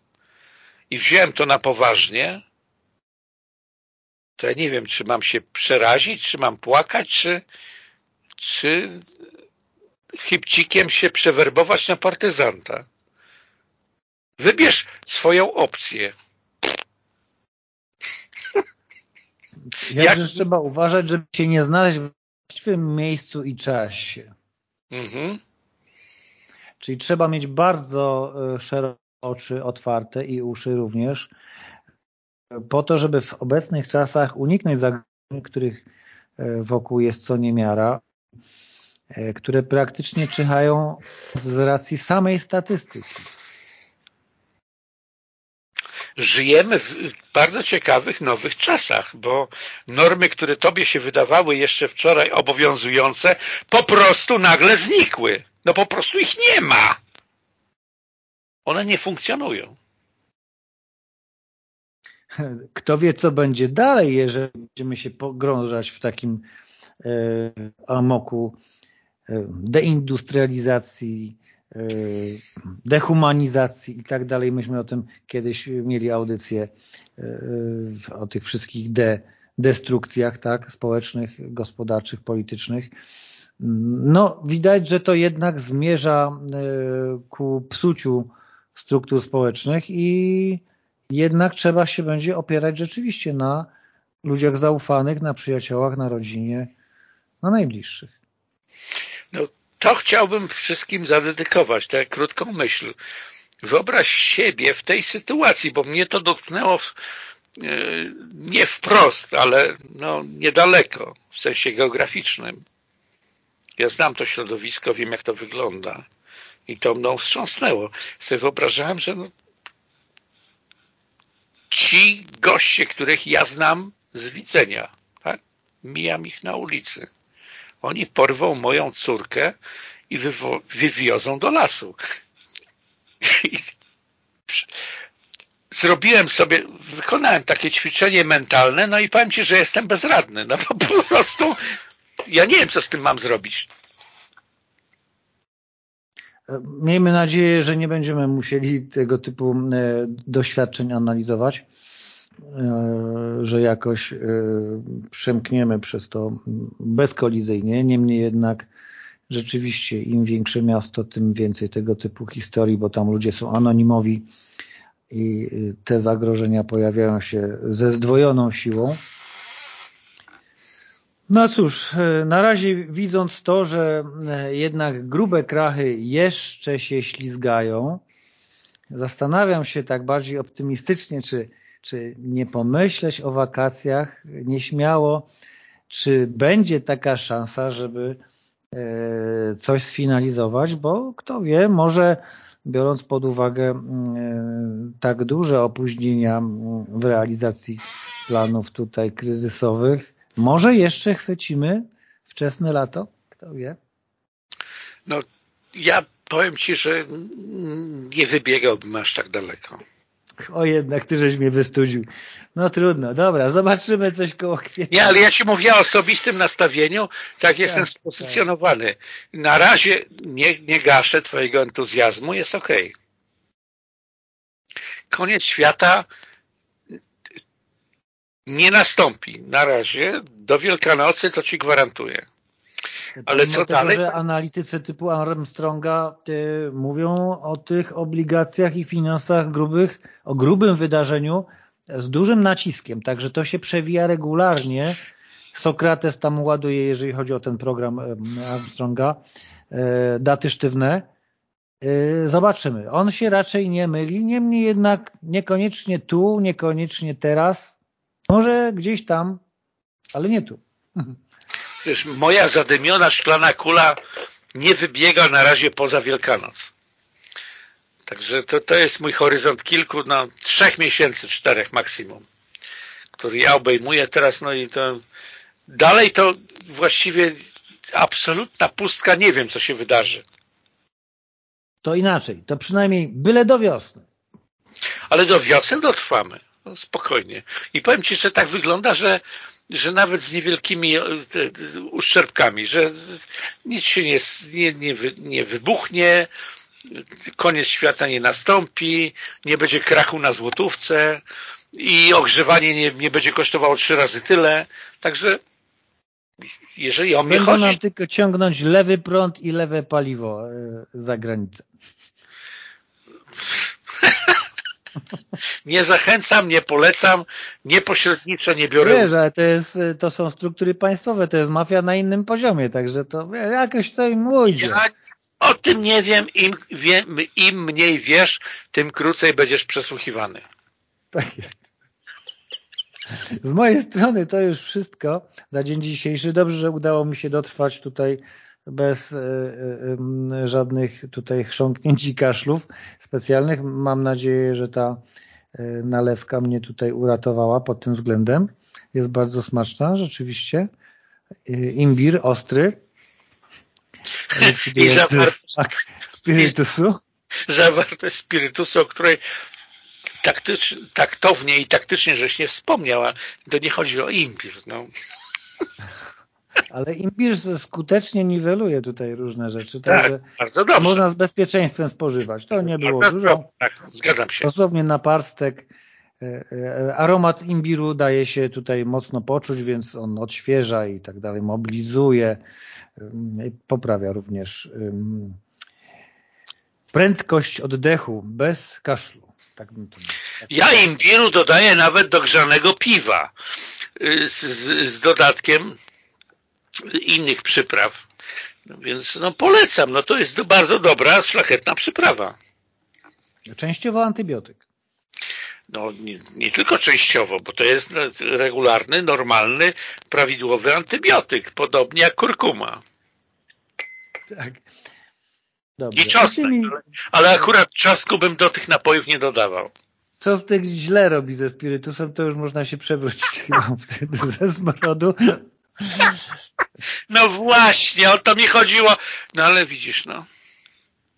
i wziąłem to na poważnie, to ja nie wiem, czy mam się przerazić, czy mam płakać, czy, czy chipcikiem się przewerbować na partyzanta. Wybierz swoją opcję. Jak... trzeba uważać, żeby się nie znaleźć w właściwym miejscu i czasie. Mhm. Czyli trzeba mieć bardzo e, szerokie oczy otwarte i uszy również, po to, żeby w obecnych czasach uniknąć zagrożeń, których e, wokół jest co niemiara, e, które praktycznie czyhają z racji samej statystyki żyjemy w bardzo ciekawych nowych czasach, bo normy, które tobie się wydawały jeszcze wczoraj obowiązujące, po prostu nagle znikły. No po prostu ich nie ma. One nie funkcjonują. Kto wie, co będzie dalej, jeżeli będziemy się pogrążać w takim e, amoku e, deindustrializacji, dehumanizacji i tak dalej. Myśmy o tym kiedyś mieli audycję y, o tych wszystkich de, destrukcjach tak, społecznych, gospodarczych, politycznych. No, widać, że to jednak zmierza y, ku psuciu struktur społecznych i jednak trzeba się będzie opierać rzeczywiście na ludziach zaufanych, na przyjaciołach, na rodzinie, na najbliższych. No, to chciałbym wszystkim zadedykować, tę krótką myśl. Wyobraź siebie w tej sytuacji, bo mnie to dotknęło w, e, nie wprost, ale no, niedaleko, w sensie geograficznym. Ja znam to środowisko, wiem jak to wygląda i to mną wstrząsnęło. Sobie wyobrażałem, że no, ci goście, których ja znam z widzenia, tak? mijam ich na ulicy. Oni porwą moją córkę i wywiozą do lasu. I zrobiłem sobie, wykonałem takie ćwiczenie mentalne, no i powiem Ci, że jestem bezradny. No bo po prostu ja nie wiem, co z tym mam zrobić. Miejmy nadzieję, że nie będziemy musieli tego typu e, doświadczeń analizować, że jakoś e, przemkniemy przez to bezkolizyjnie. Niemniej jednak rzeczywiście im większe miasto, tym więcej tego typu historii, bo tam ludzie są anonimowi i te zagrożenia pojawiają się ze zdwojoną siłą. No cóż, e, na razie widząc to, że e, jednak grube krachy jeszcze się ślizgają, zastanawiam się tak bardziej optymistycznie, czy, czy nie pomyśleć o wakacjach nieśmiało, czy będzie taka szansa, żeby e, coś sfinalizować, bo kto wie, może biorąc pod uwagę tak duże opóźnienia w realizacji planów tutaj kryzysowych, może jeszcze chwycimy wczesne lato? Kto wie? No, ja powiem Ci, że nie wybiegałbym aż tak daleko. O jednak, Ty żeś mnie wystudził. No trudno, dobra, zobaczymy coś koło kwietnia. Nie, ale ja Ci mówię o osobistym nastawieniu, tak jestem tak, spozycjonowany. Tak. Na razie nie, nie gaszę Twojego entuzjazmu, jest ok. Koniec świata nie nastąpi na razie. Do Wielkanocy to Ci gwarantuję. Ale co tego, dalej? że analitycy typu Armstronga y, mówią o tych obligacjach i finansach grubych, o grubym wydarzeniu z dużym naciskiem, także to się przewija regularnie. Sokrates tam ładuje, jeżeli chodzi o ten program Armstronga, y, daty sztywne. Y, zobaczymy. On się raczej nie myli, niemniej jednak niekoniecznie tu, niekoniecznie teraz, może gdzieś tam, ale nie tu. Wiesz, moja zadymiona szklana kula nie wybiega na razie poza Wielkanoc. Także to, to jest mój horyzont kilku, no trzech miesięcy, czterech maksimum, który ja obejmuję teraz, no i to dalej to właściwie absolutna pustka, nie wiem co się wydarzy. To inaczej, to przynajmniej byle do wiosny. Ale do wiosny dotrwamy. No, spokojnie. I powiem Ci, że tak wygląda, że, że nawet z niewielkimi e, uszczerbkami, że nic się nie, nie, nie, nie wybuchnie, koniec świata nie nastąpi, nie będzie krachu na złotówce i ogrzewanie nie, nie będzie kosztowało trzy razy tyle. Także jeżeli o mnie Będą chodzi... nam tylko ciągnąć lewy prąd i lewe paliwo e, za granicę. nie zachęcam, nie polecam, nie pośredniczo nie biorę. Wiesz, ale to, jest, to są struktury państwowe, to jest mafia na innym poziomie, także to jakoś to im ujdzie. Ja o tym nie wiem, im, wiem, im mniej wiesz, tym krócej będziesz przesłuchiwany. Tak jest. Z mojej strony to już wszystko na dzień dzisiejszy. Dobrze, że udało mi się dotrwać tutaj bez y, y, żadnych tutaj chrząknięć i kaszlów specjalnych. Mam nadzieję, że ta y, nalewka mnie tutaj uratowała pod tym względem. Jest bardzo smaczna, rzeczywiście. Imbir ostry. I zawartość spirytusu. Zawartość spirytusu, o której taktycz, taktownie i taktycznie żeś nie wspomniała. To nie chodzi o imbir. No. Ale imbir skutecznie niweluje tutaj różne rzeczy. Tak, bardzo dobrze. Można z bezpieczeństwem spożywać. To nie było dużo. Tak, zgadzam się. Dosłownie na parstek. E, e, aromat imbiru daje się tutaj mocno poczuć, więc on odświeża i tak dalej, mobilizuje, poprawia również prędkość oddechu bez kaszlu. Tak bym to tak ja imbiru dodaję nawet do grzanego piwa y, z, z, z dodatkiem innych przypraw. No więc no polecam, no to jest bardzo dobra, szlachetna przyprawa. Częściowo antybiotyk. No nie, nie, tylko częściowo, bo to jest regularny, normalny, prawidłowy antybiotyk, podobnie jak kurkuma. Tak. Dobrze. I czosnek, ale akurat czosnku bym do tych napojów nie dodawał. Czosnek źle robi ze spirytusem, to już można się przewrócić chyba ze smrodu. No właśnie, o to mi chodziło. No ale widzisz, no.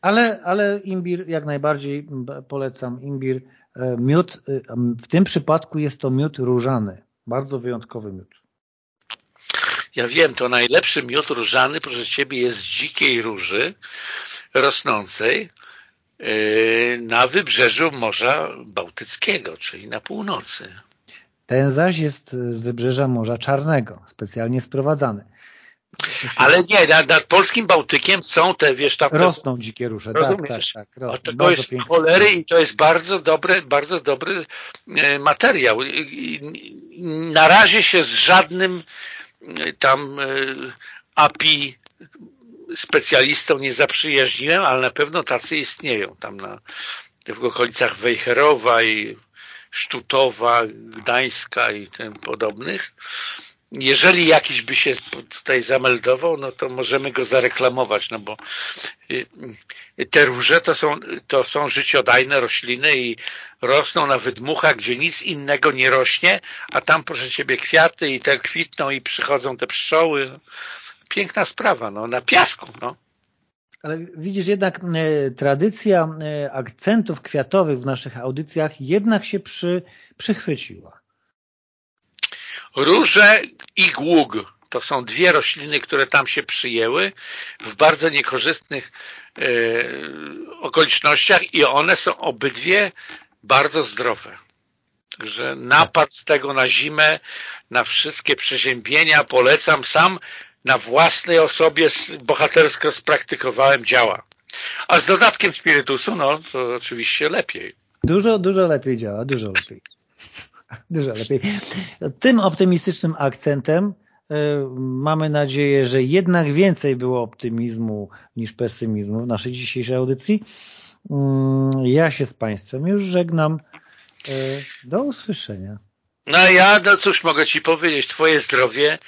Ale, ale imbir jak najbardziej polecam. Imbir, e, miód, e, w tym przypadku jest to miód różany. Bardzo wyjątkowy miód. Ja wiem, to najlepszy miód różany, proszę Ciebie, jest z dzikiej róży rosnącej e, na wybrzeżu Morza Bałtyckiego, czyli na północy. Ten zaś jest z wybrzeża Morza Czarnego, specjalnie sprowadzany. Ale nie, nad, nad, polskim Bałtykiem są te, wiesz, tam... Rosną dzikie rusze, tak, tak, tak. Rosną. Od tego jest cholery i to jest bardzo dobry, bardzo dobry e, materiał. Na razie się z żadnym e, tam e, API specjalistą nie zaprzyjaźniłem, ale na pewno tacy istnieją tam na, w okolicach Wejherowa i Sztutowa, Gdańska i tym podobnych. Jeżeli jakiś by się tutaj zameldował, no to możemy go zareklamować, no bo y, y, te róże to są, to są życiodajne rośliny i rosną na wydmuchach, gdzie nic innego nie rośnie, a tam proszę Ciebie kwiaty i te kwitną i przychodzą te pszczoły. Piękna sprawa, no, na piasku, no. Ale widzisz, jednak e, tradycja e, akcentów kwiatowych w naszych audycjach jednak się przy, przychwyciła. Róże i głóg to są dwie rośliny, które tam się przyjęły w bardzo niekorzystnych e, okolicznościach i one są obydwie bardzo zdrowe. Także napad z tego na zimę, na wszystkie przeziębienia polecam sam na własnej osobie bohatersko spraktykowałem działa. A z dodatkiem spirytusu, no to oczywiście lepiej. Dużo, dużo lepiej działa, dużo lepiej. Dużo lepiej. Tym optymistycznym akcentem y, mamy nadzieję, że jednak więcej było optymizmu niż pesymizmu w naszej dzisiejszej audycji. Y, ja się z Państwem już żegnam. Y, do usłyszenia. No ja, no cóż mogę Ci powiedzieć, Twoje zdrowie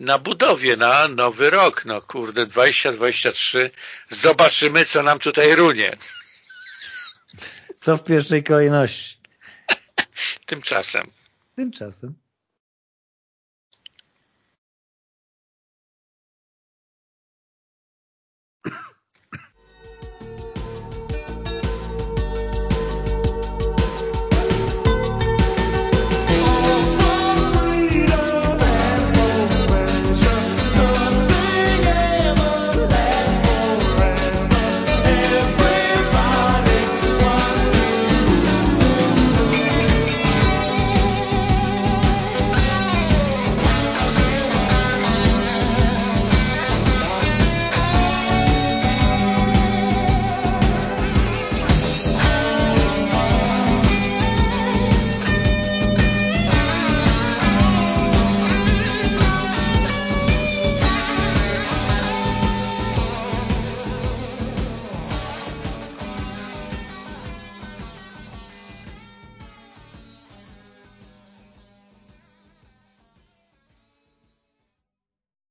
na budowie, na nowy rok. No kurde, 2023. Zobaczymy, co nam tutaj runie. Co w pierwszej kolejności? Tymczasem. Tymczasem.